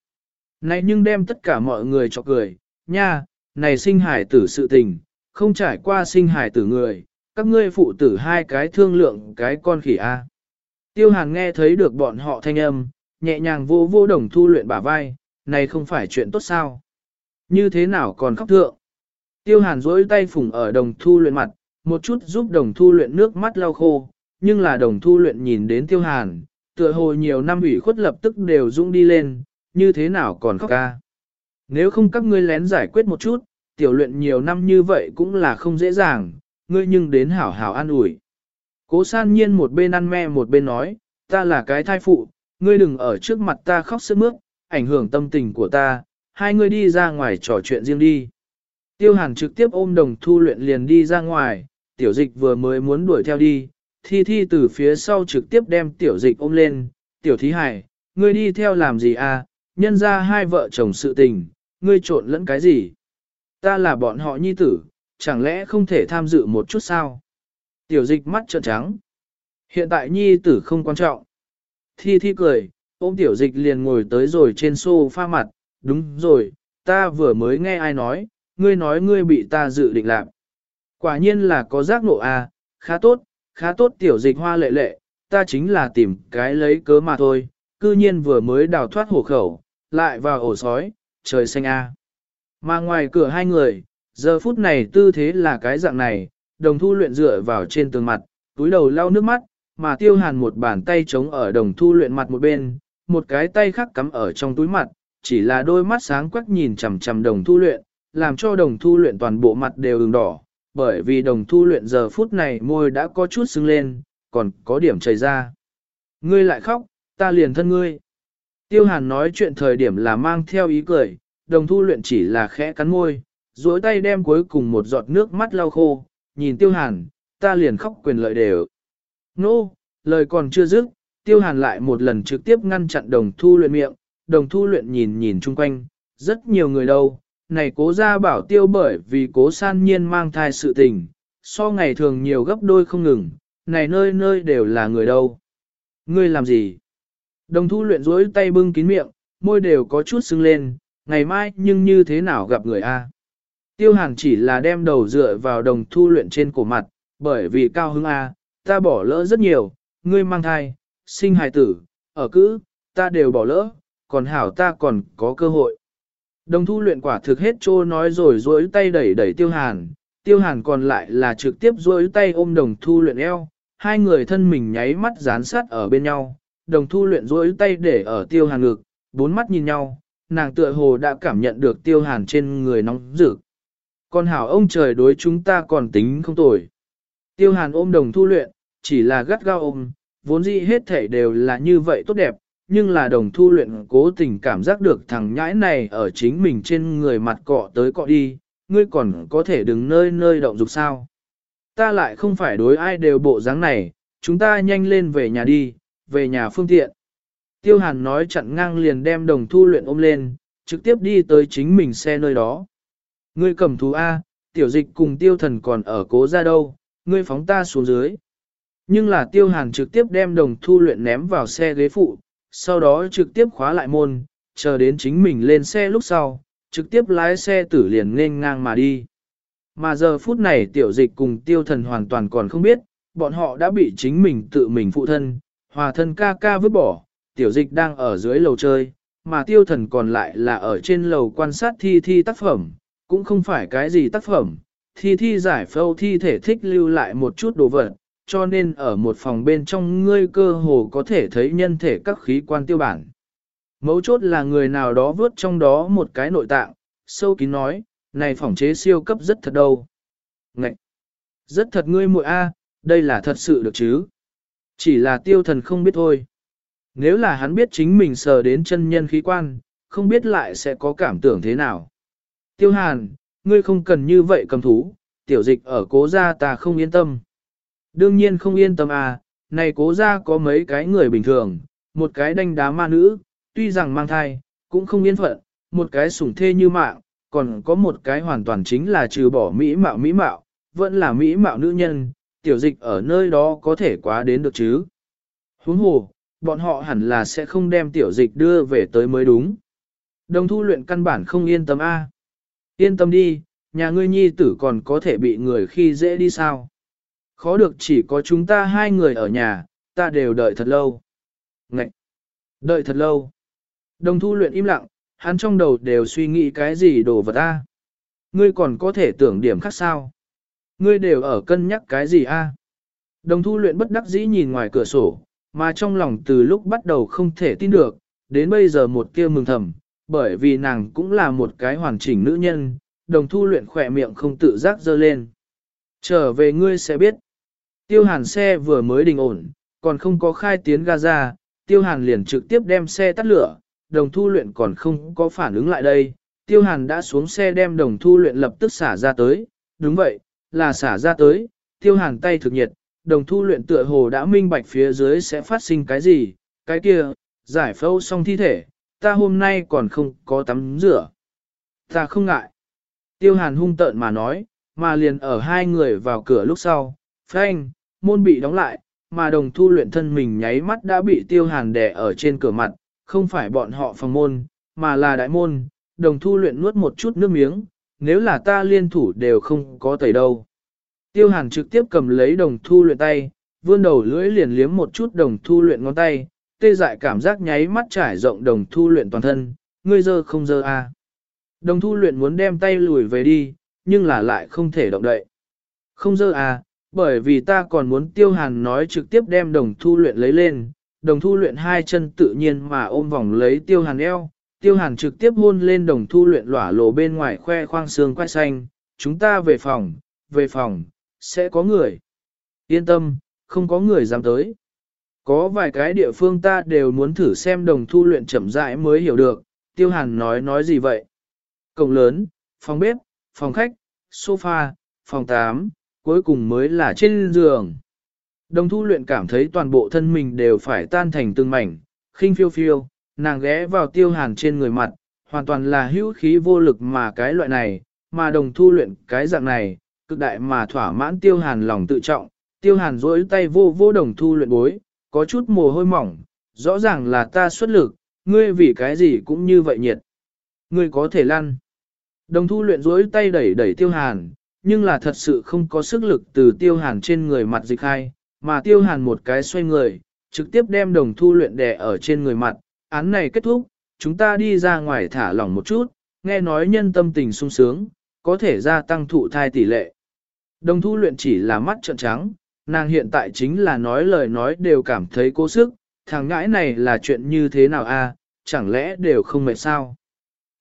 Speaker 1: Này nhưng đem tất cả mọi người cho cười, nha, này sinh hải tử sự tình, không trải qua sinh hải tử người, các ngươi phụ tử hai cái thương lượng cái con khỉ A. Tiêu hàn nghe thấy được bọn họ thanh âm, nhẹ nhàng vô vô đồng thu luyện bả vai, này không phải chuyện tốt sao. Như thế nào còn khóc thượng. Tiêu hàn duỗi tay phủng ở đồng thu luyện mặt, một chút giúp đồng thu luyện nước mắt lau khô, nhưng là đồng thu luyện nhìn đến tiêu hàn, tựa hồ nhiều năm ủy khuất lập tức đều rung đi lên, như thế nào còn khóc ca. Nếu không các ngươi lén giải quyết một chút, tiểu luyện nhiều năm như vậy cũng là không dễ dàng, ngươi nhưng đến hảo hảo an ủi. Cố san nhiên một bên ăn me một bên nói, ta là cái thai phụ, ngươi đừng ở trước mặt ta khóc sức mướt, ảnh hưởng tâm tình của ta, hai ngươi đi ra ngoài trò chuyện riêng đi. Tiêu hàn trực tiếp ôm đồng thu luyện liền đi ra ngoài, tiểu dịch vừa mới muốn đuổi theo đi, thi thi từ phía sau trực tiếp đem tiểu dịch ôm lên, tiểu thí hải, ngươi đi theo làm gì à, nhân ra hai vợ chồng sự tình, ngươi trộn lẫn cái gì? Ta là bọn họ nhi tử, chẳng lẽ không thể tham dự một chút sao? Tiểu dịch mắt trợn trắng. Hiện tại nhi tử không quan trọng. Thi thi cười, ôm tiểu dịch liền ngồi tới rồi trên sofa mặt, đúng rồi, ta vừa mới nghe ai nói, ngươi nói ngươi bị ta dự định làm. Quả nhiên là có giác nộ à, khá tốt, khá tốt tiểu dịch hoa lệ lệ, ta chính là tìm cái lấy cớ mà thôi, cư nhiên vừa mới đào thoát hổ khẩu, lại vào ổ sói, trời xanh a. Mà ngoài cửa hai người, giờ phút này tư thế là cái dạng này, đồng thu luyện dựa vào trên tường mặt, túi đầu lau nước mắt, mà tiêu hàn một bàn tay chống ở đồng thu luyện mặt một bên, một cái tay khác cắm ở trong túi mặt, chỉ là đôi mắt sáng quắc nhìn chằm chằm đồng thu luyện, làm cho đồng thu luyện toàn bộ mặt đều ửng đỏ, bởi vì đồng thu luyện giờ phút này môi đã có chút sưng lên, còn có điểm chảy ra. Ngươi lại khóc, ta liền thân ngươi. Tiêu hàn nói chuyện thời điểm là mang theo ý cười, đồng thu luyện chỉ là khẽ cắn môi, duỗi tay đem cuối cùng một giọt nước mắt lau khô, nhìn tiêu hàn, ta liền khóc quyền lợi đều. Nô, no, lời còn chưa dứt, tiêu hàn lại một lần trực tiếp ngăn chặn đồng thu luyện miệng, đồng thu luyện nhìn nhìn chung quanh, rất nhiều người đâu, này cố ra bảo tiêu bởi vì cố san nhiên mang thai sự tình, so ngày thường nhiều gấp đôi không ngừng, này nơi nơi đều là người đâu. Ngươi làm gì? Đồng thu luyện rối tay bưng kín miệng, môi đều có chút sưng lên, ngày mai nhưng như thế nào gặp người A. Tiêu hàn chỉ là đem đầu dựa vào đồng thu luyện trên cổ mặt, bởi vì cao hứng A, ta bỏ lỡ rất nhiều, ngươi mang thai, sinh hài tử, ở cữ, ta đều bỏ lỡ, còn hảo ta còn có cơ hội. Đồng thu luyện quả thực hết trô nói rồi duỗi tay đẩy đẩy tiêu hàn, tiêu hàn còn lại là trực tiếp duỗi tay ôm đồng thu luyện eo, hai người thân mình nháy mắt dán sát ở bên nhau, đồng thu luyện duỗi tay để ở tiêu hàn ngực, bốn mắt nhìn nhau, nàng tựa hồ đã cảm nhận được tiêu hàn trên người nóng rực. Còn hảo ông trời đối chúng ta còn tính không tồi. Tiêu hàn ôm đồng thu luyện, chỉ là gắt gao ôm, vốn dĩ hết thể đều là như vậy tốt đẹp, nhưng là đồng thu luyện cố tình cảm giác được thằng nhãi này ở chính mình trên người mặt cọ tới cọ đi, ngươi còn có thể đứng nơi nơi động dục sao. Ta lại không phải đối ai đều bộ dáng này, chúng ta nhanh lên về nhà đi, về nhà phương tiện. Tiêu hàn nói chặn ngang liền đem đồng thu luyện ôm lên, trực tiếp đi tới chính mình xe nơi đó. Ngươi cầm thú A, tiểu dịch cùng tiêu thần còn ở cố ra đâu, ngươi phóng ta xuống dưới. Nhưng là tiêu hàn trực tiếp đem đồng thu luyện ném vào xe ghế phụ, sau đó trực tiếp khóa lại môn, chờ đến chính mình lên xe lúc sau, trực tiếp lái xe tử liền nên ngang mà đi. Mà giờ phút này tiểu dịch cùng tiêu thần hoàn toàn còn không biết, bọn họ đã bị chính mình tự mình phụ thân, hòa thân ca ca vứt bỏ, tiểu dịch đang ở dưới lầu chơi, mà tiêu thần còn lại là ở trên lầu quan sát thi thi tác phẩm, cũng không phải cái gì tác phẩm, thi thi giải phâu thi thể thích lưu lại một chút đồ vật, cho nên ở một phòng bên trong ngươi cơ hồ có thể thấy nhân thể các khí quan tiêu bản. Mấu chốt là người nào đó vớt trong đó một cái nội tạng, sâu kín nói, này phỏng chế siêu cấp rất thật đâu. Ngậy! Rất thật ngươi muội a, đây là thật sự được chứ. Chỉ là tiêu thần không biết thôi. Nếu là hắn biết chính mình sờ đến chân nhân khí quan, không biết lại sẽ có cảm tưởng thế nào. Tiêu hàn, ngươi không cần như vậy cầm thú, tiểu dịch ở cố gia ta không yên tâm. Đương nhiên không yên tâm à, này cố gia có mấy cái người bình thường, một cái đanh đá ma nữ, tuy rằng mang thai, cũng không yên phận, một cái sủng thê như mạng, còn có một cái hoàn toàn chính là trừ bỏ mỹ mạo mỹ mạo, vẫn là mỹ mạo nữ nhân, tiểu dịch ở nơi đó có thể quá đến được chứ. Huống hồ, bọn họ hẳn là sẽ không đem tiểu dịch đưa về tới mới đúng. Đồng thu luyện căn bản không yên tâm A. Yên tâm đi, nhà ngươi nhi tử còn có thể bị người khi dễ đi sao. Khó được chỉ có chúng ta hai người ở nhà, ta đều đợi thật lâu. Ngậy! Đợi thật lâu. Đồng thu luyện im lặng, hắn trong đầu đều suy nghĩ cái gì đồ vật ta Ngươi còn có thể tưởng điểm khác sao? Ngươi đều ở cân nhắc cái gì a? Đồng thu luyện bất đắc dĩ nhìn ngoài cửa sổ, mà trong lòng từ lúc bắt đầu không thể tin được, đến bây giờ một kia mừng thầm, bởi vì nàng cũng là một cái hoàn chỉnh nữ nhân, đồng thu luyện khỏe miệng không tự giác dơ lên. Trở về ngươi sẽ biết. Tiêu hàn xe vừa mới đình ổn, còn không có khai tiến Gaza, tiêu hàn liền trực tiếp đem xe tắt lửa, đồng thu luyện còn không có phản ứng lại đây. Tiêu hàn đã xuống xe đem đồng thu luyện lập tức xả ra tới, đúng vậy, là xả ra tới, tiêu hàn tay thực nhiệt, đồng thu luyện tựa hồ đã minh bạch phía dưới sẽ phát sinh cái gì, cái kia, giải phẫu xong thi thể, ta hôm nay còn không có tắm rửa. Ta không ngại. Tiêu hàn hung tợn mà nói, mà liền ở hai người vào cửa lúc sau, phanh, môn bị đóng lại, mà đồng thu luyện thân mình nháy mắt đã bị tiêu hàn đè ở trên cửa mặt, không phải bọn họ phòng môn, mà là đại môn, đồng thu luyện nuốt một chút nước miếng, nếu là ta liên thủ đều không có tẩy đâu. Tiêu hàn trực tiếp cầm lấy đồng thu luyện tay, vươn đầu lưỡi liền liếm một chút đồng thu luyện ngón tay, tê dại cảm giác nháy mắt trải rộng đồng thu luyện toàn thân, ngươi dơ không dơ à. Đồng thu luyện muốn đem tay lùi về đi, nhưng là lại không thể động đậy. Không dơ à, bởi vì ta còn muốn tiêu hàn nói trực tiếp đem đồng thu luyện lấy lên, đồng thu luyện hai chân tự nhiên mà ôm vòng lấy tiêu hàn eo, tiêu hàn trực tiếp hôn lên đồng thu luyện lỏa lộ bên ngoài khoe khoang xương quay xanh, chúng ta về phòng, về phòng, sẽ có người. Yên tâm, không có người dám tới. Có vài cái địa phương ta đều muốn thử xem đồng thu luyện chậm rãi mới hiểu được, tiêu hàn nói nói gì vậy. Cổng lớn, phòng bếp, phòng khách, sofa, phòng 8, cuối cùng mới là trên giường. Đồng thu luyện cảm thấy toàn bộ thân mình đều phải tan thành từng mảnh, khinh phiêu phiêu, nàng ghé vào tiêu hàn trên người mặt, hoàn toàn là hữu khí vô lực mà cái loại này, mà đồng thu luyện cái dạng này, cực đại mà thỏa mãn tiêu hàn lòng tự trọng, tiêu hàn rỗi tay vô vô đồng thu luyện bối, có chút mồ hôi mỏng, rõ ràng là ta xuất lực, ngươi vì cái gì cũng như vậy nhiệt. Ngươi có thể lăn. Đồng thu luyện rỗi tay đẩy đẩy tiêu hàn, nhưng là thật sự không có sức lực từ tiêu hàn trên người mặt dịch hai, mà tiêu hàn một cái xoay người, trực tiếp đem đồng thu luyện đè ở trên người mặt, án này kết thúc, chúng ta đi ra ngoài thả lỏng một chút, nghe nói nhân tâm tình sung sướng, có thể gia tăng thụ thai tỷ lệ. Đồng thu luyện chỉ là mắt trợn trắng, nàng hiện tại chính là nói lời nói đều cảm thấy cố sức, thằng ngãi này là chuyện như thế nào a? chẳng lẽ đều không mệt sao?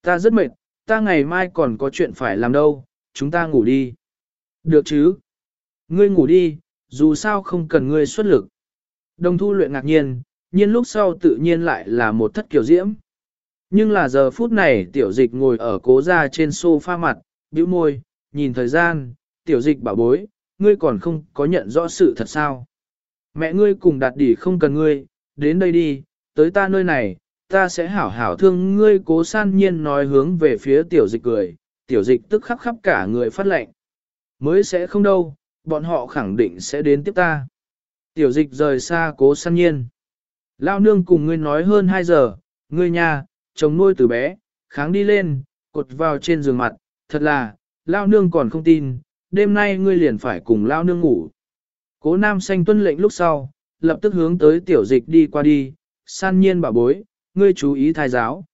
Speaker 1: Ta rất mệt, ta ngày mai còn có chuyện phải làm đâu, chúng ta ngủ đi. Được chứ? Ngươi ngủ đi, dù sao không cần ngươi xuất lực. Đồng thu luyện ngạc nhiên, nhiên lúc sau tự nhiên lại là một thất kiểu diễm. Nhưng là giờ phút này tiểu dịch ngồi ở cố ra trên sofa mặt, bĩu môi, nhìn thời gian, tiểu dịch bảo bối, ngươi còn không có nhận rõ sự thật sao. Mẹ ngươi cùng đạt đỉ không cần ngươi, đến đây đi, tới ta nơi này, ta sẽ hảo hảo thương ngươi cố san nhiên nói hướng về phía tiểu dịch cười, tiểu dịch tức khắc khắp cả người phát lệnh. Mới sẽ không đâu, bọn họ khẳng định sẽ đến tiếp ta. Tiểu dịch rời xa cố san nhiên. Lao nương cùng ngươi nói hơn 2 giờ, ngươi nhà, chồng nuôi từ bé, kháng đi lên, cột vào trên giường mặt, thật là, Lao nương còn không tin, đêm nay ngươi liền phải cùng Lao nương ngủ. Cố nam xanh tuân lệnh lúc sau, lập tức hướng tới tiểu dịch đi qua đi, san nhiên bảo bối, ngươi chú ý thai giáo.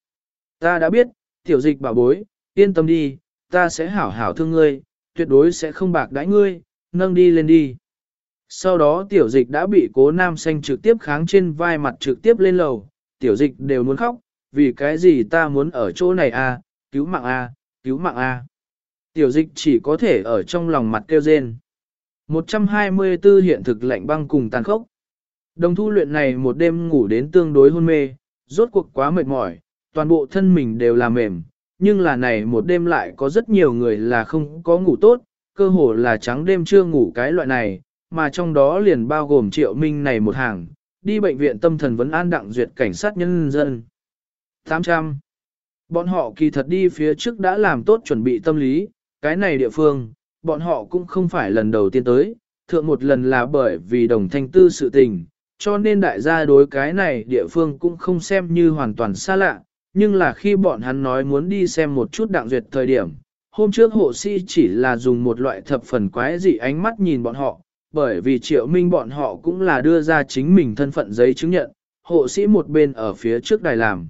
Speaker 1: Ta đã biết, tiểu dịch bảo bối, yên tâm đi, ta sẽ hảo hảo thương ngươi, tuyệt đối sẽ không bạc đãi ngươi, nâng đi lên đi. Sau đó tiểu dịch đã bị cố nam xanh trực tiếp kháng trên vai mặt trực tiếp lên lầu, tiểu dịch đều muốn khóc, vì cái gì ta muốn ở chỗ này à, cứu mạng à, cứu mạng à. Tiểu dịch chỉ có thể ở trong lòng mặt kêu rên. 124 hiện thực lạnh băng cùng tàn khốc. Đồng thu luyện này một đêm ngủ đến tương đối hôn mê, rốt cuộc quá mệt mỏi, toàn bộ thân mình đều là mềm, nhưng là này một đêm lại có rất nhiều người là không có ngủ tốt, cơ hồ là trắng đêm chưa ngủ cái loại này, mà trong đó liền bao gồm triệu minh này một hàng, đi bệnh viện tâm thần vấn an đặng duyệt cảnh sát nhân dân. 800. Bọn họ kỳ thật đi phía trước đã làm tốt chuẩn bị tâm lý, cái này địa phương, bọn họ cũng không phải lần đầu tiên tới, thượng một lần là bởi vì đồng thanh tư sự tình, cho nên đại gia đối cái này địa phương cũng không xem như hoàn toàn xa lạ, nhưng là khi bọn hắn nói muốn đi xem một chút đặng duyệt thời điểm, hôm trước hộ sĩ chỉ là dùng một loại thập phần quái dị ánh mắt nhìn bọn họ, bởi vì triệu minh bọn họ cũng là đưa ra chính mình thân phận giấy chứng nhận, hộ sĩ một bên ở phía trước đài làm.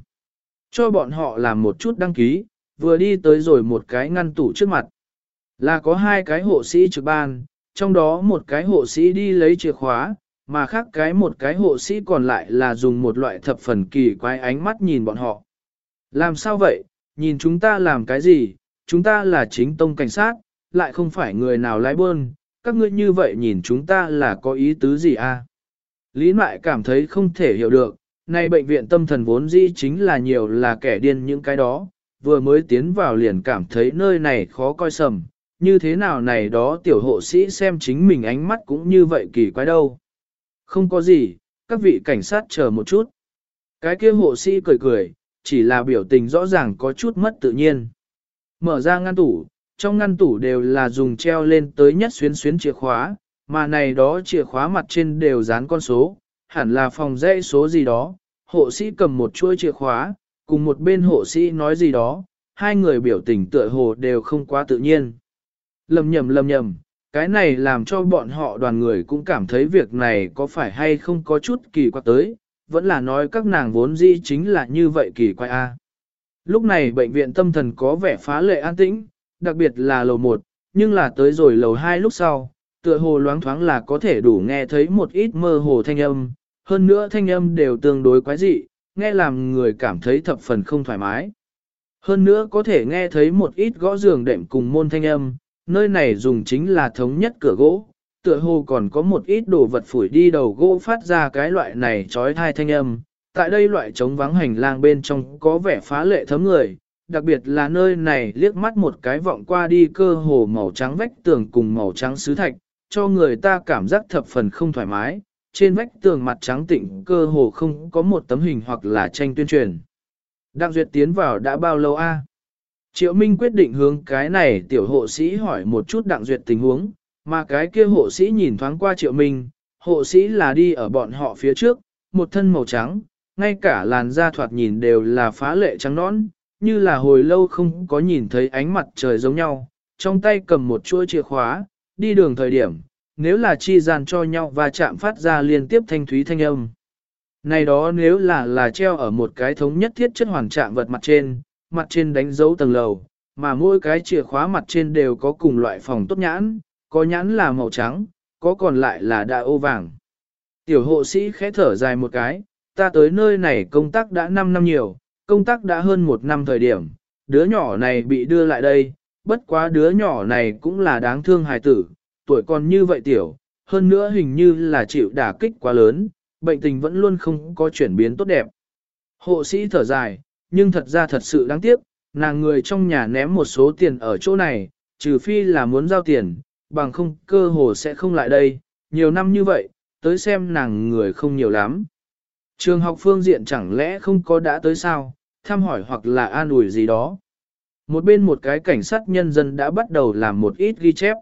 Speaker 1: Cho bọn họ làm một chút đăng ký, vừa đi tới rồi một cái ngăn tủ trước mặt. Là có hai cái hộ sĩ trực ban, trong đó một cái hộ sĩ đi lấy chìa khóa, mà khác cái một cái hộ sĩ còn lại là dùng một loại thập phần kỳ quái ánh mắt nhìn bọn họ. Làm sao vậy, nhìn chúng ta làm cái gì, chúng ta là chính tông cảnh sát, lại không phải người nào lái bơn, các ngươi như vậy nhìn chúng ta là có ý tứ gì à? Lý Mại cảm thấy không thể hiểu được, nay bệnh viện tâm thần vốn dĩ chính là nhiều là kẻ điên những cái đó, vừa mới tiến vào liền cảm thấy nơi này khó coi sầm, như thế nào này đó tiểu hộ sĩ xem chính mình ánh mắt cũng như vậy kỳ quái đâu. Không có gì, các vị cảnh sát chờ một chút. Cái kia hộ sĩ cười cười, chỉ là biểu tình rõ ràng có chút mất tự nhiên. Mở ra ngăn tủ, trong ngăn tủ đều là dùng treo lên tới nhất xuyến xuyến chìa khóa, mà này đó chìa khóa mặt trên đều dán con số, hẳn là phòng dãy số gì đó. Hộ sĩ cầm một chuôi chìa khóa, cùng một bên hộ sĩ nói gì đó, hai người biểu tình tựa hồ đều không quá tự nhiên. Lầm nhầm lầm nhầm, cái này làm cho bọn họ đoàn người cũng cảm thấy việc này có phải hay không có chút kỳ quặc tới, vẫn là nói các nàng vốn dĩ chính là như vậy kỳ quái a. Lúc này bệnh viện tâm thần có vẻ phá lệ an tĩnh, đặc biệt là lầu 1, nhưng là tới rồi lầu 2 lúc sau, tựa hồ loáng thoáng là có thể đủ nghe thấy một ít mơ hồ thanh âm, hơn nữa thanh âm đều tương đối quái dị, nghe làm người cảm thấy thập phần không thoải mái. Hơn nữa có thể nghe thấy một ít gõ giường đệm cùng môn thanh âm, nơi này dùng chính là thống nhất cửa gỗ, tựa hồ còn có một ít đồ vật phủi đi đầu gỗ phát ra cái loại này trói thai thanh âm. Tại đây loại trống vắng hành lang bên trong có vẻ phá lệ thấm người, đặc biệt là nơi này liếc mắt một cái vọng qua đi cơ hồ màu trắng vách tường cùng màu trắng sứ thạch, cho người ta cảm giác thập phần không thoải mái. Trên vách tường mặt trắng tịnh cơ hồ không có một tấm hình hoặc là tranh tuyên truyền. Đặng Duyệt tiến vào đã bao lâu a? Triệu Minh quyết định hướng cái này tiểu hộ sĩ hỏi một chút Đặng Duyệt tình huống, mà cái kia hộ sĩ nhìn thoáng qua Triệu Minh, hộ sĩ là đi ở bọn họ phía trước, một thân màu trắng, ngay cả làn da thoạt nhìn đều là phá lệ trắng nõn, như là hồi lâu không có nhìn thấy ánh mặt trời giống nhau, trong tay cầm một chuỗi chìa khóa, đi đường thời điểm, nếu là chi gian cho nhau và chạm phát ra liên tiếp thanh thúy thanh âm. Này đó nếu là là treo ở một cái thống nhất thiết chất hoàn trạng vật mặt trên, mặt trên đánh dấu tầng lầu, mà mỗi cái chìa khóa mặt trên đều có cùng loại phòng tốt nhãn, có nhãn là màu trắng, có còn lại là đa ô vàng. Tiểu hộ sĩ khẽ thở dài một cái, ta tới nơi này công tác đã 5 năm nhiều, công tác đã hơn một năm thời điểm, đứa nhỏ này bị đưa lại đây, bất quá đứa nhỏ này cũng là đáng thương hài tử, tuổi còn như vậy tiểu, hơn nữa hình như là chịu đả kích quá lớn, bệnh tình vẫn luôn không có chuyển biến tốt đẹp. Hộ sĩ thở dài, nhưng thật ra thật sự đáng tiếc, nàng người trong nhà ném một số tiền ở chỗ này, trừ phi là muốn giao tiền, bằng không cơ hồ sẽ không lại đây, nhiều năm như vậy, tới xem nàng người không nhiều lắm. Trường học phương diện chẳng lẽ không có đã tới sao, thăm hỏi hoặc là an ủi gì đó. Một bên một cái cảnh sát nhân dân đã bắt đầu làm một ít ghi chép.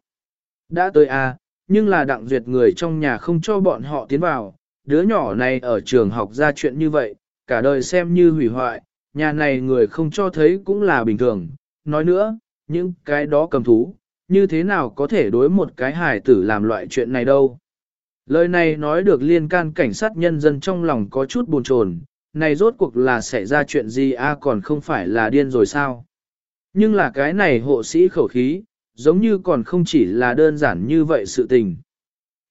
Speaker 1: Đã tới à, nhưng là đặng duyệt người trong nhà không cho bọn họ tiến vào, đứa nhỏ này ở trường học ra chuyện như vậy, cả đời xem như hủy hoại, nhà này người không cho thấy cũng là bình thường. Nói nữa, những cái đó cầm thú, như thế nào có thể đối một cái hài tử làm loại chuyện này đâu. Lời này nói được liên can cảnh sát nhân dân trong lòng có chút buồn chồn, này rốt cuộc là xảy ra chuyện gì a còn không phải là điên rồi sao. Nhưng là cái này hộ sĩ khẩu khí, giống như còn không chỉ là đơn giản như vậy sự tình.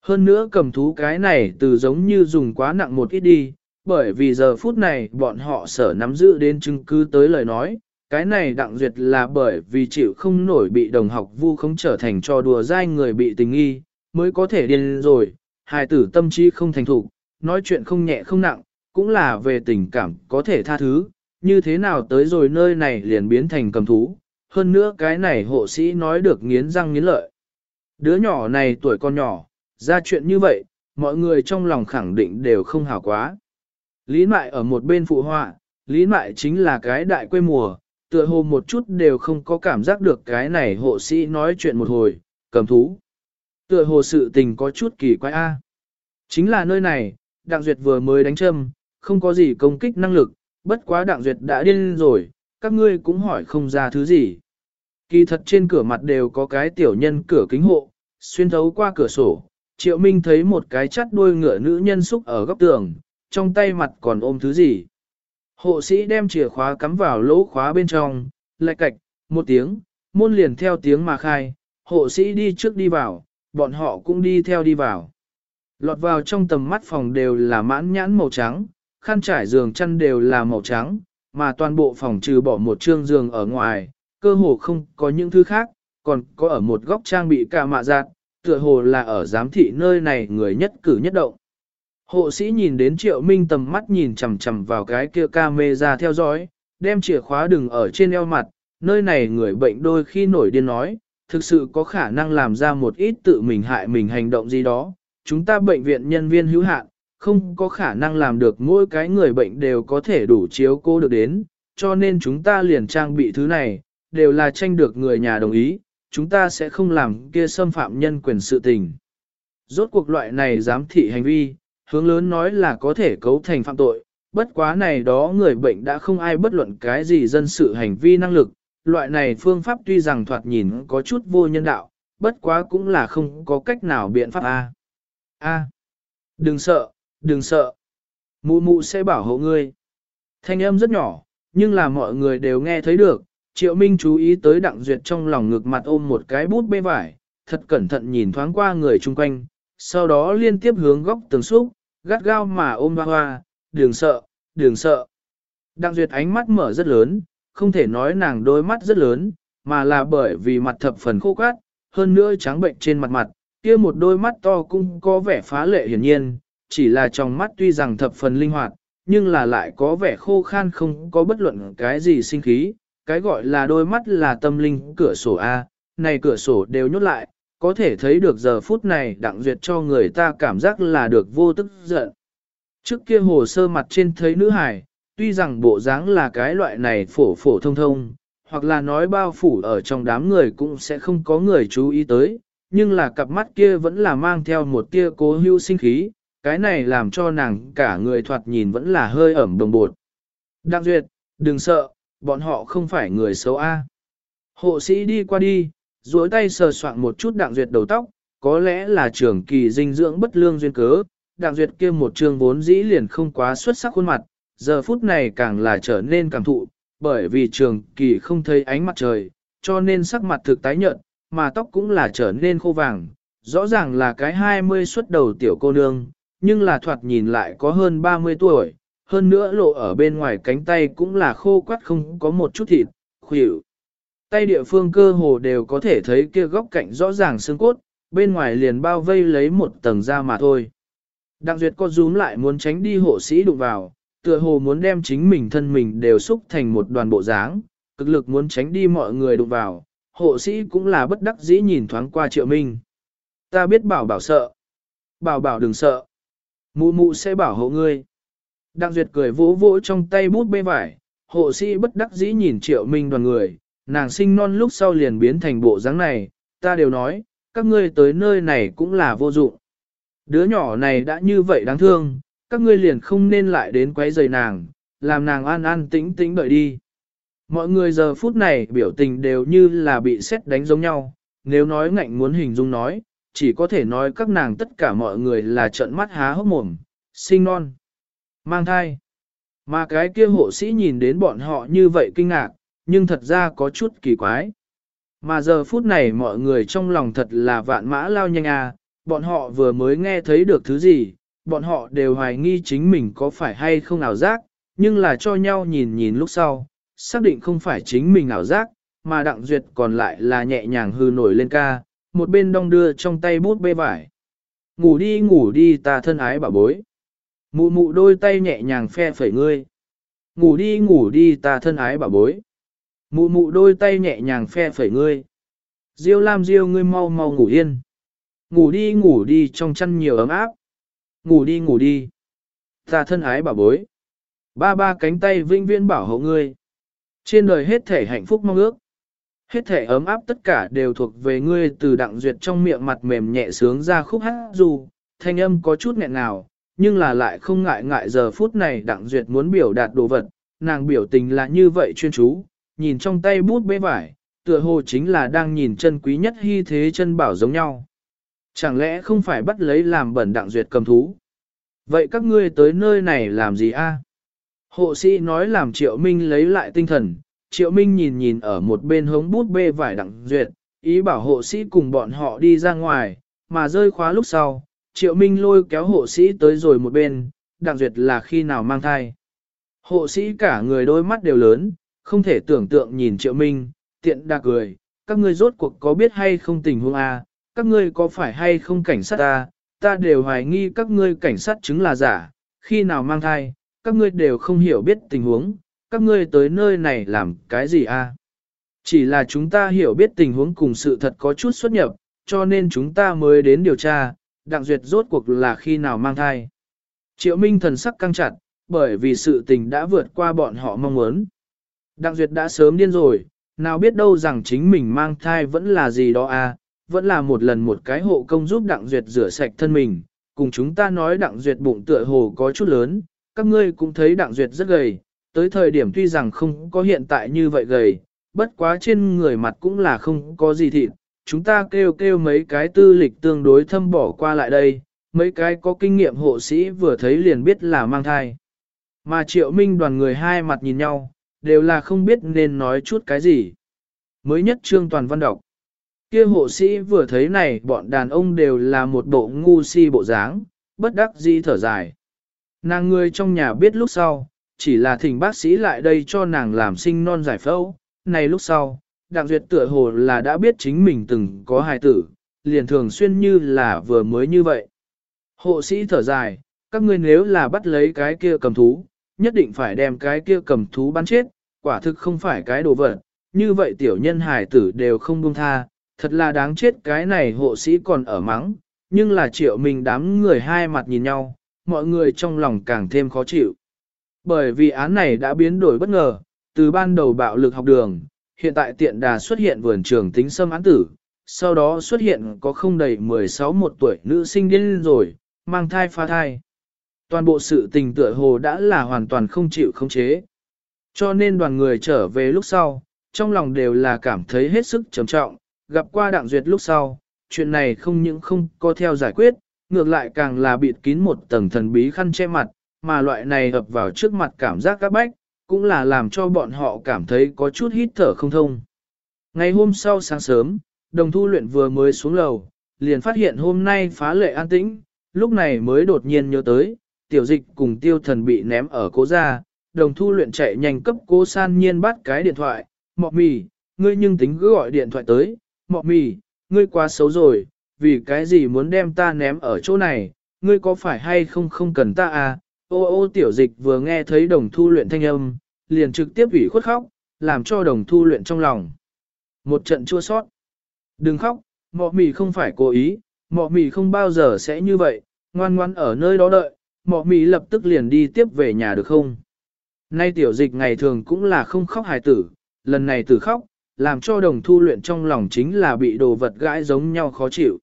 Speaker 1: Hơn nữa cầm thú cái này từ giống như dùng quá nặng một ít đi, bởi vì giờ phút này bọn họ sở nắm giữ đến chứng cứ tới lời nói, cái này đặng duyệt là bởi vì chịu không nổi bị đồng học vu không trở thành trò đùa dai người bị tình nghi, mới có thể điên rồi, hài tử tâm trí không thành thục, nói chuyện không nhẹ không nặng, cũng là về tình cảm có thể tha thứ, như thế nào tới rồi nơi này liền biến thành cầm thú, hơn nữa cái này hộ sĩ nói được nghiến răng nghiến lợi. Đứa nhỏ này tuổi con nhỏ, ra chuyện như vậy, mọi người trong lòng khẳng định đều không hảo quá. Lý Mại ở một bên phụ họa, Lý Mại chính là cái đại quê mùa, tựa hồ một chút đều không có cảm giác được cái này hộ sĩ nói chuyện một hồi, cầm thú. Tựa hồ sự tình có chút kỳ quái a. Chính là nơi này, Đặng Duyệt vừa mới đánh châm, không có gì công kích năng lực, bất quá Đặng Duyệt đã điên rồi, các ngươi cũng hỏi không ra thứ gì. Kỳ thật trên cửa mặt đều có cái tiểu nhân cửa kính hộ, xuyên thấu qua cửa sổ, Triệu Minh thấy một cái chắt đuôi ngựa nữ nhân xúc ở góc tường, trong tay mặt còn ôm thứ gì. Hộ sĩ đem chìa khóa cắm vào lỗ khóa bên trong, lại cạch, một tiếng, môn liền theo tiếng mà khai, hộ sĩ đi trước đi vào, bọn họ cũng đi theo đi vào. Lọt vào trong tầm mắt phòng đều là mãn nhãn màu trắng, khăn trải giường chăn đều là màu trắng, mà toàn bộ phòng trừ bỏ một trương giường ở ngoài, cơ hồ không có những thứ khác, còn có ở một góc trang bị cả mạ giạt, tựa hồ là ở giám thị nơi này người nhất cử nhất động. Hộ sĩ nhìn đến triệu minh tầm mắt nhìn chằm chằm vào cái kia camera theo dõi, đem chìa khóa đừng ở trên eo mặt, nơi này người bệnh đôi khi nổi điên nói, thực sự có khả năng làm ra một ít tự mình hại mình hành động gì đó. Chúng ta bệnh viện nhân viên hữu hạn, không có khả năng làm được mỗi cái người bệnh đều có thể đủ chiếu cố được đến, cho nên chúng ta liền trang bị thứ này, đều là tranh được người nhà đồng ý, chúng ta sẽ không làm kia xâm phạm nhân quyền sự tình. Rốt cuộc loại này giám thị hành vi, hướng lớn nói là có thể cấu thành phạm tội, bất quá này đó người bệnh đã không ai bất luận cái gì dân sự hành vi năng lực, loại này phương pháp tuy rằng thoạt nhìn có chút vô nhân đạo, bất quá cũng là không có cách nào biện pháp A. A. Đừng sợ, đừng sợ. Mụ mụ sẽ bảo hộ ngươi. Thanh âm rất nhỏ, nhưng là mọi người đều nghe thấy được. Triệu Minh chú ý tới đặng duyệt trong lòng ngực mặt ôm một cái bút bê vải, thật cẩn thận nhìn thoáng qua người chung quanh, sau đó liên tiếp hướng góc tường xúc, gắt gao mà ôm hoa hoa, đường sợ, đường sợ. Đặng duyệt ánh mắt mở rất lớn, không thể nói nàng đôi mắt rất lớn, mà là bởi vì mặt thập phần khô cát, hơn nữa trắng bệnh trên mặt mặt, kia một đôi mắt to cũng có vẻ phá lệ hiển nhiên, chỉ là trong mắt tuy rằng thập phần linh hoạt, nhưng là lại có vẻ khô khan không có bất luận cái gì sinh khí, cái gọi là đôi mắt là tâm linh cửa sổ A, này cửa sổ đều nhốt lại, có thể thấy được giờ phút này đặng duyệt cho người ta cảm giác là được vô tức giận. Trước kia hồ sơ mặt trên thấy nữ hải, tuy rằng bộ dáng là cái loại này phổ phổ thông thông, hoặc là nói bao phủ ở trong đám người cũng sẽ không có người chú ý tới, nhưng là cặp mắt kia vẫn là mang theo một tia cố hưu sinh khí, cái này làm cho nàng cả người thoạt nhìn vẫn là hơi ẩm đồng bột. Đặng Duyệt, đừng sợ, bọn họ không phải người xấu A. Hộ sĩ đi qua đi, duỗi tay sờ soạn một chút Đặng Duyệt đầu tóc, có lẽ là trưởng kỳ dinh dưỡng bất lương duyên cớ, Đặng Duyệt kia một trường vốn dĩ liền không quá xuất sắc khuôn mặt, giờ phút này càng là trở nên cảm thụ, bởi vì trường kỳ không thấy ánh mặt trời, cho nên sắc mặt thực tái nhợt, mà tóc cũng là trở nên khô vàng, rõ ràng là cái 20 xuất đầu tiểu cô nương, nhưng là thoạt nhìn lại có hơn 30 tuổi, hơn nữa lộ ở bên ngoài cánh tay cũng là khô quắt không có một chút thịt, khuỷu. Tay địa phương cơ hồ đều có thể thấy kia góc cạnh rõ ràng xương cốt, bên ngoài liền bao vây lấy một tầng da mà thôi. Đặng Duyệt có rúm lại muốn tránh đi hộ sĩ đụng vào, tựa hồ muốn đem chính mình thân mình đều xúc thành một đoàn bộ dáng, cực lực muốn tránh đi mọi người đụng vào, hộ sĩ cũng là bất đắc dĩ nhìn thoáng qua triệu minh. Ta biết bảo bảo sợ. Bảo bảo đừng sợ. Mụ mụ sẽ bảo hộ ngươi. Đặng Duyệt cười vỗ vỗ trong tay bút bê vải, hộ sĩ bất đắc dĩ nhìn triệu minh đoàn người, nàng sinh non lúc sau liền biến thành bộ dáng này, ta đều nói, các ngươi tới nơi này cũng là vô dụng. Đứa nhỏ này đã như vậy đáng thương, các ngươi liền không nên lại đến quấy rầy nàng, làm nàng an an tĩnh tĩnh đợi đi. Mọi người giờ phút này biểu tình đều như là bị xét đánh giống nhau, nếu nói ngạnh muốn hình dung nói, chỉ có thể nói các nàng tất cả mọi người là trợn mắt há hốc mồm, sinh non, mang thai. Mà cái kia hộ sĩ nhìn đến bọn họ như vậy kinh ngạc, nhưng thật ra có chút kỳ quái. Mà giờ phút này mọi người trong lòng thật là vạn mã lao nhanh à, bọn họ vừa mới nghe thấy được thứ gì, bọn họ đều hoài nghi chính mình có phải hay không ảo giác, nhưng là cho nhau nhìn nhìn lúc sau, xác định không phải chính mình ảo giác, mà đặng duyệt còn lại là nhẹ nhàng hư nổi lên ca, một bên đong đưa trong tay bút bê vải. Ngủ đi ngủ đi ta thân ái bảo bối. Mụ mụ đôi tay nhẹ nhàng phe phẩy ngươi. Ngủ đi ngủ đi ta thân ái bảo bối. Mụ mụ đôi tay nhẹ nhàng phe phẩy ngươi. Diêu Lam Diêu ngươi mau mau ngủ yên. Ngủ đi ngủ đi trong chăn nhiều ấm áp. Ngủ đi ngủ đi. Ta thân ái bảo bối. Ba ba cánh tay vinh viễn bảo hộ ngươi. Trên đời hết thể hạnh phúc mong ước. Hết thể ấm áp tất cả đều thuộc về ngươi từ đặng duyệt trong miệng mặt mềm nhẹ sướng ra khúc hát dù, thanh âm có chút nghẹn nào, nhưng là lại không ngại ngại giờ phút này đặng duyệt muốn biểu đạt đồ vật, nàng biểu tình là như vậy chuyên chú, nhìn trong tay bút bê vải, tựa hồ chính là đang nhìn chân quý nhất hy thế chân bảo giống nhau. Chẳng lẽ không phải bắt lấy làm bẩn đặng duyệt cầm thú? Vậy các ngươi tới nơi này làm gì a? Hộ sĩ nói làm Triệu Minh lấy lại tinh thần, Triệu Minh nhìn nhìn ở một bên hống bút bê vải đặng duyệt, ý bảo hộ sĩ cùng bọn họ đi ra ngoài, mà rơi khóa lúc sau, Triệu Minh lôi kéo hộ sĩ tới rồi một bên, đặng duyệt là khi nào mang thai. Hộ sĩ cả người đôi mắt đều lớn, không thể tưởng tượng nhìn Triệu Minh, tiện đà cười, các ngươi rốt cuộc có biết hay không tình huống a? các ngươi có phải hay không cảnh sát ta, ta đều hoài nghi các ngươi cảnh sát chứng là giả, khi nào mang thai, các ngươi đều không hiểu biết tình huống, các ngươi tới nơi này làm cái gì a? Chỉ là chúng ta hiểu biết tình huống cùng sự thật có chút xuất nhập, cho nên chúng ta mới đến điều tra, đặng duyệt rốt cuộc là khi nào mang thai. Triệu Minh thần sắc căng chặt, bởi vì sự tình đã vượt qua bọn họ mong muốn. Đặng duyệt đã sớm điên rồi, nào biết đâu rằng chính mình mang thai vẫn là gì đó à, vẫn là một lần một cái hộ công giúp Đặng Duyệt rửa sạch thân mình, cùng chúng ta nói Đặng Duyệt bụng tựa hồ có chút lớn, các ngươi cũng thấy Đặng Duyệt rất gầy, tới thời điểm tuy rằng không có hiện tại như vậy gầy, bất quá trên người mặt cũng là không có gì thịt, chúng ta kêu kêu mấy cái tư lịch tương đối thâm bỏ qua lại đây, mấy cái có kinh nghiệm hộ sĩ vừa thấy liền biết là mang thai. Mà triệu minh đoàn người hai mặt nhìn nhau, đều là không biết nên nói chút cái gì. Mới nhất trương toàn văn đọc. Kia hộ sĩ vừa thấy này bọn đàn ông đều là một bộ ngu si bộ dáng, bất đắc dĩ thở dài. Nàng người trong nhà biết lúc sau, chỉ là thỉnh bác sĩ lại đây cho nàng làm sinh non giải phẫu. Này lúc sau, Đặng Duyệt tựa hồ là đã biết chính mình từng có hài tử, liền thường xuyên như là vừa mới như vậy. Hộ sĩ thở dài, các ngươi nếu là bắt lấy cái kia cầm thú, nhất định phải đem cái kia cầm thú bắn chết, quả thực không phải cái đồ vật, như vậy tiểu nhân hài tử đều không buông tha, thật là đáng chết cái này hộ sĩ còn ở mắng, nhưng là triệu mình đám người hai mặt nhìn nhau, mọi người trong lòng càng thêm khó chịu. Bởi vì án này đã biến đổi bất ngờ, từ ban đầu bạo lực học đường, hiện tại tiện đà xuất hiện vườn trường tính xâm án tử, sau đó xuất hiện có không đầy 16 một tuổi nữ sinh điên rồi, mang thai phá thai. Toàn bộ sự tình tựa hồ đã là hoàn toàn không chịu khống chế. Cho nên đoàn người trở về lúc sau, trong lòng đều là cảm thấy hết sức trầm trọng, gặp qua đặng duyệt lúc sau, chuyện này không những không có theo giải quyết, ngược lại càng là bịt kín một tầng thần bí khăn che mặt, mà loại này ập vào trước mặt cảm giác các bách, cũng là làm cho bọn họ cảm thấy có chút hít thở không thông. Ngày hôm sau sáng sớm, đồng thu luyện vừa mới xuống lầu, liền phát hiện hôm nay phá lệ an tĩnh, lúc này mới đột nhiên nhớ tới, tiểu dịch cùng tiêu thần bị ném ở cố gia, đồng thu luyện chạy nhanh cấp cố san nhiên bắt cái điện thoại, mọ mì, ngươi nhưng tính cứ gọi điện thoại tới, mọ mì, ngươi quá xấu rồi, vì cái gì muốn đem ta ném ở chỗ này, ngươi có phải hay không không cần ta à, ô ô tiểu dịch vừa nghe thấy đồng thu luyện thanh âm, liền trực tiếp ủy khuất khóc, làm cho đồng thu luyện trong lòng. Một trận chua sót. Đừng khóc, mọ mì không phải cố ý, mọ mì không bao giờ sẽ như vậy, ngoan ngoan ở nơi đó đợi, mọ mì lập tức liền đi tiếp về nhà được không? Nay tiểu dịch ngày thường cũng là không khóc hài tử, lần này tử khóc, làm cho đồng thu luyện trong lòng chính là bị đồ vật gãi giống nhau khó chịu.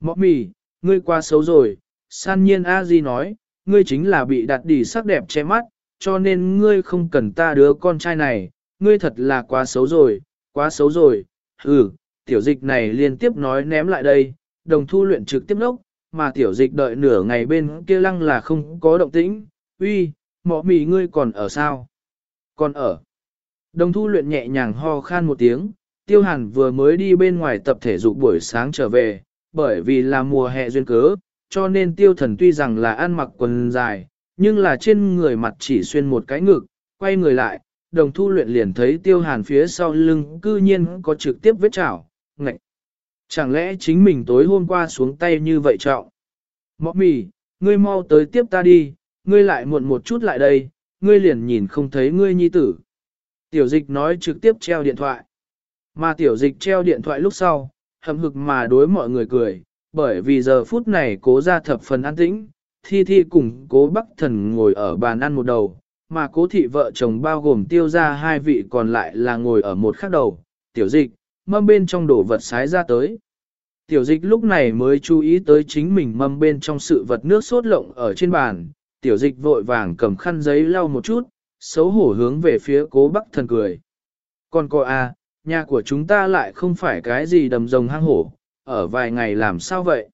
Speaker 1: Mọ mì, ngươi quá xấu rồi, san nhiên a di nói, ngươi chính là bị đặt đỉ sắc đẹp che mắt, cho nên ngươi không cần ta đứa con trai này, ngươi thật là quá xấu rồi, quá xấu rồi, ừ, tiểu dịch này liên tiếp nói ném lại đây, đồng thu luyện trực tiếp nốc, mà tiểu dịch đợi nửa ngày bên kia lăng là không có động tĩnh, uy, mỏ mì ngươi còn ở sao? Còn ở. Đồng thu luyện nhẹ nhàng ho khan một tiếng, tiêu hàn vừa mới đi bên ngoài tập thể dục buổi sáng trở về, bởi vì là mùa hè duyên cớ, cho nên tiêu thần tuy rằng là ăn mặc quần dài, nhưng là trên người mặt chỉ xuyên một cái ngực, quay người lại, đồng thu luyện liền thấy tiêu hàn phía sau lưng cư nhiên có trực tiếp vết chảo, ngạch. Chẳng lẽ chính mình tối hôm qua xuống tay như vậy trọng? Mọ mì, ngươi mau tới tiếp ta đi, ngươi lại muộn một chút lại đây, ngươi liền nhìn không thấy ngươi nhi tử. Tiểu dịch nói trực tiếp treo điện thoại. Mà tiểu dịch treo điện thoại lúc sau, hầm hực mà đối mọi người cười, bởi vì giờ phút này cố ra thập phần an tĩnh, thi thi cùng cố bắc thần ngồi ở bàn ăn một đầu, mà cố thị vợ chồng bao gồm tiêu ra hai vị còn lại là ngồi ở một khác đầu, tiểu dịch, mâm bên trong đổ vật sái ra tới. Tiểu dịch lúc này mới chú ý tới chính mình mâm bên trong sự vật nước sốt lộng ở trên bàn, tiểu dịch vội vàng cầm khăn giấy lau một chút, xấu hổ hướng về phía cố bắc thần cười. Còn cô à, nhà của chúng ta lại không phải cái gì đầm rồng hang hổ, ở vài ngày làm sao vậy?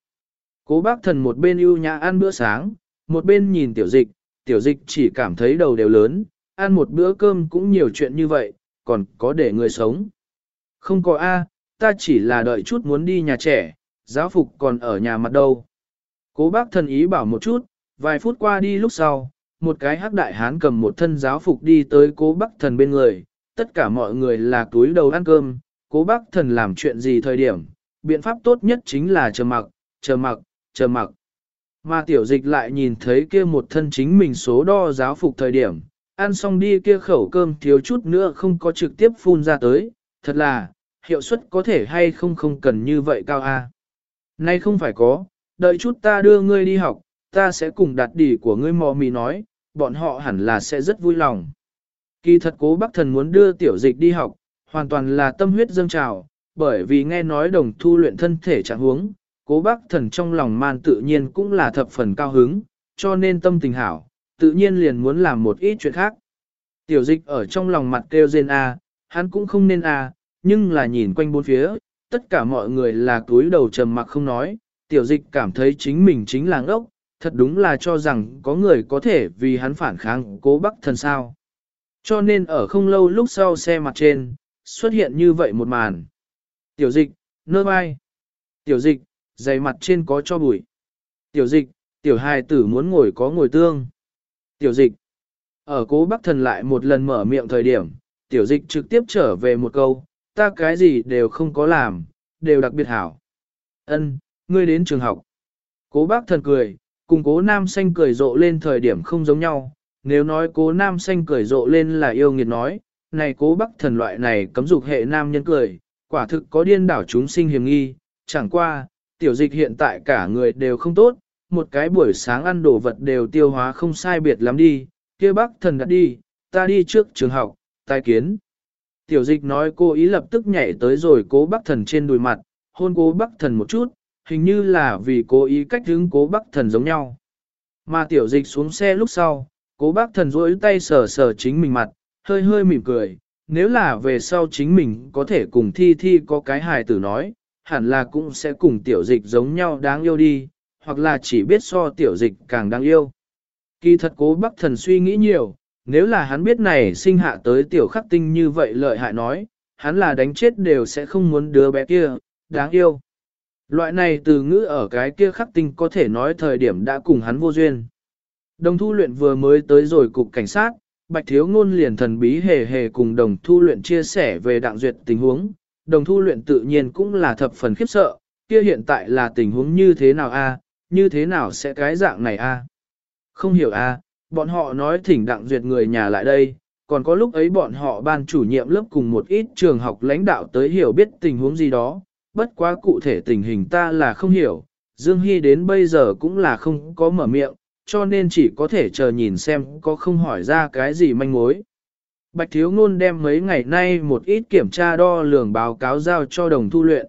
Speaker 1: Cố bác thần một bên ưu nhã ăn bữa sáng, một bên nhìn tiểu dịch, tiểu dịch chỉ cảm thấy đầu đều lớn, ăn một bữa cơm cũng nhiều chuyện như vậy, còn có để người sống. Không có A, ta chỉ là đợi chút muốn đi nhà trẻ, giáo phục còn ở nhà mặt đâu. Cố bác thần ý bảo một chút, vài phút qua đi lúc sau, một cái hắc đại hán cầm một thân giáo phục đi tới cố bác thần bên người, tất cả mọi người là túi đầu ăn cơm, cố bác thần làm chuyện gì thời điểm, biện pháp tốt nhất chính là chờ mặc, chờ mặc, chờ mặc. Mà tiểu dịch lại nhìn thấy kia một thân chính mình số đo giáo phục thời điểm, ăn xong đi kia khẩu cơm thiếu chút nữa không có trực tiếp phun ra tới, thật là, hiệu suất có thể hay không không cần như vậy cao a. Nay không phải có, đợi chút ta đưa ngươi đi học, ta sẽ cùng đặt đỉ của ngươi mò mì nói, bọn họ hẳn là sẽ rất vui lòng. Kỳ thật cố bác thần muốn đưa tiểu dịch đi học, hoàn toàn là tâm huyết dâng trào, bởi vì nghe nói đồng thu luyện thân thể trạng huống, cố bác thần trong lòng man tự nhiên cũng là thập phần cao hứng, cho nên tâm tình hảo, tự nhiên liền muốn làm một ít chuyện khác. Tiểu dịch ở trong lòng mặt kêu rên A, hắn cũng không nên A, nhưng là nhìn quanh bốn phía, tất cả mọi người là túi đầu trầm mặc không nói, tiểu dịch cảm thấy chính mình chính là ngốc, thật đúng là cho rằng có người có thể vì hắn phản kháng cố bắc thần sao. Cho nên ở không lâu lúc sau xe mặt trên, xuất hiện như vậy một màn. Tiểu dịch, nơ vai. Tiểu dịch, dày mặt trên có cho bụi. Tiểu dịch, tiểu hài tử muốn ngồi có ngồi tương. Tiểu dịch. Ở cố bắc thần lại một lần mở miệng thời điểm, tiểu dịch trực tiếp trở về một câu, ta cái gì đều không có làm, đều đặc biệt hảo. Ân, ngươi đến trường học. Cố bác thần cười, cùng cố nam xanh cười rộ lên thời điểm không giống nhau. Nếu nói cố nam xanh cười rộ lên là yêu nghiệt nói, này cố bác thần loại này cấm dục hệ nam nhân cười, quả thực có điên đảo chúng sinh hiểm nghi. Chẳng qua, tiểu dịch hiện tại cả người đều không tốt, một cái buổi sáng ăn đồ vật đều tiêu hóa không sai biệt lắm đi, kia bác thần đã đi, ta đi trước trường học, tai kiến. Tiểu dịch nói cô ý lập tức nhảy tới rồi cố bác thần trên đùi mặt, hôn cố bác thần một chút, hình như là vì cố ý cách hướng cố bác thần giống nhau. Mà tiểu dịch xuống xe lúc sau, cố bác thần rỗi tay sờ sờ chính mình mặt, hơi hơi mỉm cười, nếu là về sau chính mình có thể cùng thi thi có cái hài tử nói, hẳn là cũng sẽ cùng tiểu dịch giống nhau đáng yêu đi, hoặc là chỉ biết so tiểu dịch càng đáng yêu. Kỳ thật cố bác thần suy nghĩ nhiều, nếu là hắn biết này sinh hạ tới tiểu khắc tinh như vậy lợi hại nói, hắn là đánh chết đều sẽ không muốn đứa bé kia, đáng yêu. Loại này từ ngữ ở cái kia khắc tinh có thể nói thời điểm đã cùng hắn vô duyên. Đồng thu luyện vừa mới tới rồi cục cảnh sát, Bạch Thiếu Ngôn liền thần bí hề hề cùng đồng thu luyện chia sẻ về đặng duyệt tình huống. Đồng thu luyện tự nhiên cũng là thập phần khiếp sợ, kia hiện tại là tình huống như thế nào a? như thế nào sẽ cái dạng này a? Không hiểu a, bọn họ nói thỉnh đặng duyệt người nhà lại đây, còn có lúc ấy bọn họ ban chủ nhiệm lớp cùng một ít trường học lãnh đạo tới hiểu biết tình huống gì đó, bất quá cụ thể tình hình ta là không hiểu, Dương Hy đến bây giờ cũng là không có mở miệng, cho nên chỉ có thể chờ nhìn xem có không hỏi ra cái gì manh mối. Bạch Thiếu Ngôn đem mấy ngày nay một ít kiểm tra đo lường báo cáo giao cho đồng thu luyện.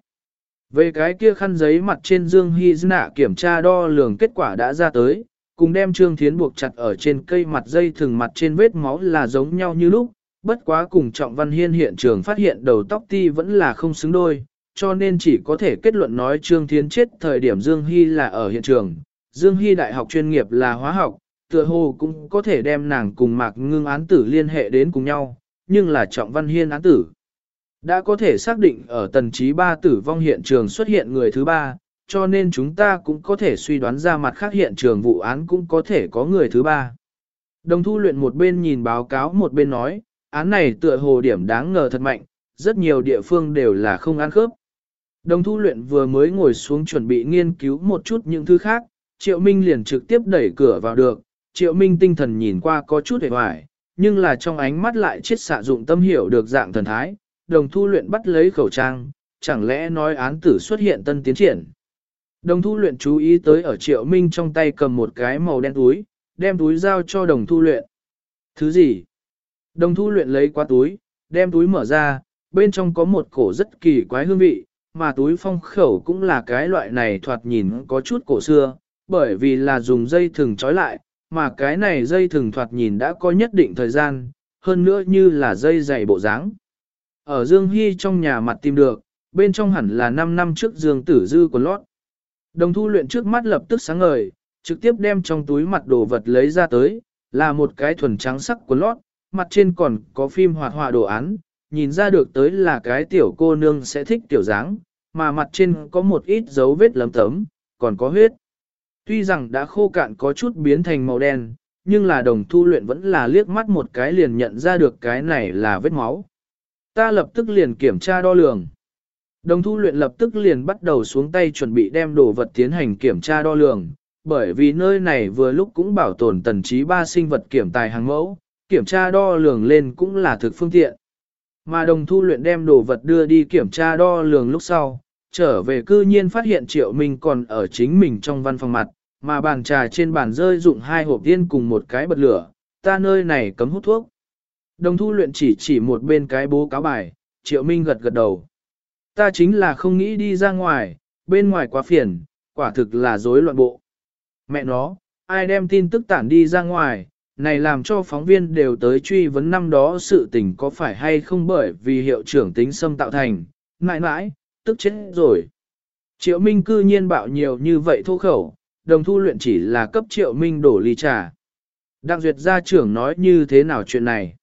Speaker 1: Về cái kia khăn giấy mặt trên Dương Hy nạ kiểm tra đo lường kết quả đã ra tới, cùng đem Trương Thiến buộc chặt ở trên cây mặt dây thường mặt trên vết máu là giống nhau như lúc, bất quá cùng Trọng Văn Hiên hiện trường phát hiện đầu tóc ti vẫn là không xứng đôi, cho nên chỉ có thể kết luận nói Trương Thiến chết thời điểm Dương Hy là ở hiện trường. Dương Hy đại học chuyên nghiệp là hóa học, tựa hồ cũng có thể đem nàng cùng Mạc Ngưng án tử liên hệ đến cùng nhau, nhưng là Trọng Văn Hiên án tử. Đã có thể xác định ở tần trí ba tử vong hiện trường xuất hiện người thứ ba, cho nên chúng ta cũng có thể suy đoán ra mặt khác hiện trường vụ án cũng có thể có người thứ ba. Đồng thu luyện một bên nhìn báo cáo một bên nói, án này tựa hồ điểm đáng ngờ thật mạnh, rất nhiều địa phương đều là không ăn khớp. Đồng thu luyện vừa mới ngồi xuống chuẩn bị nghiên cứu một chút những thứ khác, Triệu Minh liền trực tiếp đẩy cửa vào được, Triệu Minh tinh thần nhìn qua có chút hề hoài, nhưng là trong ánh mắt lại chết xạ dụng tâm hiểu được dạng thần thái, đồng thu luyện bắt lấy khẩu trang, chẳng lẽ nói án tử xuất hiện tân tiến triển. Đồng thu luyện chú ý tới ở triệu minh trong tay cầm một cái màu đen túi, đem túi giao cho đồng thu luyện. Thứ gì? Đồng thu luyện lấy qua túi, đem túi mở ra, bên trong có một cổ rất kỳ quái hương vị, mà túi phong khẩu cũng là cái loại này thoạt nhìn có chút cổ xưa, bởi vì là dùng dây thừng trói lại, mà cái này dây thừng thoạt nhìn đã có nhất định thời gian, hơn nữa như là dây dày bộ dáng. Ở Dương Hy trong nhà mặt tìm được, bên trong hẳn là 5 năm trước Dương Tử Dư của lót. Đồng thu luyện trước mắt lập tức sáng ngời, trực tiếp đem trong túi mặt đồ vật lấy ra tới, là một cái thuần trắng sắc quần lót, mặt trên còn có phim hoạt họa đồ án, nhìn ra được tới là cái tiểu cô nương sẽ thích tiểu dáng, mà mặt trên có một ít dấu vết lấm tấm, còn có huyết. Tuy rằng đã khô cạn có chút biến thành màu đen, nhưng là đồng thu luyện vẫn là liếc mắt một cái liền nhận ra được cái này là vết máu. Ta lập tức liền kiểm tra đo lường. Đồng thu luyện lập tức liền bắt đầu xuống tay chuẩn bị đem đồ vật tiến hành kiểm tra đo lường, bởi vì nơi này vừa lúc cũng bảo tồn tần trí ba sinh vật kiểm tài hàng mẫu, kiểm tra đo lường lên cũng là thực phương tiện. Mà đồng thu luyện đem đồ vật đưa đi kiểm tra đo lường lúc sau, trở về cư nhiên phát hiện triệu minh còn ở chính mình trong văn phòng mặt, mà bàn trà trên bàn rơi dụng hai hộp tiên cùng một cái bật lửa, ta nơi này cấm hút thuốc. Đồng thu luyện chỉ chỉ một bên cái bố cáo bài, triệu minh gật gật đầu. Ta chính là không nghĩ đi ra ngoài, bên ngoài quá phiền, quả thực là rối loạn bộ. Mẹ nó, ai đem tin tức tản đi ra ngoài, này làm cho phóng viên đều tới truy vấn năm đó sự tình có phải hay không bởi vì hiệu trưởng tính xâm tạo thành, mãi mãi, tức chết rồi. Triệu Minh cư nhiên bạo nhiều như vậy thô khẩu, đồng thu luyện chỉ là cấp Triệu Minh đổ ly trà. Đặng Duyệt gia trưởng nói như thế nào chuyện này?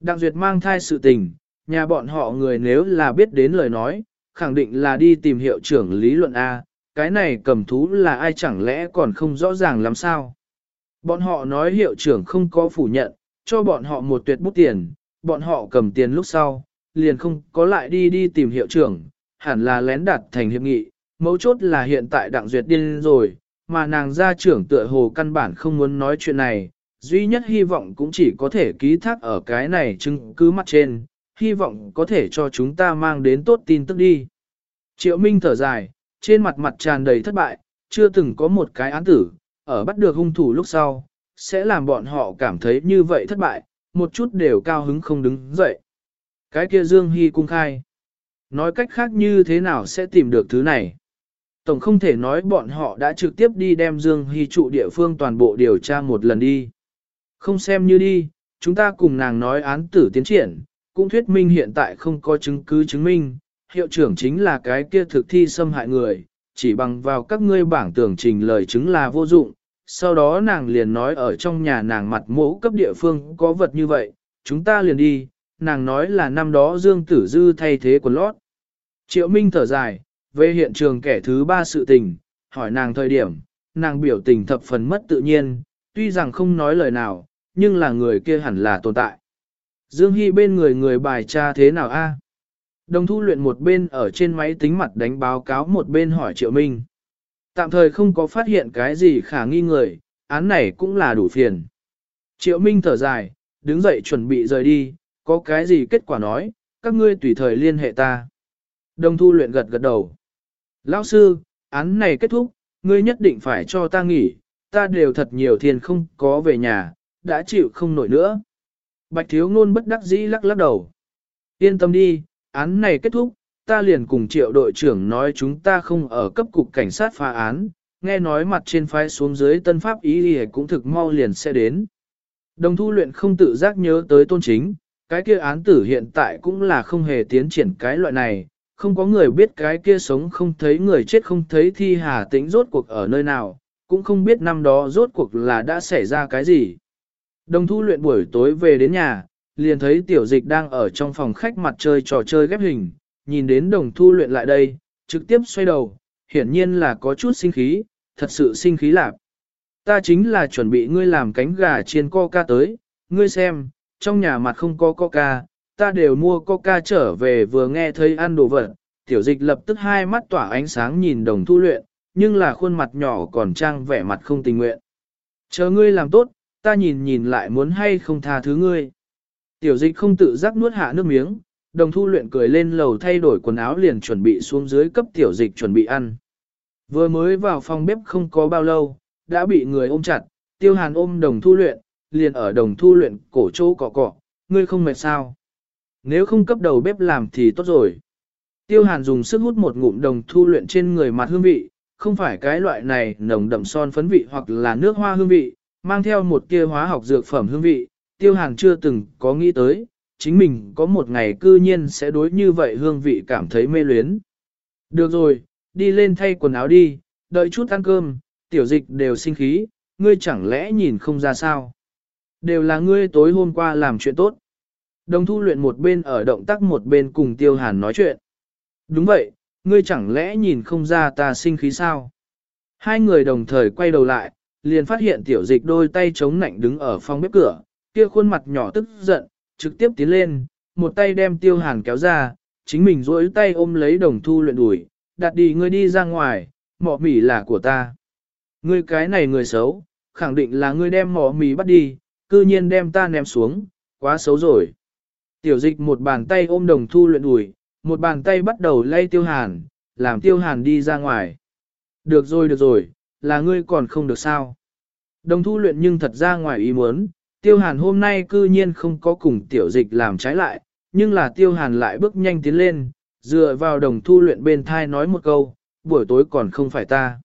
Speaker 1: Đặng Duyệt mang thai sự tình, nhà bọn họ người nếu là biết đến lời nói, khẳng định là đi tìm hiệu trưởng lý luận A, cái này cầm thú là ai chẳng lẽ còn không rõ ràng làm sao? Bọn họ nói hiệu trưởng không có phủ nhận, cho bọn họ một tuyệt bút tiền, bọn họ cầm tiền lúc sau, liền không có lại đi đi tìm hiệu trưởng, hẳn là lén đặt thành hiệp nghị, mấu chốt là hiện tại đặng duyệt điên rồi, mà nàng gia trưởng tựa hồ căn bản không muốn nói chuyện này, duy nhất hy vọng cũng chỉ có thể ký thác ở cái này chứng cứ mắt trên, hy vọng có thể cho chúng ta mang đến tốt tin tức đi. Triệu Minh thở dài, trên mặt mặt tràn đầy thất bại, chưa từng có một cái án tử, ở bắt được hung thủ lúc sau, sẽ làm bọn họ cảm thấy như vậy thất bại, một chút đều cao hứng không đứng dậy. Cái kia Dương Hy cung khai. Nói cách khác như thế nào sẽ tìm được thứ này? Tổng không thể nói bọn họ đã trực tiếp đi đem Dương Hy trụ địa phương toàn bộ điều tra một lần đi. Không xem như đi, chúng ta cùng nàng nói án tử tiến triển, cũng thuyết minh hiện tại không có chứng cứ chứng minh, hiệu trưởng chính là cái kia thực thi xâm hại người, chỉ bằng vào các ngươi bảng tưởng trình lời chứng là vô dụng. Sau đó nàng liền nói ở trong nhà nàng mặt mẫu cấp địa phương có vật như vậy, chúng ta liền đi, nàng nói là năm đó Dương Tử Dư thay thế quần lót. Triệu Minh thở dài, về hiện trường kẻ thứ ba sự tình, hỏi nàng thời điểm, nàng biểu tình thập phần mất tự nhiên, tuy rằng không nói lời nào, nhưng là người kia hẳn là tồn tại. Dương Hy bên người người bài tra thế nào a? Đồng thu luyện một bên ở trên máy tính mặt đánh báo cáo một bên hỏi Triệu Minh. Tạm thời không có phát hiện cái gì khả nghi người, án này cũng là đủ phiền. Triệu Minh thở dài, đứng dậy chuẩn bị rời đi, có cái gì kết quả nói, các ngươi tùy thời liên hệ ta. Đồng thu luyện gật gật đầu. Lão sư, án này kết thúc, ngươi nhất định phải cho ta nghỉ, ta đều thật nhiều thiền không có về nhà, đã chịu không nổi nữa. Bạch thiếu ngôn bất đắc dĩ lắc lắc đầu. Yên tâm đi, án này kết thúc, ta liền cùng triệu đội trưởng nói chúng ta không ở cấp cục cảnh sát phá án, nghe nói mặt trên phái xuống dưới tân pháp ý thì cũng thực mau liền sẽ đến. Đồng thu luyện không tự giác nhớ tới tôn chính, cái kia án tử hiện tại cũng là không hề tiến triển cái loại này, không có người biết cái kia sống không thấy người chết không thấy thi hà tĩnh rốt cuộc ở nơi nào, cũng không biết năm đó rốt cuộc là đã xảy ra cái gì. Đồng thu luyện buổi tối về đến nhà, liền thấy tiểu dịch đang ở trong phòng khách mặt chơi trò chơi ghép hình, nhìn đến đồng thu luyện lại đây, trực tiếp xoay đầu, hiển nhiên là có chút sinh khí, thật sự sinh khí lạc. Ta chính là chuẩn bị ngươi làm cánh gà chiên coca tới, ngươi xem, trong nhà mặt không có coca, ta đều mua coca trở về vừa nghe thấy ăn đồ vật, tiểu dịch lập tức hai mắt tỏa ánh sáng nhìn đồng thu luyện, nhưng là khuôn mặt nhỏ còn trang vẻ mặt không tình nguyện. Chờ ngươi làm tốt, ta nhìn nhìn lại muốn hay không tha thứ ngươi. Tiểu dịch không tự giác nuốt hạ nước miếng, đồng thu luyện cười lên lầu thay đổi quần áo liền chuẩn bị xuống dưới cấp tiểu dịch chuẩn bị ăn. Vừa mới vào phòng bếp không có bao lâu, đã bị người ôm chặt, tiêu hàn ôm đồng thu luyện, liền ở đồng thu luyện cổ chỗ cọ cọ, ngươi không mệt sao. Nếu không cấp đầu bếp làm thì tốt rồi. Tiêu hàn dùng sức hút một ngụm đồng thu luyện trên người mặt hương vị, không phải cái loại này nồng đậm son phấn vị hoặc là nước hoa hương vị, mang theo một kia hóa học dược phẩm hương vị, tiêu hàn chưa từng có nghĩ tới, chính mình có một ngày cư nhiên sẽ đối như vậy hương vị cảm thấy mê luyến. Được rồi, đi lên thay quần áo đi, đợi chút ăn cơm, tiểu dịch đều sinh khí, ngươi chẳng lẽ nhìn không ra sao? Đều là ngươi tối hôm qua làm chuyện tốt. Đồng thu luyện một bên ở động tác một bên cùng tiêu hàn nói chuyện. Đúng vậy, ngươi chẳng lẽ nhìn không ra ta sinh khí sao? Hai người đồng thời quay đầu lại, liền phát hiện tiểu dịch đôi tay chống nạnh đứng ở phòng bếp cửa, kia khuôn mặt nhỏ tức giận, trực tiếp tiến lên, một tay đem tiêu hàn kéo ra, chính mình duỗi tay ôm lấy đồng thu luyện đuổi, đặt đi ngươi đi ra ngoài, mỏ mỉ là của ta. Ngươi cái này người xấu, khẳng định là ngươi đem mỏ mỉ bắt đi, cư nhiên đem ta ném xuống, quá xấu rồi. Tiểu dịch một bàn tay ôm đồng thu luyện đuổi, một bàn tay bắt đầu lay tiêu hàn, làm tiêu hàn đi ra ngoài. Được rồi được rồi, là ngươi còn không được sao. Đồng thu luyện nhưng thật ra ngoài ý muốn, tiêu hàn hôm nay cư nhiên không có cùng tiểu dịch làm trái lại, nhưng là tiêu hàn lại bước nhanh tiến lên, dựa vào đồng thu luyện bên thai nói một câu, buổi tối còn không phải ta.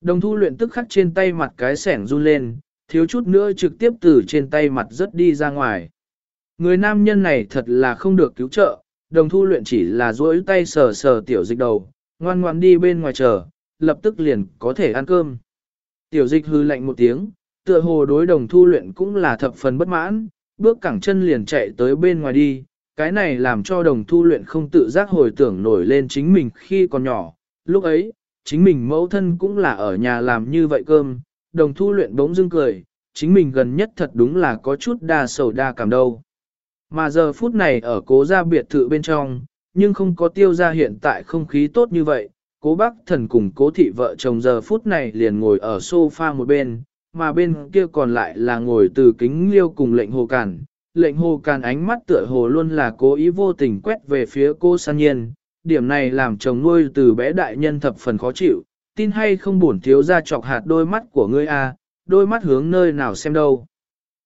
Speaker 1: Đồng thu luyện tức khắc trên tay mặt cái sẻng run lên, thiếu chút nữa trực tiếp từ trên tay mặt rất đi ra ngoài. Người nam nhân này thật là không được cứu trợ, đồng thu luyện chỉ là duỗi tay sờ sờ tiểu dịch đầu, ngoan ngoan đi bên ngoài chờ, lập tức liền có thể ăn cơm. Tiểu dịch hư lạnh một tiếng, tựa hồ đối đồng thu luyện cũng là thập phần bất mãn, bước cẳng chân liền chạy tới bên ngoài đi, cái này làm cho đồng thu luyện không tự giác hồi tưởng nổi lên chính mình khi còn nhỏ. Lúc ấy, chính mình mẫu thân cũng là ở nhà làm như vậy cơm, đồng thu luyện bỗng dưng cười, chính mình gần nhất thật đúng là có chút đa sầu đa cảm đâu. Mà giờ phút này ở cố gia biệt thự bên trong, nhưng không có tiêu ra hiện tại không khí tốt như vậy, cố bác thần cùng cố thị vợ chồng giờ phút này liền ngồi ở sofa một bên, mà bên kia còn lại là ngồi từ kính liêu cùng lệnh hồ cản. Lệnh hồ càn ánh mắt tựa hồ luôn là cố ý vô tình quét về phía cô san nhiên, điểm này làm chồng nuôi từ bé đại nhân thập phần khó chịu, tin hay không buồn thiếu ra chọc hạt đôi mắt của ngươi a, à, đôi mắt hướng nơi nào xem đâu.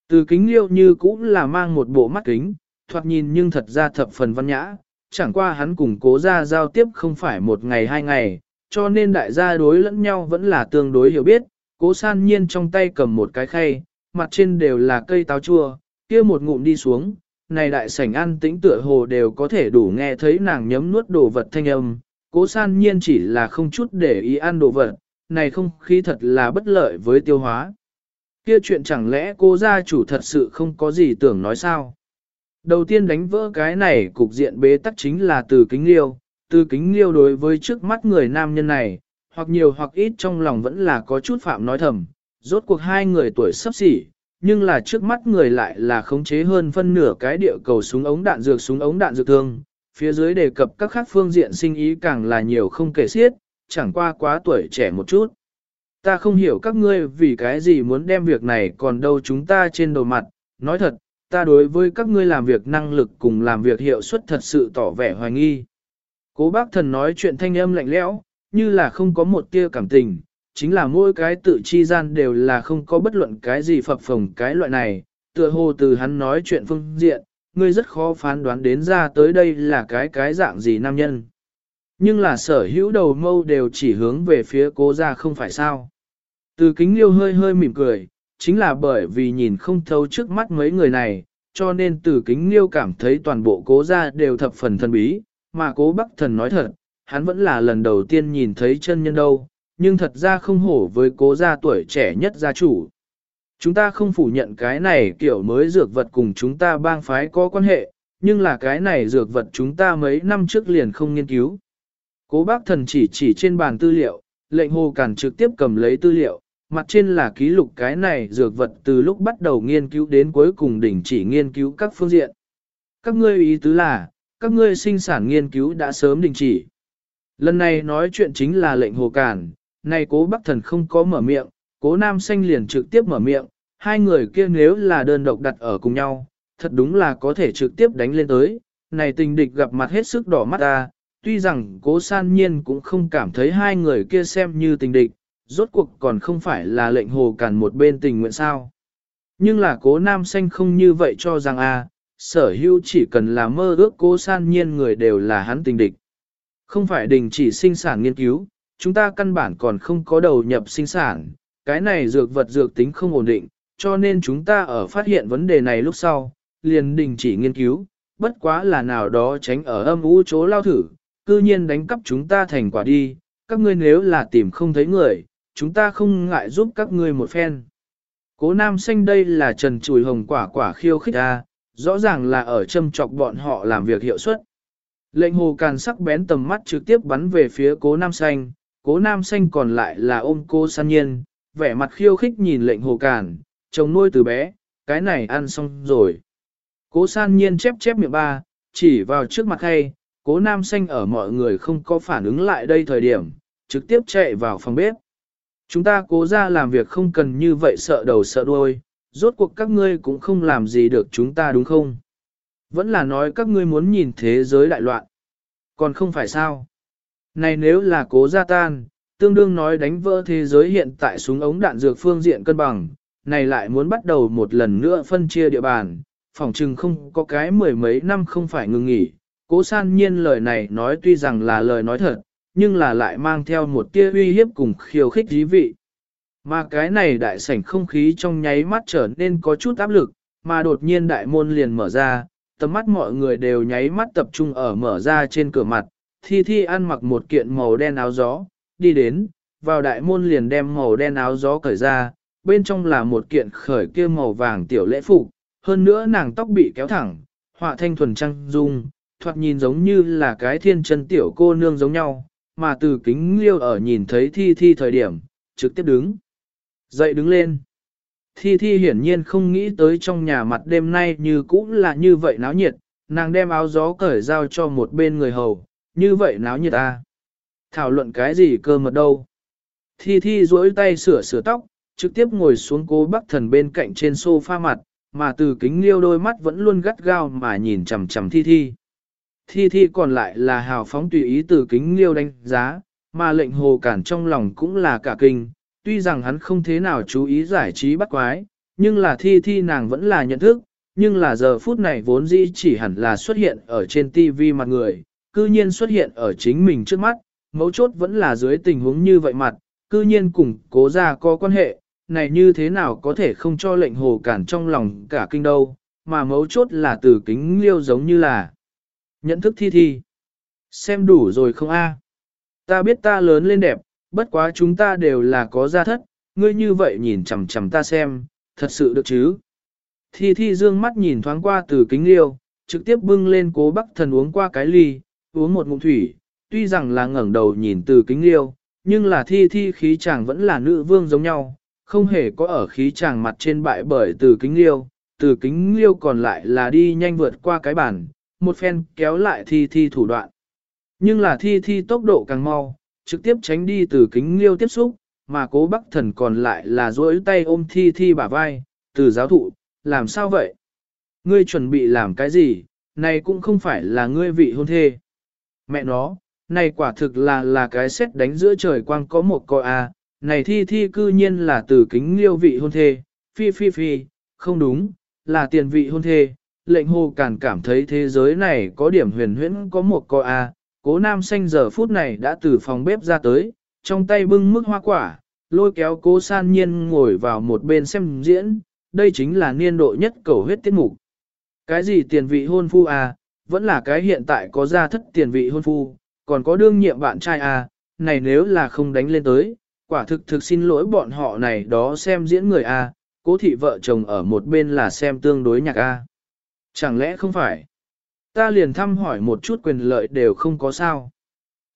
Speaker 1: Từ kính liêu như cũng là mang một bộ mắt kính, thoạt nhìn nhưng thật ra thập phần văn nhã, chẳng qua hắn cùng cố ra giao tiếp không phải một ngày hai ngày, cho nên đại gia đối lẫn nhau vẫn là tương đối hiểu biết, cố san nhiên trong tay cầm một cái khay, mặt trên đều là cây táo chua, kia một ngụm đi xuống, này đại sảnh ăn tĩnh tựa hồ đều có thể đủ nghe thấy nàng nhấm nuốt đồ vật thanh âm, cố san nhiên chỉ là không chút để ý ăn đồ vật, này không khí thật là bất lợi với tiêu hóa. Kia chuyện chẳng lẽ cô gia chủ thật sự không có gì tưởng nói sao? Đầu tiên đánh vỡ cái này cục diện bế tắc chính là từ kính liêu, từ kính liêu đối với trước mắt người nam nhân này, hoặc nhiều hoặc ít trong lòng vẫn là có chút phạm nói thầm, rốt cuộc hai người tuổi sắp xỉ, nhưng là trước mắt người lại là khống chế hơn phân nửa cái địa cầu súng ống đạn dược súng ống đạn dược thương, phía dưới đề cập các khác phương diện sinh ý càng là nhiều không kể xiết, chẳng qua quá tuổi trẻ một chút. Ta không hiểu các ngươi vì cái gì muốn đem việc này còn đâu chúng ta trên đầu mặt, nói thật, ta đối với các ngươi làm việc năng lực cùng làm việc hiệu suất thật sự tỏ vẻ hoài nghi. Cố bác thần nói chuyện thanh âm lạnh lẽo, như là không có một tia cảm tình, chính là mỗi cái tự chi gian đều là không có bất luận cái gì phập phồng cái loại này, tựa hồ từ hắn nói chuyện phương diện, ngươi rất khó phán đoán đến ra tới đây là cái cái dạng gì nam nhân. Nhưng là sở hữu đầu mâu đều chỉ hướng về phía cố ra không phải sao. Từ kính liêu hơi hơi mỉm cười, chính là bởi vì nhìn không thấu trước mắt mấy người này, cho nên từ kính liêu cảm thấy toàn bộ cố gia đều thập phần thân bí, mà cố bắc thần nói thật, hắn vẫn là lần đầu tiên nhìn thấy chân nhân đâu, nhưng thật ra không hổ với cố gia tuổi trẻ nhất gia chủ. Chúng ta không phủ nhận cái này kiểu mới dược vật cùng chúng ta bang phái có quan hệ, nhưng là cái này dược vật chúng ta mấy năm trước liền không nghiên cứu. Cố bác thần chỉ chỉ trên bàn tư liệu, lệnh hồ cản trực tiếp cầm lấy tư liệu, mặt trên là ký lục cái này dược vật từ lúc bắt đầu nghiên cứu đến cuối cùng đỉnh chỉ nghiên cứu các phương diện. Các ngươi ý tứ là, các ngươi sinh sản nghiên cứu đã sớm đình chỉ. Lần này nói chuyện chính là lệnh hồ cản, này cố bác thần không có mở miệng, cố nam xanh liền trực tiếp mở miệng, hai người kia nếu là đơn độc đặt ở cùng nhau, thật đúng là có thể trực tiếp đánh lên tới, này tình địch gặp mặt hết sức đỏ mắt ta, tuy rằng cố san nhiên cũng không cảm thấy hai người kia xem như tình địch, rốt cuộc còn không phải là lệnh hồ cản một bên tình nguyện sao. Nhưng là cố nam xanh không như vậy cho rằng a sở hữu chỉ cần là mơ ước cố san nhiên người đều là hắn tình địch. Không phải đình chỉ sinh sản nghiên cứu, chúng ta căn bản còn không có đầu nhập sinh sản, cái này dược vật dược tính không ổn định, cho nên chúng ta ở phát hiện vấn đề này lúc sau, liền đình chỉ nghiên cứu, bất quá là nào đó tránh ở âm u chỗ lao thử, cư nhiên đánh cắp chúng ta thành quả đi, các ngươi nếu là tìm không thấy người, chúng ta không ngại giúp các ngươi một phen. Cố nam xanh đây là trần chùi hồng quả quả khiêu khích ra, rõ ràng là ở châm chọc bọn họ làm việc hiệu suất. Lệnh hồ càn sắc bén tầm mắt trực tiếp bắn về phía cố nam xanh, cố nam xanh còn lại là ôm cô san nhiên, vẻ mặt khiêu khích nhìn lệnh hồ càn, chồng nuôi từ bé, cái này ăn xong rồi. Cố san nhiên chép chép miệng ba, chỉ vào trước mặt hay, cố nam xanh ở mọi người không có phản ứng lại đây thời điểm, trực tiếp chạy vào phòng bếp. Chúng ta cố ra làm việc không cần như vậy sợ đầu sợ đuôi, rốt cuộc các ngươi cũng không làm gì được chúng ta đúng không? Vẫn là nói các ngươi muốn nhìn thế giới đại loạn. Còn không phải sao? Này nếu là cố gia tan, tương đương nói đánh vỡ thế giới hiện tại súng ống đạn dược phương diện cân bằng, này lại muốn bắt đầu một lần nữa phân chia địa bàn, phòng trừng không có cái mười mấy năm không phải ngừng nghỉ. Cố san nhiên lời này nói tuy rằng là lời nói thật, nhưng là lại mang theo một tia uy hiếp cùng khiêu khích dí vị. Mà cái này đại sảnh không khí trong nháy mắt trở nên có chút áp lực, mà đột nhiên đại môn liền mở ra, tầm mắt mọi người đều nháy mắt tập trung ở mở ra trên cửa mặt, thi thi ăn mặc một kiện màu đen áo gió, đi đến, vào đại môn liền đem màu đen áo gió cởi ra, bên trong là một kiện khởi kia màu vàng tiểu lễ phục, hơn nữa nàng tóc bị kéo thẳng, họa thanh thuần trăng dung, thoạt nhìn giống như là cái thiên chân tiểu cô nương giống nhau, mà từ kính liêu ở nhìn thấy thi thi thời điểm, trực tiếp đứng. Dậy đứng lên. Thi thi hiển nhiên không nghĩ tới trong nhà mặt đêm nay như cũng là như vậy náo nhiệt, nàng đem áo gió cởi giao cho một bên người hầu, như vậy náo nhiệt à. Thảo luận cái gì cơ mật đâu. Thi thi duỗi tay sửa sửa tóc, trực tiếp ngồi xuống cố bắc thần bên cạnh trên sofa mặt, mà từ kính liêu đôi mắt vẫn luôn gắt gao mà nhìn chằm chằm thi thi. Thi thi còn lại là hào phóng tùy ý từ kính liêu đánh giá, mà lệnh hồ cản trong lòng cũng là cả kinh, tuy rằng hắn không thế nào chú ý giải trí bắt quái, nhưng là thi thi nàng vẫn là nhận thức, nhưng là giờ phút này vốn dĩ chỉ hẳn là xuất hiện ở trên tivi mặt người, cư nhiên xuất hiện ở chính mình trước mắt, mấu chốt vẫn là dưới tình huống như vậy mặt, cư nhiên cùng cố ra có quan hệ, này như thế nào có thể không cho lệnh hồ cản trong lòng cả kinh đâu, mà mấu chốt là từ kính liêu giống như là nhận thức thi thi. Xem đủ rồi không a? Ta biết ta lớn lên đẹp, bất quá chúng ta đều là có gia thất, ngươi như vậy nhìn chằm chằm ta xem, thật sự được chứ. Thi thi dương mắt nhìn thoáng qua từ kính liêu, trực tiếp bưng lên cố bắc thần uống qua cái ly, uống một ngụm thủy, tuy rằng là ngẩng đầu nhìn từ kính liêu, nhưng là thi thi khí chàng vẫn là nữ vương giống nhau, không hề có ở khí chàng mặt trên bại bởi từ kính liêu, từ kính liêu còn lại là đi nhanh vượt qua cái bản, một phen kéo lại thi thi thủ đoạn. Nhưng là thi thi tốc độ càng mau, trực tiếp tránh đi từ kính liêu tiếp xúc, mà cố bắc thần còn lại là duỗi tay ôm thi thi bả vai, từ giáo thụ, làm sao vậy? Ngươi chuẩn bị làm cái gì, này cũng không phải là ngươi vị hôn thê. Mẹ nó, này quả thực là là cái xét đánh giữa trời quang có một coi à? này thi thi cư nhiên là từ kính liêu vị hôn thê, phi phi phi, không đúng, là tiền vị hôn thê. Lệnh hồ càn cảm thấy thế giới này có điểm huyền huyễn có một co a. Cố nam xanh giờ phút này đã từ phòng bếp ra tới, trong tay bưng mức hoa quả, lôi kéo cố san nhiên ngồi vào một bên xem diễn, đây chính là niên độ nhất cầu huyết tiết mục. Cái gì tiền vị hôn phu à, vẫn là cái hiện tại có gia thất tiền vị hôn phu, còn có đương nhiệm bạn trai à, này nếu là không đánh lên tới, quả thực thực xin lỗi bọn họ này đó xem diễn người à, cố thị vợ chồng ở một bên là xem tương đối nhạc à. Chẳng lẽ không phải? Ta liền thăm hỏi một chút quyền lợi đều không có sao.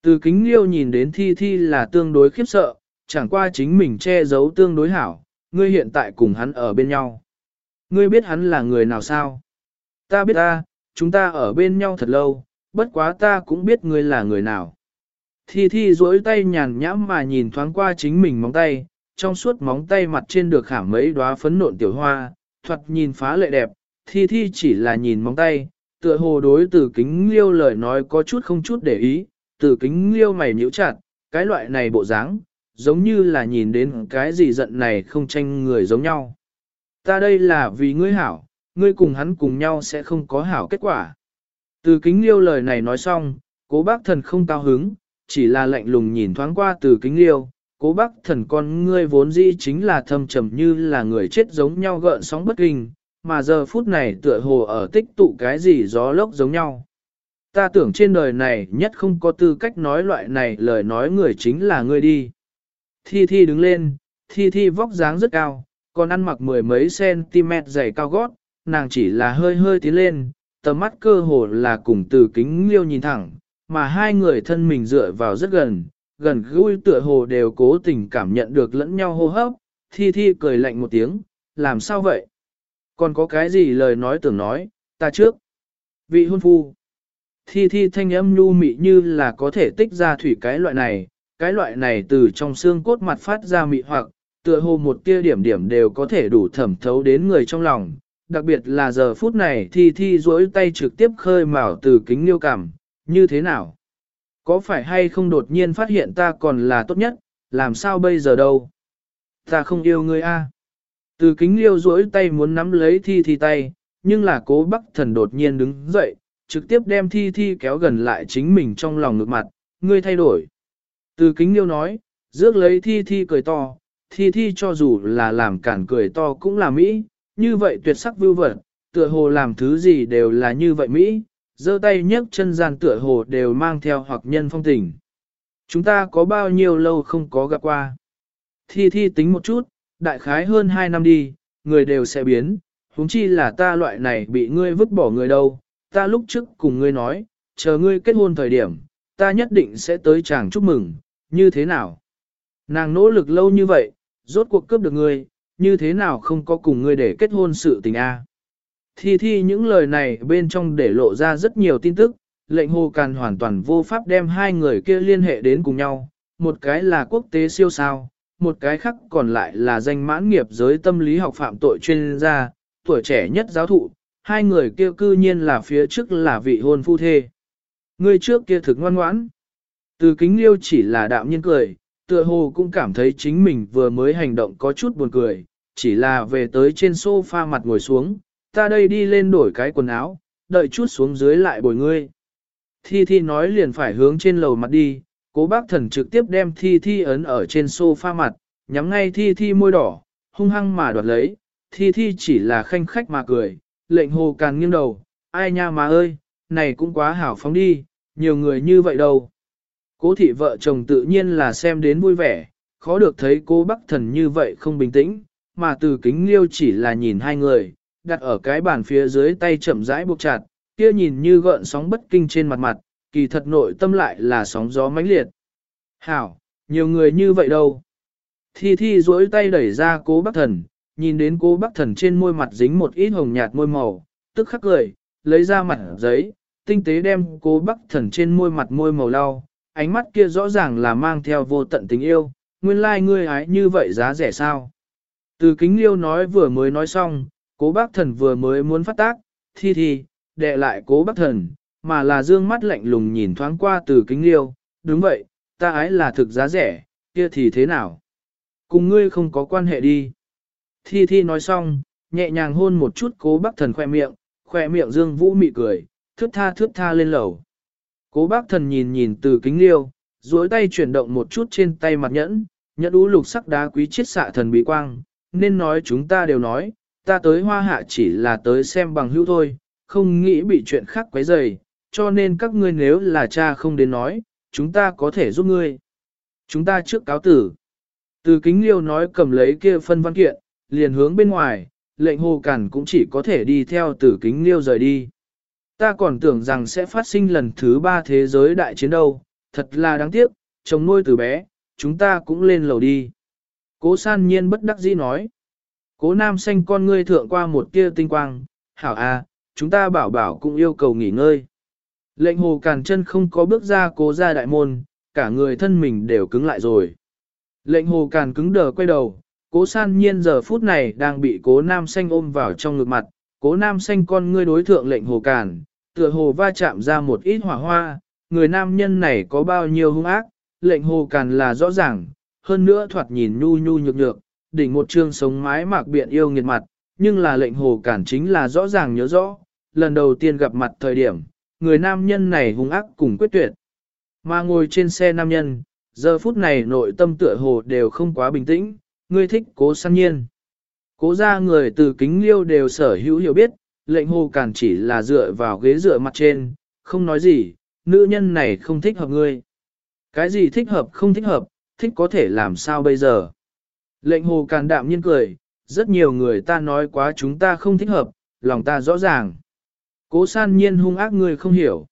Speaker 1: Từ kính liêu nhìn đến thi thi là tương đối khiếp sợ, chẳng qua chính mình che giấu tương đối hảo, ngươi hiện tại cùng hắn ở bên nhau. Ngươi biết hắn là người nào sao? Ta biết ta, chúng ta ở bên nhau thật lâu, bất quá ta cũng biết ngươi là người nào. Thi thi duỗi tay nhàn nhãm mà nhìn thoáng qua chính mình móng tay, trong suốt móng tay mặt trên được khảm mấy đóa phấn nộn tiểu hoa, thuật nhìn phá lệ đẹp, thi thi chỉ là nhìn móng tay, tựa hồ đối từ kính liêu lời nói có chút không chút để ý, từ kính liêu mày nhíu chặt, cái loại này bộ dáng, giống như là nhìn đến cái gì giận này không tranh người giống nhau. Ta đây là vì ngươi hảo, ngươi cùng hắn cùng nhau sẽ không có hảo kết quả. Từ kính liêu lời này nói xong, cố bác thần không cao hứng, chỉ là lạnh lùng nhìn thoáng qua từ kính liêu, cố bác thần con ngươi vốn dĩ chính là thâm trầm như là người chết giống nhau gợn sóng bất kinh, mà giờ phút này tựa hồ ở tích tụ cái gì gió lốc giống nhau. Ta tưởng trên đời này nhất không có tư cách nói loại này lời nói người chính là ngươi đi. Thi Thi đứng lên, Thi Thi vóc dáng rất cao, còn ăn mặc mười mấy cm dày cao gót, nàng chỉ là hơi hơi tiến lên, tầm mắt cơ hồ là cùng từ kính liêu nhìn thẳng, mà hai người thân mình dựa vào rất gần, gần gũi tựa hồ đều cố tình cảm nhận được lẫn nhau hô hấp, Thi Thi cười lạnh một tiếng, làm sao vậy? Còn có cái gì lời nói tưởng nói, ta trước. Vị hôn phu. Thi Thi thanh âm nhu mị như là có thể tích ra thủy cái loại này, cái loại này từ trong xương cốt mặt phát ra mị hoặc, tựa hồ một tia điểm điểm đều có thể đủ thẩm thấu đến người trong lòng. Đặc biệt là giờ phút này Thi Thi duỗi tay trực tiếp khơi mào từ kính liêu cảm, như thế nào? Có phải hay không đột nhiên phát hiện ta còn là tốt nhất, làm sao bây giờ đâu? Ta không yêu ngươi a. Từ kính liêu duỗi tay muốn nắm lấy thi thi tay, nhưng là cố bắc thần đột nhiên đứng dậy, trực tiếp đem thi thi kéo gần lại chính mình trong lòng ngược mặt, ngươi thay đổi. Từ kính liêu nói, rước lấy thi thi cười to, thi thi cho dù là làm cản cười to cũng là Mỹ, như vậy tuyệt sắc vưu vật, tựa hồ làm thứ gì đều là như vậy Mỹ, giơ tay nhấc chân gian tựa hồ đều mang theo hoặc nhân phong tình. Chúng ta có bao nhiêu lâu không có gặp qua? Thi thi tính một chút, đại khái hơn 2 năm đi, người đều sẽ biến, huống chi là ta loại này bị ngươi vứt bỏ người đâu, ta lúc trước cùng ngươi nói, chờ ngươi kết hôn thời điểm, ta nhất định sẽ tới chàng chúc mừng, như thế nào? Nàng nỗ lực lâu như vậy, rốt cuộc cướp được ngươi, như thế nào không có cùng ngươi để kết hôn sự tình a? Thi thi những lời này bên trong để lộ ra rất nhiều tin tức, lệnh hồ càn hoàn toàn vô pháp đem hai người kia liên hệ đến cùng nhau, một cái là quốc tế siêu sao, một cái khác còn lại là danh mãn nghiệp giới tâm lý học phạm tội chuyên gia, tuổi trẻ nhất giáo thụ, hai người kia cư nhiên là phía trước là vị hôn phu thê. Người trước kia thực ngoan ngoãn. Từ kính liêu chỉ là đạm nhiên cười, tựa hồ cũng cảm thấy chính mình vừa mới hành động có chút buồn cười, chỉ là về tới trên sofa mặt ngồi xuống, ta đây đi lên đổi cái quần áo, đợi chút xuống dưới lại bồi ngươi. Thi Thi nói liền phải hướng trên lầu mặt đi, cố bác thần trực tiếp đem Thi Thi ấn ở trên sofa mặt, nhắm ngay Thi Thi môi đỏ, hung hăng mà đoạt lấy, Thi Thi chỉ là khanh khách mà cười, lệnh hồ càng nghiêng đầu, ai nha mà ơi, này cũng quá hảo phóng đi, nhiều người như vậy đâu. Cố thị vợ chồng tự nhiên là xem đến vui vẻ, khó được thấy cô bác thần như vậy không bình tĩnh, mà từ kính liêu chỉ là nhìn hai người, đặt ở cái bàn phía dưới tay chậm rãi buộc chặt, kia nhìn như gợn sóng bất kinh trên mặt mặt, kỳ thật nội tâm lại là sóng gió mãnh liệt. Hảo, nhiều người như vậy đâu. Thi Thi duỗi tay đẩy ra cố bác thần, nhìn đến cố bác thần trên môi mặt dính một ít hồng nhạt môi màu, tức khắc cười, lấy ra mặt giấy, tinh tế đem cố bác thần trên môi mặt môi màu lau, ánh mắt kia rõ ràng là mang theo vô tận tình yêu, nguyên lai like ngươi ái như vậy giá rẻ sao. Từ kính liêu nói vừa mới nói xong, cố bác thần vừa mới muốn phát tác, thi thi, đệ lại cố bác thần, mà là dương mắt lạnh lùng nhìn thoáng qua từ kính liêu, đúng vậy, ta ái là thực giá rẻ, kia thì thế nào? Cùng ngươi không có quan hệ đi. Thi thi nói xong, nhẹ nhàng hôn một chút cố bác thần khoe miệng, khoe miệng dương vũ mị cười, thước tha thước tha lên lầu. Cố bác thần nhìn nhìn từ kính liêu, duỗi tay chuyển động một chút trên tay mặt nhẫn, nhẫn ú lục sắc đá quý chiết xạ thần bí quang, nên nói chúng ta đều nói, ta tới hoa hạ chỉ là tới xem bằng hữu thôi, không nghĩ bị chuyện khác quấy rầy, cho nên các ngươi nếu là cha không đến nói, chúng ta có thể giúp ngươi. Chúng ta trước cáo tử. Từ kính liêu nói cầm lấy kia phân văn kiện, liền hướng bên ngoài, lệnh hồ cản cũng chỉ có thể đi theo từ kính liêu rời đi. Ta còn tưởng rằng sẽ phát sinh lần thứ ba thế giới đại chiến đâu, thật là đáng tiếc, chồng nuôi từ bé, chúng ta cũng lên lầu đi. Cố san nhiên bất đắc dĩ nói. Cố nam xanh con ngươi thượng qua một kia tinh quang, hảo a, chúng ta bảo bảo cũng yêu cầu nghỉ ngơi. Lệnh hồ càn chân không có bước ra cố ra đại môn, cả người thân mình đều cứng lại rồi. Lệnh hồ càn cứng đờ quay đầu, cố san nhiên giờ phút này đang bị cố nam xanh ôm vào trong ngực mặt, cố nam xanh con ngươi đối thượng lệnh hồ càn, tựa hồ va chạm ra một ít hỏa hoa, người nam nhân này có bao nhiêu hung ác, lệnh hồ càn là rõ ràng, hơn nữa thoạt nhìn nhu nhu nhược nhược, đỉnh một trương sống mái mạc biện yêu nghiệt mặt, nhưng là lệnh hồ càn chính là rõ ràng nhớ rõ, lần đầu tiên gặp mặt thời điểm, người nam nhân này hung ác cùng quyết tuyệt. Mà ngồi trên xe nam nhân, giờ phút này nội tâm tựa hồ đều không quá bình tĩnh, ngươi thích cố săn nhiên. Cố ra người từ kính liêu đều sở hữu hiểu biết, lệnh hồ càn chỉ là dựa vào ghế dựa mặt trên, không nói gì, nữ nhân này không thích hợp ngươi. Cái gì thích hợp không thích hợp, thích có thể làm sao bây giờ. Lệnh hồ càn đạm nhiên cười, rất nhiều người ta nói quá chúng ta không thích hợp, lòng ta rõ ràng. Cố san nhiên hung ác người không hiểu.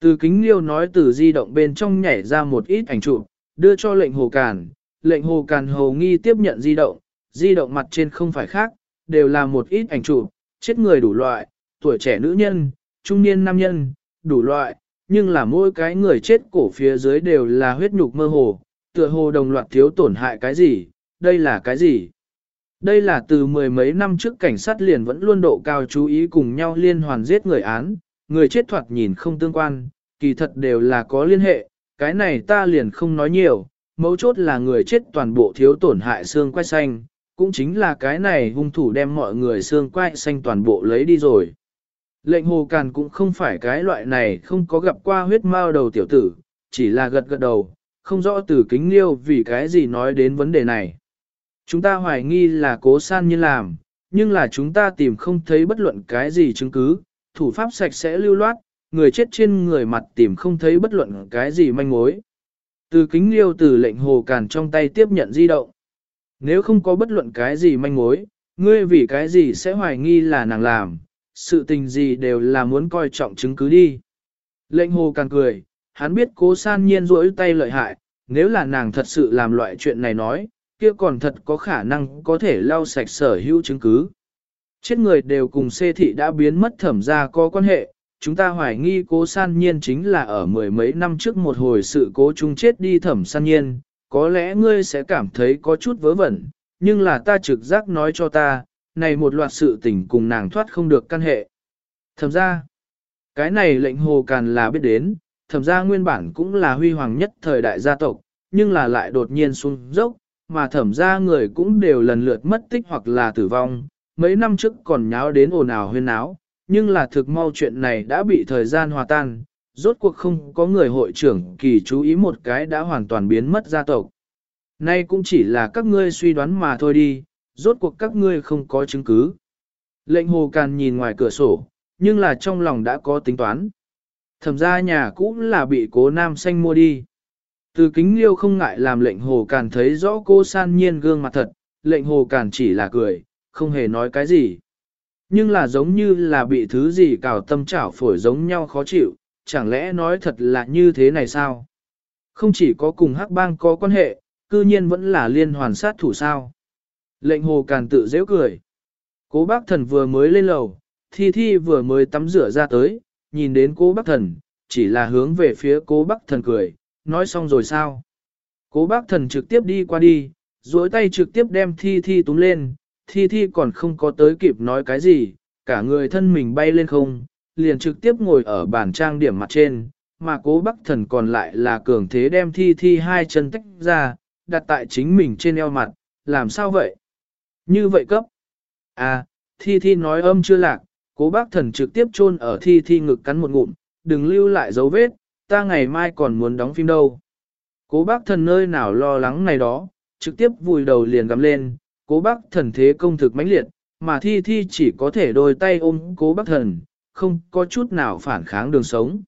Speaker 1: Từ kính liêu nói từ di động bên trong nhảy ra một ít ảnh chụp, đưa cho lệnh hồ càn, lệnh hồ càn hồ nghi tiếp nhận di động, di động mặt trên không phải khác, đều là một ít ảnh chụp, chết người đủ loại, tuổi trẻ nữ nhân, trung niên nam nhân, đủ loại, nhưng là mỗi cái người chết cổ phía dưới đều là huyết nhục mơ hồ, tựa hồ đồng loạt thiếu tổn hại cái gì, đây là cái gì? Đây là từ mười mấy năm trước cảnh sát liền vẫn luôn độ cao chú ý cùng nhau liên hoàn giết người án, người chết thoạt nhìn không tương quan, kỳ thật đều là có liên hệ, cái này ta liền không nói nhiều, mấu chốt là người chết toàn bộ thiếu tổn hại xương quay xanh, cũng chính là cái này hung thủ đem mọi người xương quay xanh toàn bộ lấy đi rồi. Lệnh hồ càn cũng không phải cái loại này không có gặp qua huyết mao đầu tiểu tử, chỉ là gật gật đầu, không rõ từ kính liêu vì cái gì nói đến vấn đề này. Chúng ta hoài nghi là cố san như làm, nhưng là chúng ta tìm không thấy bất luận cái gì chứng cứ, thủ pháp sạch sẽ lưu loát, người chết trên người mặt tìm không thấy bất luận cái gì manh mối. Từ kính liêu từ lệnh hồ càn trong tay tiếp nhận di động. Nếu không có bất luận cái gì manh mối, ngươi vì cái gì sẽ hoài nghi là nàng làm, sự tình gì đều là muốn coi trọng chứng cứ đi. Lệnh hồ càng cười, hắn biết cố san nhiên rỗi tay lợi hại, nếu là nàng thật sự làm loại chuyện này nói, kia còn thật có khả năng có thể lau sạch sở hữu chứng cứ. Chết người đều cùng xê thị đã biến mất thẩm ra có quan hệ, chúng ta hoài nghi cố san nhiên chính là ở mười mấy năm trước một hồi sự cố chung chết đi thẩm san nhiên, có lẽ ngươi sẽ cảm thấy có chút vớ vẩn, nhưng là ta trực giác nói cho ta, này một loạt sự tình cùng nàng thoát không được căn hệ. Thẩm ra, cái này lệnh hồ càn là biết đến, thẩm ra nguyên bản cũng là huy hoàng nhất thời đại gia tộc, nhưng là lại đột nhiên xuống dốc, mà thẩm ra người cũng đều lần lượt mất tích hoặc là tử vong, mấy năm trước còn nháo đến ồn ào huyên náo, nhưng là thực mau chuyện này đã bị thời gian hòa tan, rốt cuộc không có người hội trưởng kỳ chú ý một cái đã hoàn toàn biến mất gia tộc. Nay cũng chỉ là các ngươi suy đoán mà thôi đi, rốt cuộc các ngươi không có chứng cứ. Lệnh hồ càn nhìn ngoài cửa sổ, nhưng là trong lòng đã có tính toán. Thẩm ra nhà cũ là bị cố nam xanh mua đi. Từ kính liêu không ngại làm lệnh hồ càn thấy rõ cô san nhiên gương mặt thật, lệnh hồ càn chỉ là cười, không hề nói cái gì. Nhưng là giống như là bị thứ gì cào tâm chảo phổi giống nhau khó chịu, chẳng lẽ nói thật là như thế này sao? Không chỉ có cùng hắc bang có quan hệ, cư nhiên vẫn là liên hoàn sát thủ sao. Lệnh hồ càn tự dễ cười. Cố bác thần vừa mới lên lầu, thi thi vừa mới tắm rửa ra tới, nhìn đến cố bác thần, chỉ là hướng về phía cố bác thần cười, nói xong rồi sao. Cố bác thần trực tiếp đi qua đi, duỗi tay trực tiếp đem thi thi túm lên, thi thi còn không có tới kịp nói cái gì, cả người thân mình bay lên không, liền trực tiếp ngồi ở bàn trang điểm mặt trên, mà cố bác thần còn lại là cường thế đem thi thi hai chân tách ra, đặt tại chính mình trên eo mặt, làm sao vậy? Như vậy cấp. À, thi thi nói âm chưa lạc, cố bác thần trực tiếp chôn ở thi thi ngực cắn một ngụm, đừng lưu lại dấu vết, ta ngày mai còn muốn đóng phim đâu. Cố bác thần nơi nào lo lắng này đó, trực tiếp vùi đầu liền gắm lên, cố bác thần thế công thực mãnh liệt, mà thi thi chỉ có thể đôi tay ôm cố bác thần, không có chút nào phản kháng đường sống.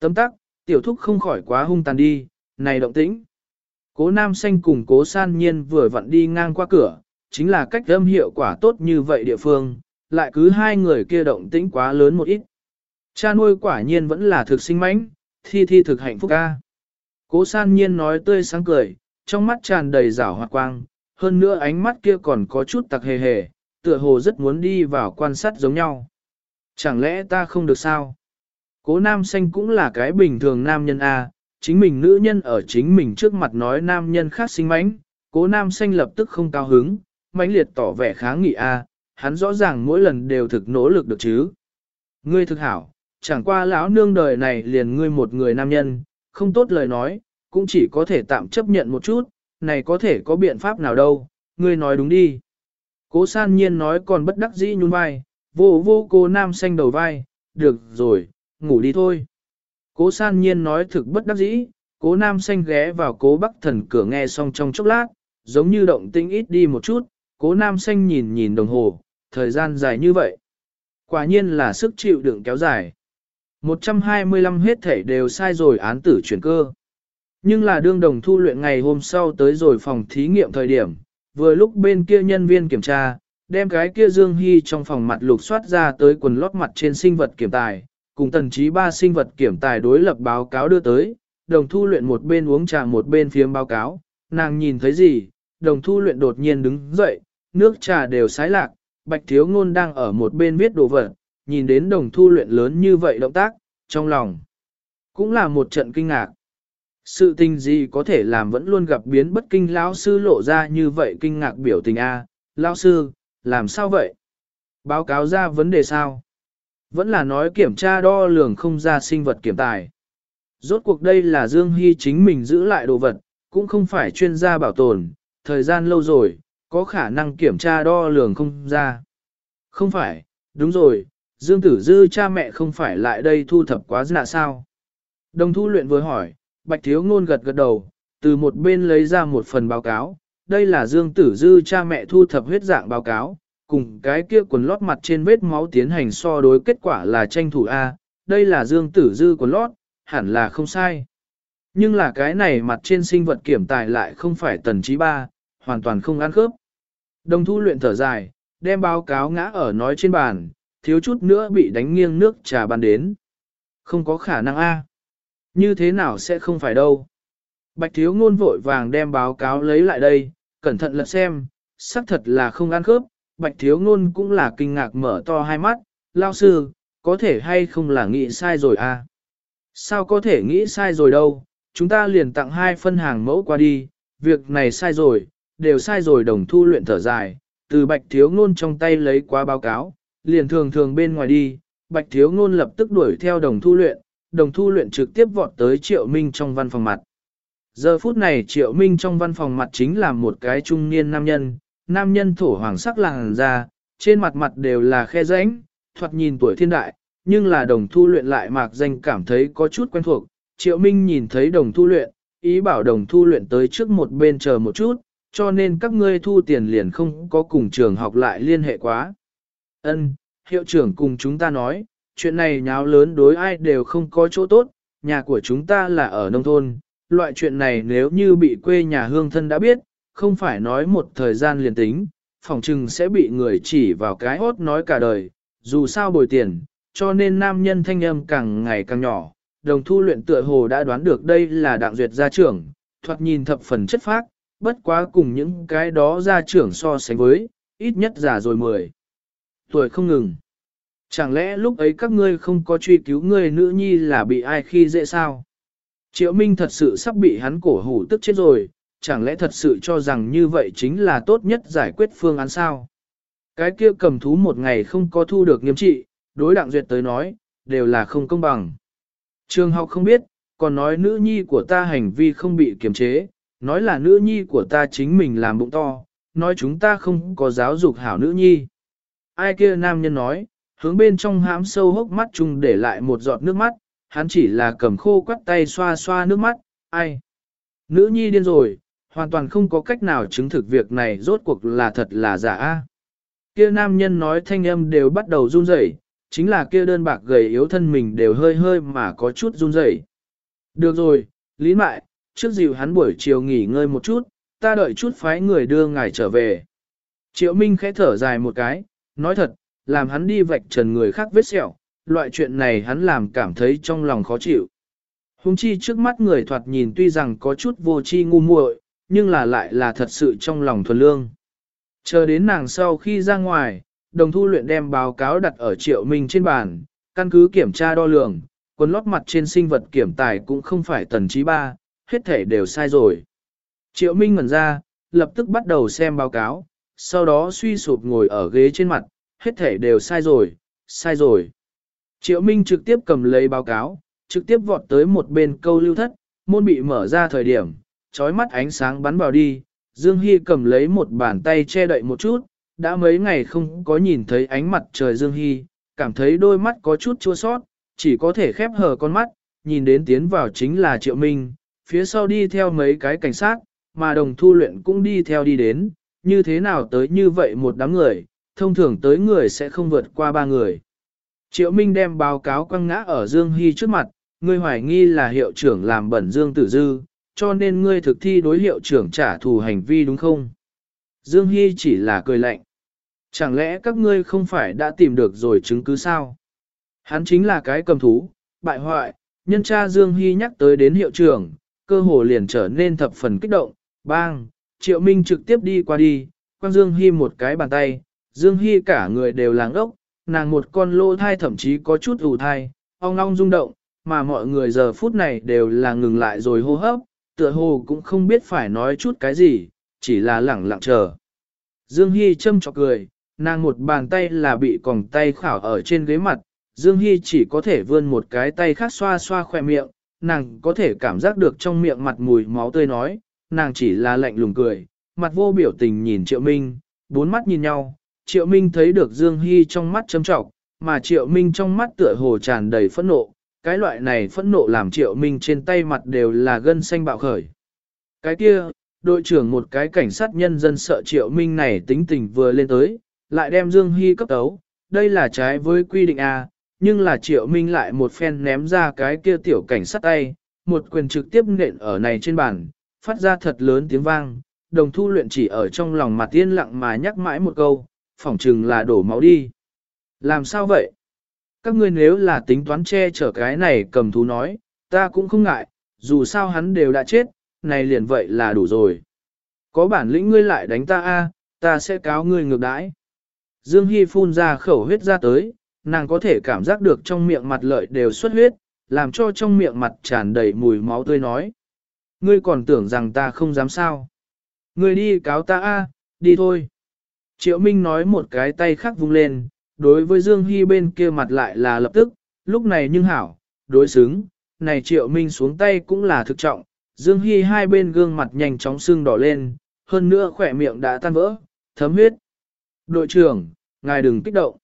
Speaker 1: Tấm tắc, tiểu thúc không khỏi quá hung tàn đi, này động tĩnh. Cố nam xanh cùng cố san nhiên vừa vặn đi ngang qua cửa, chính là cách âm hiệu quả tốt như vậy địa phương, lại cứ hai người kia động tĩnh quá lớn một ít. Cha nuôi quả nhiên vẫn là thực sinh mãnh, thi thi thực hạnh phúc ca. Cố san nhiên nói tươi sáng cười, trong mắt tràn đầy rảo hoạt quang, hơn nữa ánh mắt kia còn có chút tặc hề hề, tựa hồ rất muốn đi vào quan sát giống nhau. Chẳng lẽ ta không được sao? Cố nam xanh cũng là cái bình thường nam nhân A, chính mình nữ nhân ở chính mình trước mặt nói nam nhân khác sinh mánh, cố nam xanh lập tức không cao hứng, mãnh liệt tỏ vẻ kháng nghị A, hắn rõ ràng mỗi lần đều thực nỗ lực được chứ. Ngươi thực hảo, chẳng qua lão nương đời này liền ngươi một người nam nhân, không tốt lời nói, cũng chỉ có thể tạm chấp nhận một chút, này có thể có biện pháp nào đâu, ngươi nói đúng đi. Cố san nhiên nói còn bất đắc dĩ nhún vai, vô vô cô nam xanh đầu vai, được rồi, ngủ đi thôi. Cố san nhiên nói thực bất đắc dĩ, cố nam xanh ghé vào cố bắc thần cửa nghe xong trong chốc lát, giống như động tinh ít đi một chút, cố nam xanh nhìn nhìn đồng hồ, thời gian dài như vậy. Quả nhiên là sức chịu đựng kéo dài. 125 hết thể đều sai rồi án tử chuyển cơ. Nhưng là đương đồng thu luyện ngày hôm sau tới rồi phòng thí nghiệm thời điểm, vừa lúc bên kia nhân viên kiểm tra, đem cái kia Dương Hy trong phòng mặt lục soát ra tới quần lót mặt trên sinh vật kiểm tài, cùng tần trí ba sinh vật kiểm tài đối lập báo cáo đưa tới, đồng thu luyện một bên uống trà một bên phiếm báo cáo, nàng nhìn thấy gì, đồng thu luyện đột nhiên đứng dậy, nước trà đều sái lạc, bạch thiếu ngôn đang ở một bên viết đồ vật, nhìn đến đồng thu luyện lớn như vậy động tác, trong lòng cũng là một trận kinh ngạc. Sự tình gì có thể làm vẫn luôn gặp biến bất kinh lão sư lộ ra như vậy kinh ngạc biểu tình a lão sư, làm sao vậy? Báo cáo ra vấn đề sao? Vẫn là nói kiểm tra đo lường không ra sinh vật kiểm tài. Rốt cuộc đây là Dương Hy chính mình giữ lại đồ vật, cũng không phải chuyên gia bảo tồn, thời gian lâu rồi, có khả năng kiểm tra đo lường không ra. Không phải, đúng rồi, Dương Tử Dư cha mẹ không phải lại đây thu thập quá dạ sao? Đồng thu luyện vừa hỏi, Bạch Thiếu Ngôn gật gật đầu, từ một bên lấy ra một phần báo cáo, đây là Dương Tử Dư cha mẹ thu thập huyết dạng báo cáo, cùng cái kia quần lót mặt trên vết máu tiến hành so đối kết quả là tranh thủ A, đây là Dương Tử Dư quần lót, hẳn là không sai. Nhưng là cái này mặt trên sinh vật kiểm tài lại không phải tần trí ba, hoàn toàn không ăn khớp. Đồng thu luyện thở dài, đem báo cáo ngã ở nói trên bàn, thiếu chút nữa bị đánh nghiêng nước trà bàn đến. Không có khả năng A. Như thế nào sẽ không phải đâu. Bạch thiếu ngôn vội vàng đem báo cáo lấy lại đây, cẩn thận lật xem, xác thật là không ăn khớp. Bạch thiếu ngôn cũng là kinh ngạc mở to hai mắt, lao sư, có thể hay không là nghĩ sai rồi a? Sao có thể nghĩ sai rồi đâu, chúng ta liền tặng hai phân hàng mẫu qua đi, việc này sai rồi, đều sai rồi đồng thu luyện thở dài, từ bạch thiếu ngôn trong tay lấy qua báo cáo, liền thường thường bên ngoài đi, bạch thiếu ngôn lập tức đuổi theo đồng thu luyện, đồng thu luyện trực tiếp vọt tới triệu minh trong văn phòng mặt. Giờ phút này triệu minh trong văn phòng mặt chính là một cái trung niên nam nhân, nam nhân thổ hoàng sắc làng ra, trên mặt mặt đều là khe rãnh, thoạt nhìn tuổi thiên đại, nhưng là đồng thu luyện lại mạc danh cảm thấy có chút quen thuộc. Triệu Minh nhìn thấy đồng thu luyện, ý bảo đồng thu luyện tới trước một bên chờ một chút, cho nên các ngươi thu tiền liền không có cùng trường học lại liên hệ quá. Ân, hiệu trưởng cùng chúng ta nói, chuyện này nháo lớn đối ai đều không có chỗ tốt, nhà của chúng ta là ở nông thôn, loại chuyện này nếu như bị quê nhà hương thân đã biết, không phải nói một thời gian liền tính, phòng trừng sẽ bị người chỉ vào cái hốt nói cả đời, dù sao bồi tiền, cho nên nam nhân thanh âm càng ngày càng nhỏ. Đồng thu luyện tựa hồ đã đoán được đây là đặng duyệt gia trưởng, thoạt nhìn thập phần chất phác, bất quá cùng những cái đó gia trưởng so sánh với, ít nhất già rồi mười. Tuổi không ngừng. Chẳng lẽ lúc ấy các ngươi không có truy cứu ngươi nữ nhi là bị ai khi dễ sao? Triệu Minh thật sự sắp bị hắn cổ hủ tức chết rồi, chẳng lẽ thật sự cho rằng như vậy chính là tốt nhất giải quyết phương án sao? Cái kia cầm thú một ngày không có thu được nghiêm trị, đối đặng duyệt tới nói, đều là không công bằng. Trường học không biết, còn nói nữ nhi của ta hành vi không bị kiềm chế, nói là nữ nhi của ta chính mình làm bụng to, nói chúng ta không có giáo dục hảo nữ nhi. Ai kia nam nhân nói, hướng bên trong hãm sâu hốc mắt chung để lại một giọt nước mắt, hắn chỉ là cầm khô quắt tay xoa xoa nước mắt, ai. Nữ nhi điên rồi, hoàn toàn không có cách nào chứng thực việc này rốt cuộc là thật là giả. Kia nam nhân nói thanh âm đều bắt đầu run rẩy, chính là kia đơn bạc gầy yếu thân mình đều hơi hơi mà có chút run rẩy. Được rồi, Lý Mại, trước dịu hắn buổi chiều nghỉ ngơi một chút, ta đợi chút phái người đưa ngài trở về. Triệu Minh khẽ thở dài một cái, nói thật, làm hắn đi vạch trần người khác vết sẹo, loại chuyện này hắn làm cảm thấy trong lòng khó chịu. Hùng chi trước mắt người thoạt nhìn tuy rằng có chút vô chi ngu muội, nhưng là lại là thật sự trong lòng thuần lương. Chờ đến nàng sau khi ra ngoài, đồng thu luyện đem báo cáo đặt ở triệu minh trên bàn, căn cứ kiểm tra đo lường, quần lót mặt trên sinh vật kiểm tài cũng không phải tần trí ba, hết thể đều sai rồi. Triệu minh ngẩn ra, lập tức bắt đầu xem báo cáo, sau đó suy sụp ngồi ở ghế trên mặt, hết thể đều sai rồi, sai rồi. Triệu minh trực tiếp cầm lấy báo cáo, trực tiếp vọt tới một bên câu lưu thất, môn bị mở ra thời điểm, trói mắt ánh sáng bắn vào đi, Dương Hy cầm lấy một bàn tay che đậy một chút, đã mấy ngày không có nhìn thấy ánh mặt trời Dương Hy, cảm thấy đôi mắt có chút chua sót, chỉ có thể khép hờ con mắt, nhìn đến tiến vào chính là Triệu Minh, phía sau đi theo mấy cái cảnh sát, mà đồng thu luyện cũng đi theo đi đến, như thế nào tới như vậy một đám người, thông thường tới người sẽ không vượt qua ba người. Triệu Minh đem báo cáo quăng ngã ở Dương Hy trước mặt, ngươi hoài nghi là hiệu trưởng làm bẩn Dương Tử Dư, cho nên ngươi thực thi đối hiệu trưởng trả thù hành vi đúng không? Dương Hy chỉ là cười lạnh. Chẳng lẽ các ngươi không phải đã tìm được rồi chứng cứ sao? Hắn chính là cái cầm thú, bại hoại, nhân cha Dương Hy nhắc tới đến hiệu trưởng, cơ hồ liền trở nên thập phần kích động, bang, Triệu Minh trực tiếp đi qua đi, quăng Dương Hy một cái bàn tay, Dương Hy cả người đều làng ốc, nàng một con lô thai thậm chí có chút ủ thai, ong ong rung động, mà mọi người giờ phút này đều là ngừng lại rồi hô hấp, tựa hồ cũng không biết phải nói chút cái gì, chỉ là lẳng lặng chờ. Dương Hy châm chọc cười, nàng một bàn tay là bị còng tay khảo ở trên ghế mặt, Dương Hy chỉ có thể vươn một cái tay khác xoa xoa khỏe miệng, nàng có thể cảm giác được trong miệng mặt mùi máu tươi nói, nàng chỉ là lạnh lùng cười, mặt vô biểu tình nhìn Triệu Minh, bốn mắt nhìn nhau, Triệu Minh thấy được Dương Hy trong mắt châm trọng, mà Triệu Minh trong mắt tựa hồ tràn đầy phẫn nộ, cái loại này phẫn nộ làm Triệu Minh trên tay mặt đều là gân xanh bạo khởi. Cái kia, đội trưởng một cái cảnh sát nhân dân sợ Triệu Minh này tính tình vừa lên tới, lại đem Dương Hy cấp tấu, đây là trái với quy định A, nhưng là Triệu Minh lại một phen ném ra cái kia tiểu cảnh sát tay, một quyền trực tiếp nện ở này trên bàn, phát ra thật lớn tiếng vang, đồng thu luyện chỉ ở trong lòng mặt yên lặng mà nhắc mãi một câu, phỏng chừng là đổ máu đi. Làm sao vậy? Các ngươi nếu là tính toán che chở cái này cầm thú nói, ta cũng không ngại, dù sao hắn đều đã chết, này liền vậy là đủ rồi. Có bản lĩnh ngươi lại đánh ta a, ta sẽ cáo ngươi ngược đãi. Dương Hy phun ra khẩu huyết ra tới, nàng có thể cảm giác được trong miệng mặt lợi đều xuất huyết, làm cho trong miệng mặt tràn đầy mùi máu tươi nói. Ngươi còn tưởng rằng ta không dám sao. Ngươi đi cáo ta a, đi thôi. Triệu Minh nói một cái tay khác vung lên, đối với Dương Hy bên kia mặt lại là lập tức, lúc này nhưng hảo, đối xứng, này Triệu Minh xuống tay cũng là thực trọng, Dương Hy hai bên gương mặt nhanh chóng sưng đỏ lên, hơn nữa khỏe miệng đã tan vỡ, thấm huyết. Đội trưởng, ngài đừng kích động.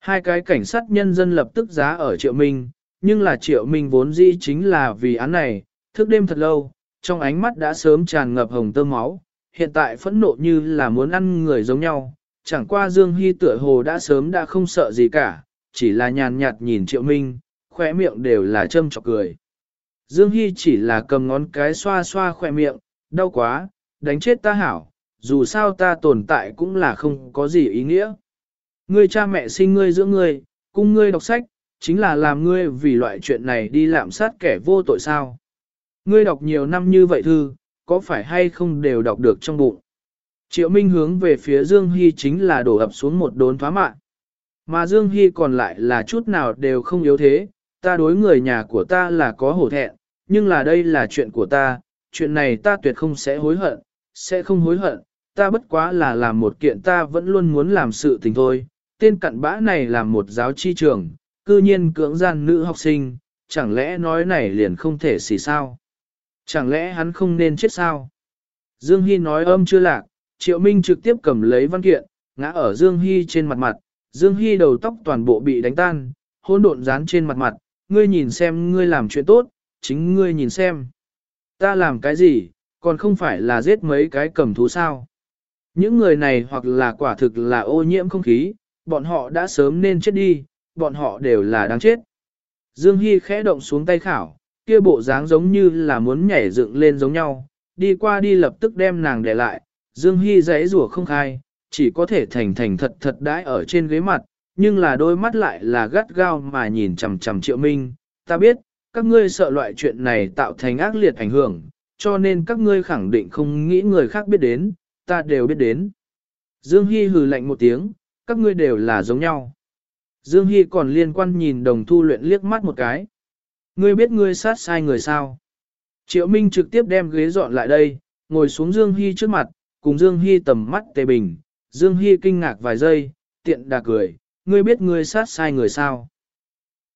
Speaker 1: Hai cái cảnh sát nhân dân lập tức giá ở Triệu Minh, nhưng là Triệu Minh vốn dĩ chính là vì án này, thức đêm thật lâu, trong ánh mắt đã sớm tràn ngập hồng tơ máu, hiện tại phẫn nộ như là muốn ăn người giống nhau, chẳng qua Dương Hy tựa hồ đã sớm đã không sợ gì cả, chỉ là nhàn nhạt nhìn Triệu Minh, khỏe miệng đều là châm chọc cười. Dương Hy chỉ là cầm ngón cái xoa xoa khỏe miệng, đau quá, đánh chết ta hảo, dù sao ta tồn tại cũng là không có gì ý nghĩa. Ngươi cha mẹ sinh ngươi giữa ngươi, cung ngươi đọc sách, chính là làm ngươi vì loại chuyện này đi lạm sát kẻ vô tội sao. Ngươi đọc nhiều năm như vậy thư, có phải hay không đều đọc được trong bụng. Triệu Minh hướng về phía Dương Hy chính là đổ ập xuống một đốn thoá mạng. Mà Dương Hy còn lại là chút nào đều không yếu thế, ta đối người nhà của ta là có hổ thẹn, nhưng là đây là chuyện của ta, chuyện này ta tuyệt không sẽ hối hận, sẽ không hối hận, ta bất quá là làm một kiện ta vẫn luôn muốn làm sự tình thôi. Tên cặn bã này là một giáo chi trường, cư nhiên cưỡng gian nữ học sinh, chẳng lẽ nói này liền không thể xì sao? Chẳng lẽ hắn không nên chết sao? Dương Hy nói âm chưa lạc, Triệu Minh trực tiếp cầm lấy văn kiện, ngã ở Dương Hy trên mặt mặt, Dương Hy đầu tóc toàn bộ bị đánh tan, hỗn độn dán trên mặt mặt, ngươi nhìn xem ngươi làm chuyện tốt, chính ngươi nhìn xem. Ta làm cái gì, còn không phải là giết mấy cái cầm thú sao. Những người này hoặc là quả thực là ô nhiễm không khí, bọn họ đã sớm nên chết đi, bọn họ đều là đáng chết. Dương Hy khẽ động xuống tay khảo, kia bộ dáng giống như là muốn nhảy dựng lên giống nhau, đi qua đi lập tức đem nàng để lại, Dương Hy giấy rủa không khai, chỉ có thể thành thành thật thật đãi ở trên ghế mặt, nhưng là đôi mắt lại là gắt gao mà nhìn chằm chằm triệu minh, ta biết, các ngươi sợ loại chuyện này tạo thành ác liệt ảnh hưởng, cho nên các ngươi khẳng định không nghĩ người khác biết đến, ta đều biết đến. Dương Hy hừ lạnh một tiếng, các ngươi đều là giống nhau. Dương Hy còn liên quan nhìn đồng thu luyện liếc mắt một cái. Ngươi biết ngươi sát sai người sao? Triệu Minh trực tiếp đem ghế dọn lại đây, ngồi xuống Dương Hy trước mặt, cùng Dương Hy tầm mắt tề bình. Dương Hy kinh ngạc vài giây, tiện đà cười, ngươi biết ngươi sát sai người sao?